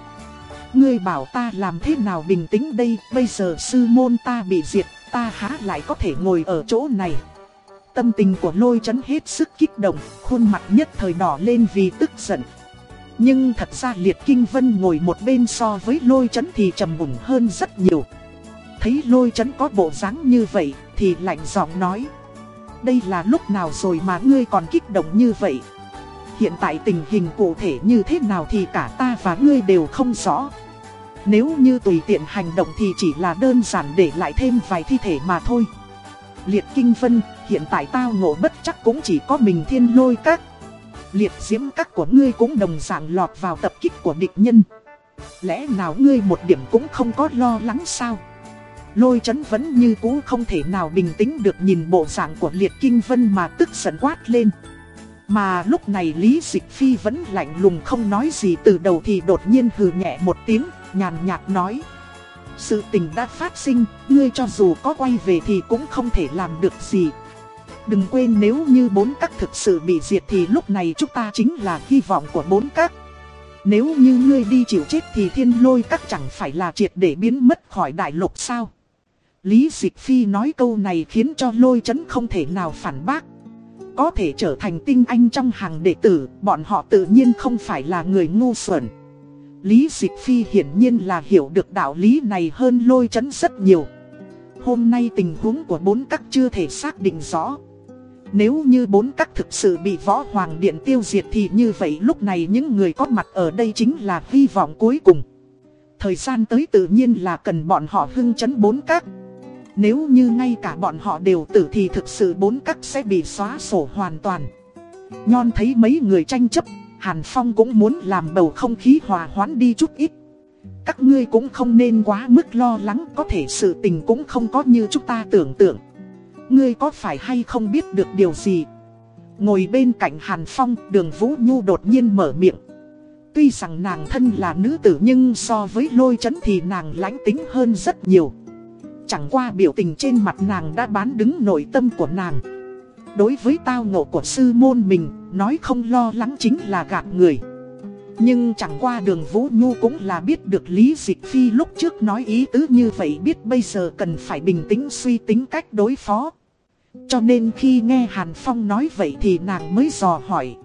Ngươi bảo ta làm thế nào bình tĩnh đây, bây giờ sư môn ta bị diệt, ta há lại có thể ngồi ở chỗ này. Tâm tình của lôi chấn hết sức kích động, khuôn mặt nhất thời đỏ lên vì tức giận. Nhưng thật ra liệt kinh vân ngồi một bên so với lôi chấn thì trầm mùng hơn rất nhiều. Thấy lôi chấn có bộ dáng như vậy thì lạnh giọng nói. Đây là lúc nào rồi mà ngươi còn kích động như vậy? Hiện tại tình hình cụ thể như thế nào thì cả ta và ngươi đều không rõ. Nếu như tùy tiện hành động thì chỉ là đơn giản để lại thêm vài thi thể mà thôi. Liệt kinh vân, hiện tại tao ngộ bất chắc cũng chỉ có mình thiên lôi các. Liệt diễm các của ngươi cũng đồng dạng lọt vào tập kích của địch nhân. Lẽ nào ngươi một điểm cũng không có lo lắng sao? Lôi chấn vẫn như cũ không thể nào bình tĩnh được nhìn bộ dạng của liệt kinh vân mà tức giận quát lên. Mà lúc này Lý Dịch Phi vẫn lạnh lùng không nói gì từ đầu thì đột nhiên hừ nhẹ một tiếng, nhàn nhạt nói. Sự tình đã phát sinh, ngươi cho dù có quay về thì cũng không thể làm được gì. Đừng quên nếu như bốn các thực sự bị diệt thì lúc này chúng ta chính là hy vọng của bốn các Nếu như ngươi đi chịu chết thì thiên lôi các chẳng phải là triệt để biến mất khỏi đại lục sao Lý Dịch Phi nói câu này khiến cho lôi chấn không thể nào phản bác. Có thể trở thành tinh anh trong hàng đệ tử, bọn họ tự nhiên không phải là người ngu xuẩn. Lý Dịch Phi hiển nhiên là hiểu được đạo lý này hơn lôi chấn rất nhiều. Hôm nay tình huống của bốn các chưa thể xác định rõ. Nếu như bốn các thực sự bị võ hoàng điện tiêu diệt thì như vậy lúc này những người có mặt ở đây chính là hy vọng cuối cùng. Thời gian tới tự nhiên là cần bọn họ hưng chấn bốn các. Nếu như ngay cả bọn họ đều tử thì thực sự bốn cách sẽ bị xóa sổ hoàn toàn Nhon thấy mấy người tranh chấp, Hàn Phong cũng muốn làm bầu không khí hòa hoãn đi chút ít Các ngươi cũng không nên quá mức lo lắng, Có thể sự tình cũng không có như chúng ta tưởng tượng Ngươi có phải hay không biết được điều gì? Ngồi bên cạnh Hàn Phong, đường Vũ Nhu đột nhiên mở miệng. Tuy rằng nàng thân là nữ tử nhưng so với lôi chấn thì nàng lãnh tính hơn rất nhiều. Chẳng qua biểu tình trên mặt nàng đã bán đứng nội tâm của nàng. Đối với tao ngộ của sư môn mình, Nói không lo lắng chính là gạt người. Nhưng chẳng qua đường Vũ Nhu cũng là biết được Lý Dịch Phi lúc trước nói ý tứ như vậy Biết bây giờ cần phải bình tĩnh suy tính cách đối phó. Cho nên khi nghe Hàn Phong nói vậy thì nàng mới dò hỏi.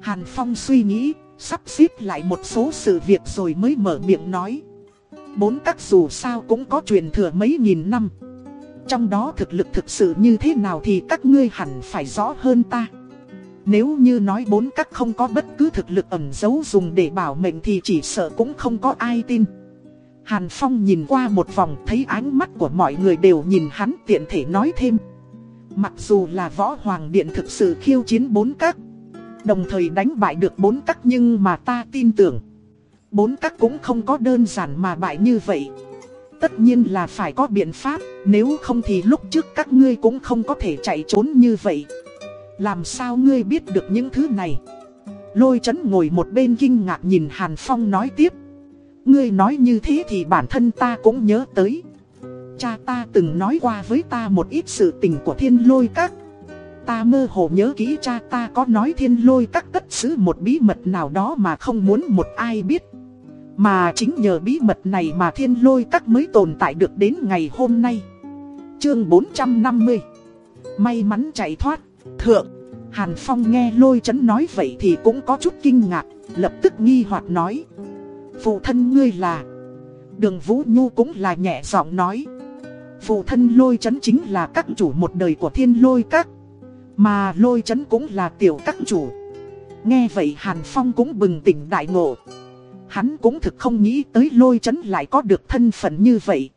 Hàn Phong suy nghĩ, Sắp xếp lại một số sự việc rồi mới mở miệng nói. Bốn các dù sao cũng có truyền thừa mấy nghìn năm. Trong đó thực lực thực sự như thế nào thì các ngươi hẳn phải rõ hơn ta. Nếu như nói bốn các không có bất cứ thực lực ẩn giấu dùng để bảo mệnh thì chỉ sợ cũng không có ai tin. Hàn Phong nhìn qua một vòng, thấy ánh mắt của mọi người đều nhìn hắn tiện thể nói thêm. Mặc dù là võ hoàng điện thực sự khiêu chiến bốn các, Đồng thời đánh bại được bốn các nhưng mà ta tin tưởng, Bốn các cũng không có đơn giản mà bại như vậy. Tất nhiên là phải có biện pháp, Nếu không thì lúc trước các ngươi cũng không có thể chạy trốn như vậy. Làm sao ngươi biết được những thứ này? Lôi chấn ngồi một bên kinh ngạc nhìn Hàn Phong nói tiếp. Ngươi nói như thế thì bản thân ta cũng nhớ tới. Cha ta từng nói qua với ta một ít sự tình của thiên lôi các. Ta mơ hồ nhớ kỹ cha ta có nói thiên lôi các cất giữ một bí mật nào đó mà không muốn một ai biết. Mà chính nhờ bí mật này mà thiên lôi các mới tồn tại được đến ngày hôm nay. Chương 450 May mắn chạy thoát. Thượng. Hàn Phong nghe lôi chấn nói vậy thì cũng có chút kinh ngạc, Lập tức nghi hoặc nói. Phụ thân ngươi là. Đường Vũ Nhu cũng là nhẹ giọng nói. Phụ thân lôi chấn chính là các chủ một đời của thiên lôi các Mà lôi chấn cũng là tiểu các chủ. Nghe vậy Hàn Phong cũng bừng tỉnh đại ngộ. Hắn cũng thực không nghĩ tới lôi chấn lại có được thân phận như vậy.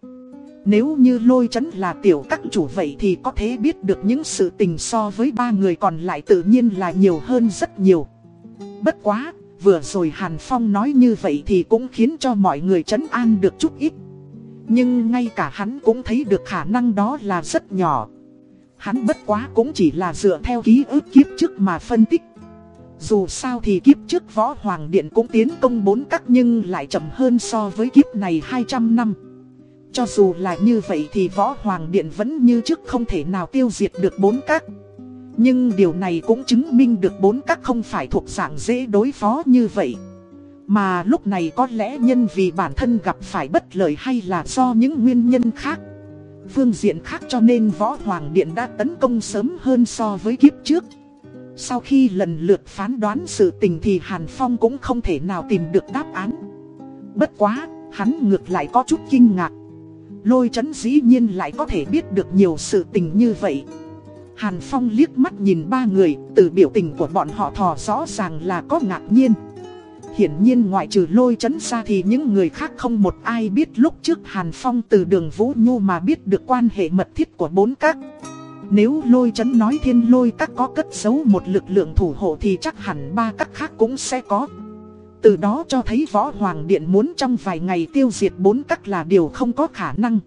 Nếu như lôi chấn là tiểu các chủ vậy thì có thể biết được những sự tình so với ba người còn lại tự nhiên là nhiều hơn rất nhiều. Bất quá, vừa rồi Hàn Phong nói như vậy thì cũng khiến cho mọi người chấn an được chút ít. Nhưng ngay cả hắn cũng thấy được khả năng đó là rất nhỏ Hắn bất quá cũng chỉ là dựa theo ký ức kiếp trước mà phân tích dù sao thì kiếp trước Võ Hoàng Điện cũng tiến công bốn các nhưng lại chậm hơn so với kiếp này 200 năm. Cho dù là như vậy thì Võ Hoàng Điện vẫn như trước không thể nào tiêu diệt được bốn các. Nhưng điều này cũng chứng minh được bốn các không phải thuộc dạng dễ đối phó như vậy. Mà lúc này có lẽ nhân vì bản thân gặp phải bất lợi hay là do những nguyên nhân khác. Phương diện khác cho nên Võ Hoàng Điện đã tấn công sớm hơn so với kiếp trước. Sau khi lần lượt phán đoán sự tình thì Hàn Phong cũng không thể nào tìm được đáp án. Bất quá, hắn ngược lại có chút kinh ngạc. Lôi chấn dĩ nhiên lại có thể biết được nhiều sự tình như vậy. Hàn Phong liếc mắt nhìn ba người, từ biểu tình của bọn họ thò rõ ràng là có ngạc nhiên. Hiển nhiên ngoại trừ lôi chấn ra thì những người khác không một ai biết lúc trước Hàn Phong từ đường Vũ Nhu mà biết được quan hệ mật thiết của bốn các. Nếu lôi chấn nói thiên lôi các có cất giấu một lực lượng thủ hộ thì chắc hẳn ba các khác cũng sẽ có. Từ đó cho thấy võ hoàng điện muốn trong vài ngày tiêu diệt bốn các là điều không có khả năng.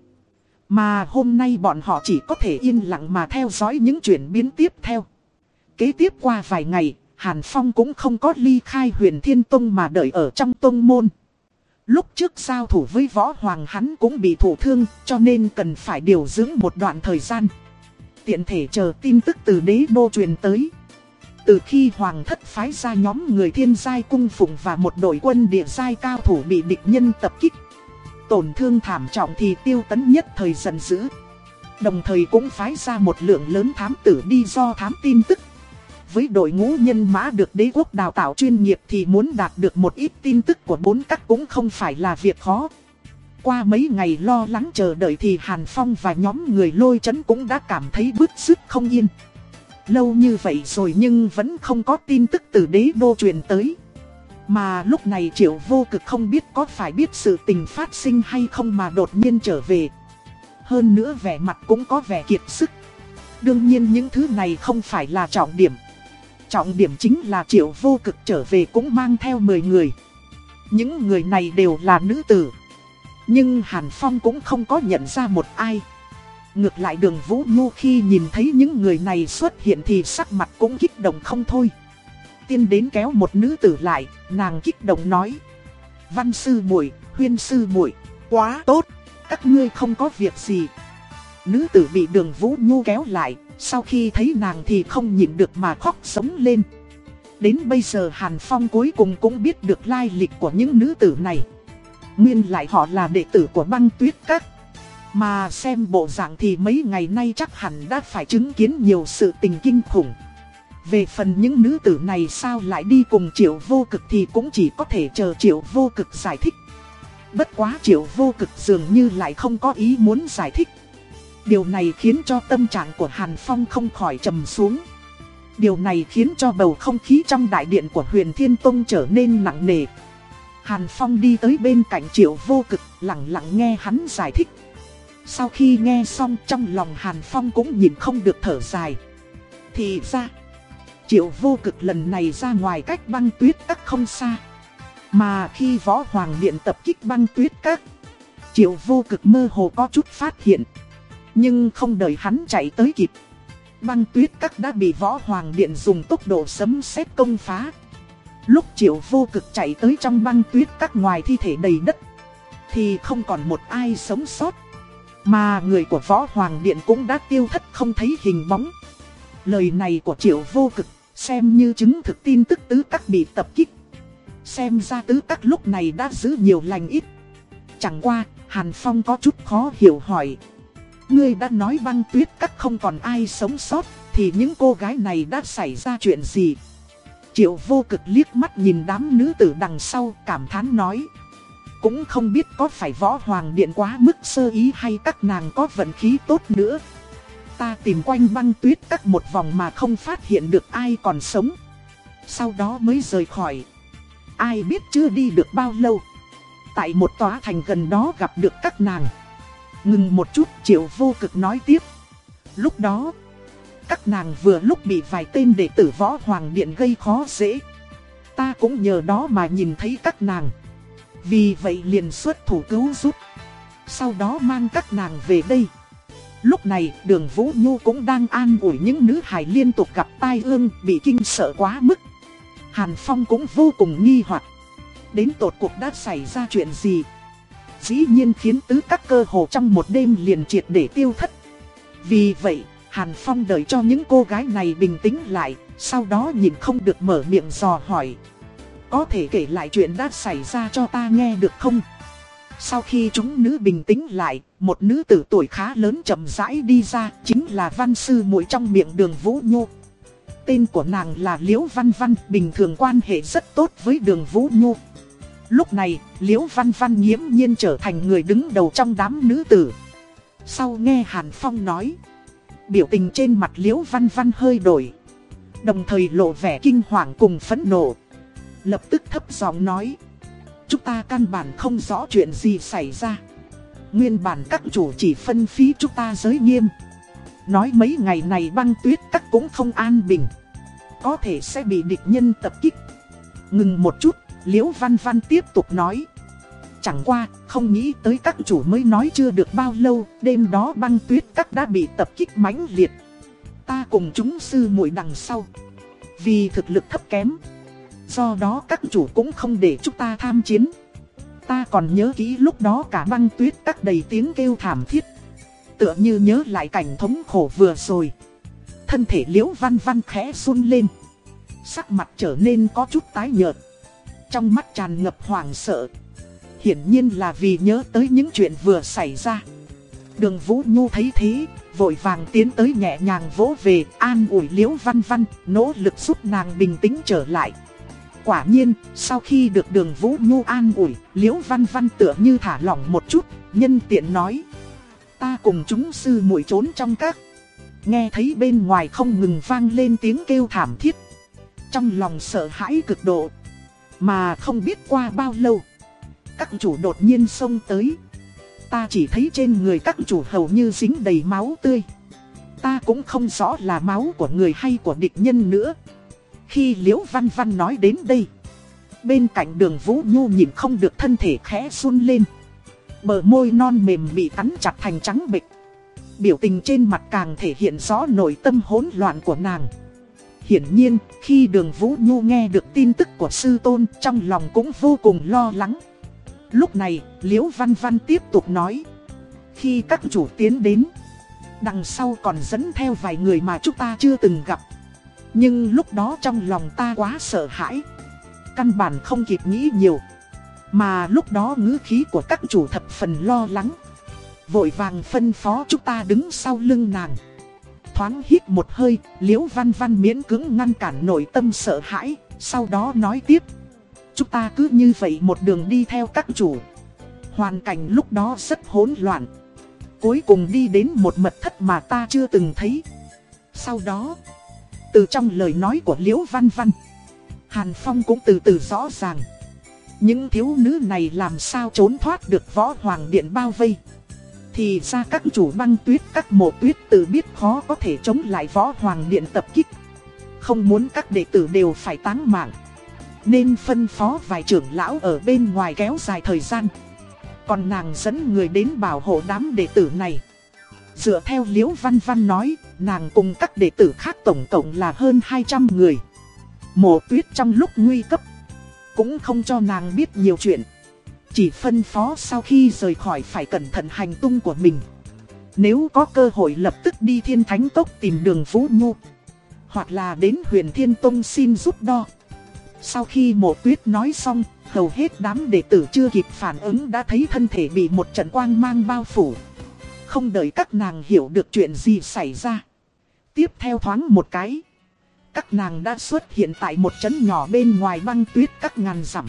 Mà hôm nay bọn họ chỉ có thể yên lặng mà theo dõi những chuyển biến tiếp theo. Kế tiếp qua vài ngày, Hàn Phong cũng không có ly khai huyền Thiên Tông mà đợi ở trong tông môn. Lúc trước giao thủ với võ hoàng hắn cũng bị thủ thương, cho nên cần phải điều dưỡng một đoạn thời gian. Tiện thể chờ tin tức từ đế đô truyền tới. Từ khi hoàng thất phái ra nhóm người thiên giai cung phụng và một đội quân địa giai cao thủ bị địch nhân tập kích. Tổn thương thảm trọng thì tiêu tấn nhất thời giận dữ. Đồng thời cũng phái ra một lượng lớn thám tử đi do thám tin tức với đội ngũ nhân mã được đế quốc đào tạo chuyên nghiệp thì muốn đạt được một ít tin tức của bốn các cũng không phải là việc khó. Qua mấy ngày lo lắng chờ đợi thì Hàn Phong và nhóm người lôi chấn cũng đã cảm thấy bức sức không yên. Lâu như vậy rồi nhưng vẫn không có tin tức từ đế đô truyền tới. Mà lúc này triệu vô cực không biết có phải biết sự tình phát sinh hay không mà đột nhiên trở về. Hơn nữa vẻ mặt cũng có vẻ kiệt sức. Đương nhiên những thứ này không phải là trọng điểm. Trọng điểm chính là triệu vô cực trở về cũng mang theo 10 người. Những người này đều là nữ tử. Nhưng Hàn Phong cũng không có nhận ra một ai. Ngược lại đường Vũ Nhu khi nhìn thấy những người này xuất hiện thì sắc mặt cũng kích động không thôi. Tiên đến kéo một nữ tử lại, nàng kích động nói. Văn sư muội, huyên sư muội, quá tốt, các ngươi không có việc gì. Nữ tử bị đường Vũ Nhu kéo lại, sau khi thấy nàng thì không nhịn được mà khóc sống lên. Đến bây giờ Hàn Phong cuối cùng cũng biết được lai lịch của những nữ tử này. Nguyên lại họ là đệ tử của băng tuyết các. Mà xem bộ dạng thì mấy ngày nay chắc hẳn đã phải chứng kiến nhiều sự tình kinh khủng. Về phần những nữ tử này sao lại đi cùng triệu vô cực thì cũng chỉ có thể chờ triệu vô cực giải thích. Bất quá triệu vô cực dường như lại không có ý muốn giải thích. Điều này khiến cho tâm trạng của Hàn Phong không khỏi trầm xuống. Điều này khiến cho bầu không khí trong đại điện của huyền Thiên Tông trở nên nặng nề. Hàn Phong đi tới bên cạnh triệu vô cực, lặng lặng nghe hắn giải thích. Sau khi nghe xong trong lòng Hàn Phong cũng nhìn không được thở dài. Thì ra, triệu vô cực lần này ra ngoài cách băng tuyết các không xa. Mà khi võ hoàng điện tập kích băng tuyết các, triệu vô cực mơ hồ có chút phát hiện. Nhưng không đợi hắn chạy tới kịp. Băng tuyết các đã bị võ hoàng điện dùng tốc độ sấm sét công phá. Lúc triệu vô cực chạy tới trong băng tuyết các ngoài thi thể đầy đất. Thì không còn một ai sống sót. Mà người của võ hoàng điện cũng đã tiêu thất không thấy hình bóng. Lời này của triệu vô cực xem như chứng thực tin tức tứ các bị tập kích. Xem ra tứ các lúc này đã giữ nhiều lành ít. Chẳng qua, Hàn Phong có chút khó hiểu hỏi. Ngươi đã nói băng tuyết các không còn ai sống sót, thì những cô gái này đã xảy ra chuyện gì? Triệu vô cực liếc mắt nhìn đám nữ tử đằng sau cảm thán nói. Cũng không biết có phải võ hoàng điện quá mức sơ ý hay các nàng có vận khí tốt nữa. Ta tìm quanh băng tuyết các một vòng mà không phát hiện được ai còn sống. Sau đó mới rời khỏi. Ai biết chưa đi được bao lâu. Tại một tòa thành gần đó gặp được các nàng. Ngừng một chút triệu vô cực nói tiếp. Lúc đó, các nàng vừa lúc bị vài tên đệ tử võ hoàng điện gây khó dễ. Ta cũng nhờ đó mà nhìn thấy các nàng. Vì vậy liền xuất thủ cứu giúp. Sau đó mang các nàng về đây. Lúc này đường Vũ Nhu cũng đang an ủi những nữ hài liên tục gặp tai ương bị kinh sợ quá mức. Hàn Phong cũng vô cùng nghi hoặc Đến tột cuộc đã xảy ra chuyện gì? Dĩ nhiên khiến tứ các cơ hồ trong một đêm liền triệt để tiêu thất. Vì vậy, Hàn Phong đợi cho những cô gái này bình tĩnh lại, sau đó nhìn không được mở miệng dò hỏi. Có thể kể lại chuyện đã xảy ra cho ta nghe được không? Sau khi chúng nữ bình tĩnh lại, một nữ tử tuổi khá lớn chậm rãi đi ra, chính là văn sư muội trong miệng đường Vũ Nhu. Tên của nàng là Liễu Văn Văn, bình thường quan hệ rất tốt với đường Vũ Nhu. Lúc này, Liễu Văn Văn nghiễm nhiên trở thành người đứng đầu trong đám nữ tử. Sau nghe Hàn Phong nói, biểu tình trên mặt Liễu Văn Văn hơi đổi. Đồng thời lộ vẻ kinh hoàng cùng phẫn nộ. Lập tức thấp giọng nói, chúng ta căn bản không rõ chuyện gì xảy ra. Nguyên bản các chủ chỉ phân phí chúng ta giới nghiêm. Nói mấy ngày này băng tuyết các cũng không an bình Có thể sẽ bị địch nhân tập kích Ngừng một chút, Liễu Văn Văn tiếp tục nói. Chẳng qua, không nghĩ tới các chủ mới nói chưa được bao lâu Đêm đó băng tuyết các đã bị tập kích mãnh liệt. Ta cùng chúng sư muội đằng sau. Vì thực lực thấp kém Do đó các chủ cũng không để chúng ta tham chiến. Ta còn nhớ kỹ lúc đó cả băng tuyết các đầy tiếng kêu thảm thiết. Tựa như nhớ lại cảnh thống khổ vừa rồi. Thân thể liễu văn văn khẽ run lên. Sắc mặt trở nên có chút tái nhợt. Trong mắt tràn ngập hoảng sợ Hiển nhiên là vì nhớ tới những chuyện vừa xảy ra Đường Vũ Nhu thấy thế Vội vàng tiến tới nhẹ nhàng vỗ về An ủi liễu văn văn Nỗ lực giúp nàng bình tĩnh trở lại Quả nhiên, sau khi được đường Vũ Nhu an ủi, Liễu Văn Văn tựa như thả lỏng một chút, nhân tiện nói. Ta cùng chúng sư muội trốn trong các. Nghe thấy bên ngoài không ngừng vang lên tiếng kêu thảm thiết. Trong lòng sợ hãi cực độ. Mà không biết qua bao lâu. Các chủ đột nhiên xông tới. Ta chỉ thấy trên người các chủ hầu như dính đầy máu tươi. Ta cũng không rõ là máu của người hay của địch nhân nữa. Khi Liễu Văn Văn nói đến đây, bên cạnh đường Vũ Nhu nhìn không được thân thể khẽ run lên. Bờ môi non mềm bị cắn chặt thành trắng bịch. Biểu tình trên mặt càng thể hiện rõ nội tâm hỗn loạn của nàng. Hiển nhiên, khi đường Vũ Nhu nghe được tin tức của sư tôn trong lòng cũng vô cùng lo lắng. Lúc này, Liễu Văn Văn tiếp tục nói. Khi các chủ tiến đến, đằng sau còn dẫn theo vài người mà chúng ta chưa từng gặp. Nhưng lúc đó trong lòng ta quá sợ hãi Căn bản không kịp nghĩ nhiều Mà lúc đó ngữ khí của các chủ thập phần lo lắng Vội vàng phân phó chúng ta đứng sau lưng nàng Thoáng hít một hơi, liễu văn văn miễn cưỡng ngăn cản nội tâm sợ hãi Sau đó nói tiếp Chúng ta cứ như vậy một đường đi theo các chủ Hoàn cảnh lúc đó rất hỗn loạn Cuối cùng đi đến một mật thất mà ta chưa từng thấy Sau đó từ trong lời nói của Liễu Văn Văn, Hàn Phong cũng từ từ rõ ràng. Những thiếu nữ này làm sao trốn thoát được võ hoàng điện bao vây. Thì ra các chủ băng tuyết các mộ tuyết tự biết khó có thể chống lại võ hoàng điện tập kích. Không muốn các đệ tử đều phải táng mạng. Nên phân phó vài trưởng lão ở bên ngoài kéo dài thời gian. Còn nàng dẫn người đến bảo hộ đám đệ tử này. Dựa theo Liễu Văn Văn nói, nàng cùng các đệ tử khác tổng cộng là hơn 200 người. Mộ tuyết trong lúc nguy cấp, cũng không cho nàng biết nhiều chuyện. Chỉ phân phó sau khi rời khỏi phải cẩn thận hành tung của mình. Nếu có cơ hội lập tức đi thiên thánh tốc tìm đường Vũ Nhu. Hoặc là đến huyền thiên tông xin giúp đo. Sau khi mộ tuyết nói xong, hầu hết đám đệ tử chưa kịp phản ứng đã thấy thân thể bị một trận quang mang bao phủ. Không đợi các nàng hiểu được chuyện gì xảy ra. Tiếp theo thoáng một cái. Các nàng đã xuất hiện tại một trấn nhỏ bên ngoài băng tuyết các ngàn dặm.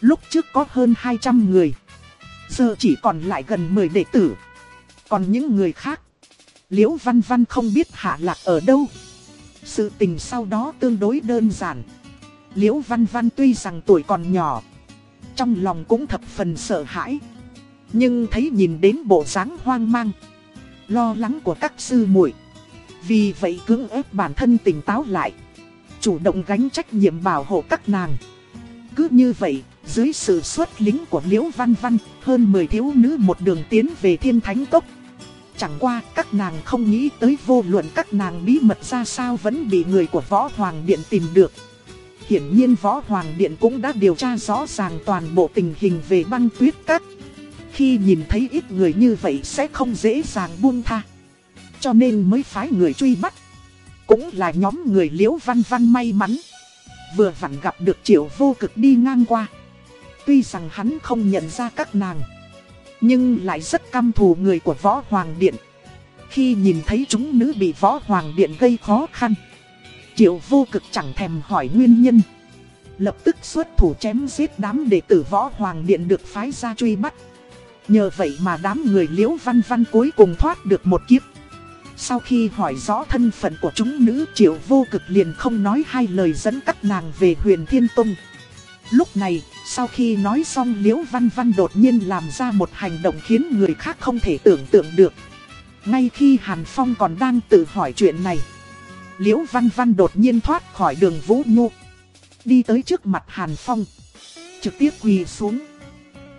Lúc trước có hơn 200 người. Giờ chỉ còn lại gần 10 đệ tử. Còn những người khác. Liễu Văn Văn không biết hạ lạc ở đâu. Sự tình sau đó tương đối đơn giản. Liễu Văn Văn tuy rằng tuổi còn nhỏ. Trong lòng cũng thập phần sợ hãi. Nhưng thấy nhìn đến bộ dáng hoang mang Lo lắng của các sư muội Vì vậy cưỡng ép bản thân tỉnh táo lại Chủ động gánh trách nhiệm bảo hộ các nàng Cứ như vậy, dưới sự xuất lính của Liễu Văn Văn, Hơn 10 thiếu nữ một đường tiến về thiên thánh cốc. Chẳng qua, các nàng không nghĩ tới vô luận các nàng bí mật ra sao vẫn bị người của Võ Hoàng Điện tìm được. Hiển nhiên Võ Hoàng Điện cũng đã điều tra rõ ràng toàn bộ tình hình về băng tuyết các. Khi nhìn thấy ít người như vậy sẽ không dễ dàng buông tha. Cho nên mới phái người truy bắt. Cũng là nhóm người liễu văn văn may mắn. Vừa vặn gặp được triệu vô cực đi ngang qua. Tuy rằng hắn không nhận ra các nàng Nhưng lại rất căm thù người của võ hoàng điện Khi nhìn thấy chúng nữ bị võ hoàng điện gây khó khăn Triệu vô cực chẳng thèm hỏi nguyên nhân Lập tức xuất thủ chém giết đám đệ tử võ hoàng điện được phái ra truy bắt Nhờ vậy mà đám người liễu văn văn cuối cùng thoát được một kiếp. Sau khi hỏi rõ thân phận của chúng nữ triệu vô cực liền không nói hai lời dẫn các nàng về huyền Thiên Tông. Lúc này, sau khi nói xong liễu văn văn đột nhiên làm ra một hành động khiến người khác không thể tưởng tượng được. Ngay khi Hàn Phong còn đang tự hỏi chuyện này, Liễu Văn Văn đột nhiên thoát khỏi đường Vũ Nhu Đi tới trước mặt Hàn Phong, Trực tiếp quỳ xuống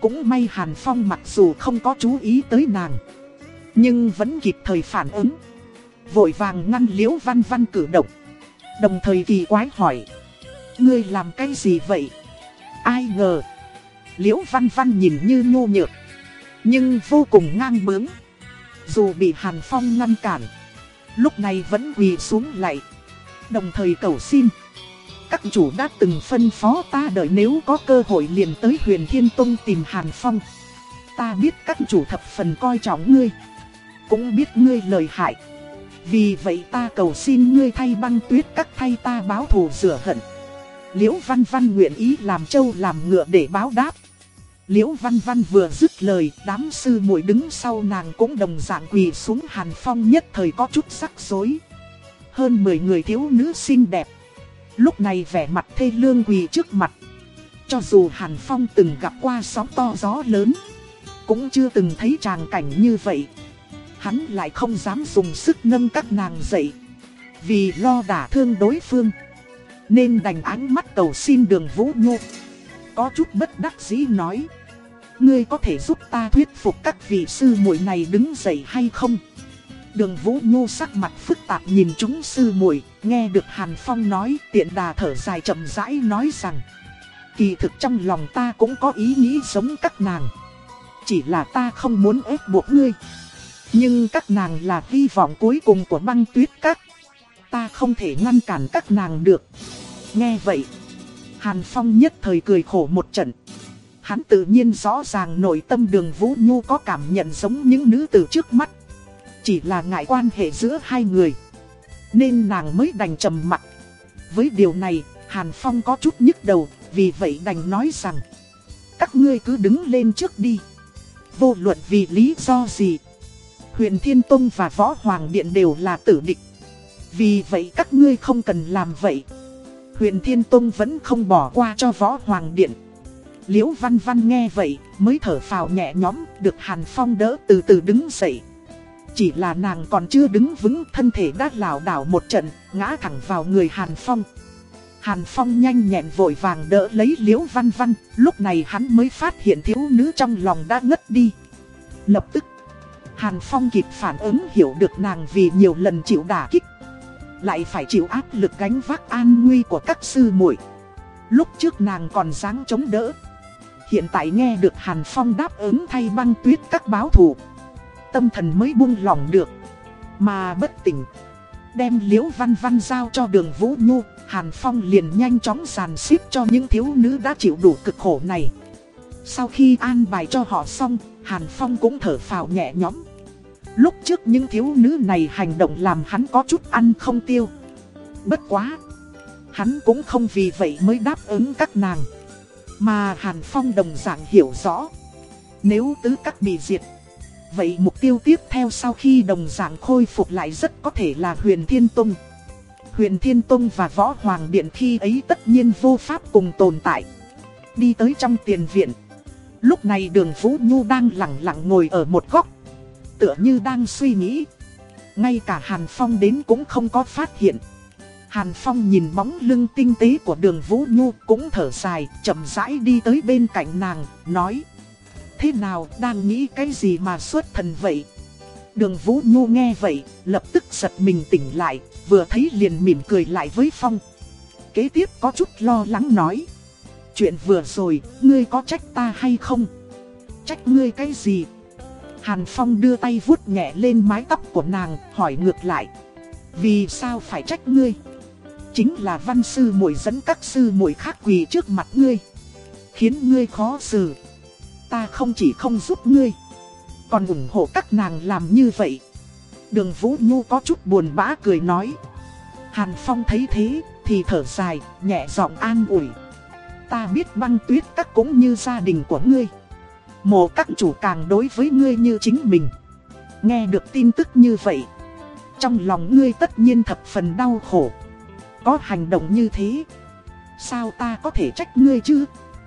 Cũng may Hàn Phong mặc dù không có chú ý tới nàng, Nhưng vẫn kịp thời phản ứng Vội vàng ngăn Liễu Văn Văn cử động, Đồng thời kỳ quái hỏi, Ngươi làm cái gì vậy? Ai ngờ, Liễu Văn Văn nhìn như nhu nhược, Nhưng vô cùng ngang bướng. Dù bị Hàn Phong ngăn cản, Lúc này vẫn quỳ xuống lại. Đồng thời cầu xin, Các chủ đã từng phân phó ta đợi nếu có cơ hội liền tới huyền Thiên Tông tìm Hàn Phong. Ta biết các chủ thập phần coi trọng ngươi, Cũng biết ngươi lời hại. Vì vậy ta cầu xin ngươi thay băng tuyết các thay ta báo thù rửa hận. Liễu Văn Văn nguyện ý làm châu làm ngựa để báo đáp Liễu Văn Văn vừa dứt lời, đám sư muội đứng sau nàng cũng đồng dạng quỳ xuống Hàn Phong nhất thời có chút sắc rối. Hơn 10 người thiếu nữ xinh đẹp. Lúc này vẻ mặt thê lương quỳ trước mặt. Cho dù Hàn Phong từng gặp qua sóng to gió lớn, cũng chưa từng thấy tràng cảnh như vậy. Hắn lại không dám dùng sức nâng các nàng dậy, vì lo đả thương đối phương. Nên đành ánh mắt cầu xin đường Vũ Nhu Có chút bất đắc dĩ nói. Ngươi có thể giúp ta thuyết phục các vị sư muội này đứng dậy hay không? Đường Vũ Nhu sắc mặt phức tạp nhìn chúng sư muội, nghe được Hàn Phong nói, tiện đà thở dài chậm rãi nói rằng Kỳ thực trong lòng ta cũng có ý nghĩ giống các nàng Chỉ là ta không muốn ép buộc ngươi Nhưng các nàng là hy vọng cuối cùng của băng tuyết các Ta không thể ngăn cản các nàng được Nghe vậy Hàn Phong nhất thời cười khổ một trận Hắn tự nhiên rõ ràng nội tâm đường Vũ Nhu có cảm nhận giống những nữ tử trước mắt. Chỉ là ngại quan hệ giữa hai người. Nên nàng mới đành trầm mặt. Với điều này, Hàn Phong có chút nhức đầu, vì vậy đành nói rằng Các ngươi cứ đứng lên trước đi. Vô luận vì lý do gì. Huyền Thiên Tông và Võ Hoàng Điện đều là tử địch. Vì vậy các ngươi không cần làm vậy. Huyền Thiên Tông vẫn không bỏ qua cho Võ Hoàng Điện. Liễu Văn Văn nghe vậy, mới thở phào nhẹ nhõm, được Hàn Phong đỡ từ từ đứng dậy. Chỉ là nàng còn chưa đứng vững, thân thể đã lảo đảo một trận, ngã thẳng vào người Hàn Phong. Hàn Phong nhanh nhẹn vội vàng đỡ lấy Liễu Văn Văn, lúc này hắn mới phát hiện thiếu nữ trong lòng đã ngất đi. Lập tức, Hàn Phong kịp phản ứng hiểu được nàng vì nhiều lần chịu đả kích. Lại phải chịu áp lực gánh vác an nguy của các sư muội. Lúc trước nàng còn dáng chống đỡ. Hiện tại nghe được Hàn Phong đáp ứng thay băng tuyết các báo thù Tâm thần mới buông lỏng được Mà bất tỉnh, Đem liễu văn văn giao cho đường Vũ Nhu, Hàn Phong liền nhanh chóng sàn xếp cho những thiếu nữ đã chịu đủ cực khổ này Sau khi an bài cho họ xong, Hàn Phong cũng thở phào nhẹ nhõm Lúc trước những thiếu nữ này hành động làm hắn có chút ăn không tiêu Bất quá Hắn cũng không vì vậy mới đáp ứng các nàng mà Hàn Phong đồng dạng hiểu rõ. Nếu tứ các bị diệt, vậy mục tiêu tiếp theo sau khi đồng dạng khôi phục lại rất có thể là huyền Thiên Tông. Huyền Thiên Tông và Võ Hoàng Điện khi ấy tất nhiên vô pháp cùng tồn tại. Đi tới trong tiền viện. Lúc này đường Vũ Nhu đang lặng lặng ngồi ở một góc. Tựa như đang suy nghĩ. Ngay cả Hàn Phong đến cũng không có phát hiện. Hàn Phong nhìn bóng lưng tinh tế của đường Vũ Nhu cũng thở dài, chậm rãi đi tới bên cạnh nàng, nói Thế nào, đang nghĩ cái gì mà xuất thần vậy? Đường Vũ Nhu nghe vậy, lập tức giật mình tỉnh lại, vừa thấy liền mỉm cười lại với Phong Kế tiếp có chút lo lắng nói Chuyện vừa rồi, ngươi có trách ta hay không? Trách ngươi cái gì? Hàn Phong đưa tay vuốt nhẹ lên mái tóc của nàng, hỏi ngược lại. Vì sao phải trách ngươi? Chính là văn sư muội dẫn các sư muội khác quỳ trước mặt ngươi. Khiến ngươi khó xử. Ta không chỉ không giúp ngươi Còn ủng hộ các nàng làm như vậy. Đường Vũ Nhu có chút buồn bã cười nói. Hàn Phong thấy thế thì thở dài nhẹ giọng an ủi. Ta biết băng tuyết các cũng như gia đình của ngươi. Mộ các chủ càng đối với ngươi như chính mình. Nghe được tin tức như vậy, Trong lòng ngươi tất nhiên thập phần đau khổ. Có hành động như thế, Sao ta có thể trách ngươi chứ?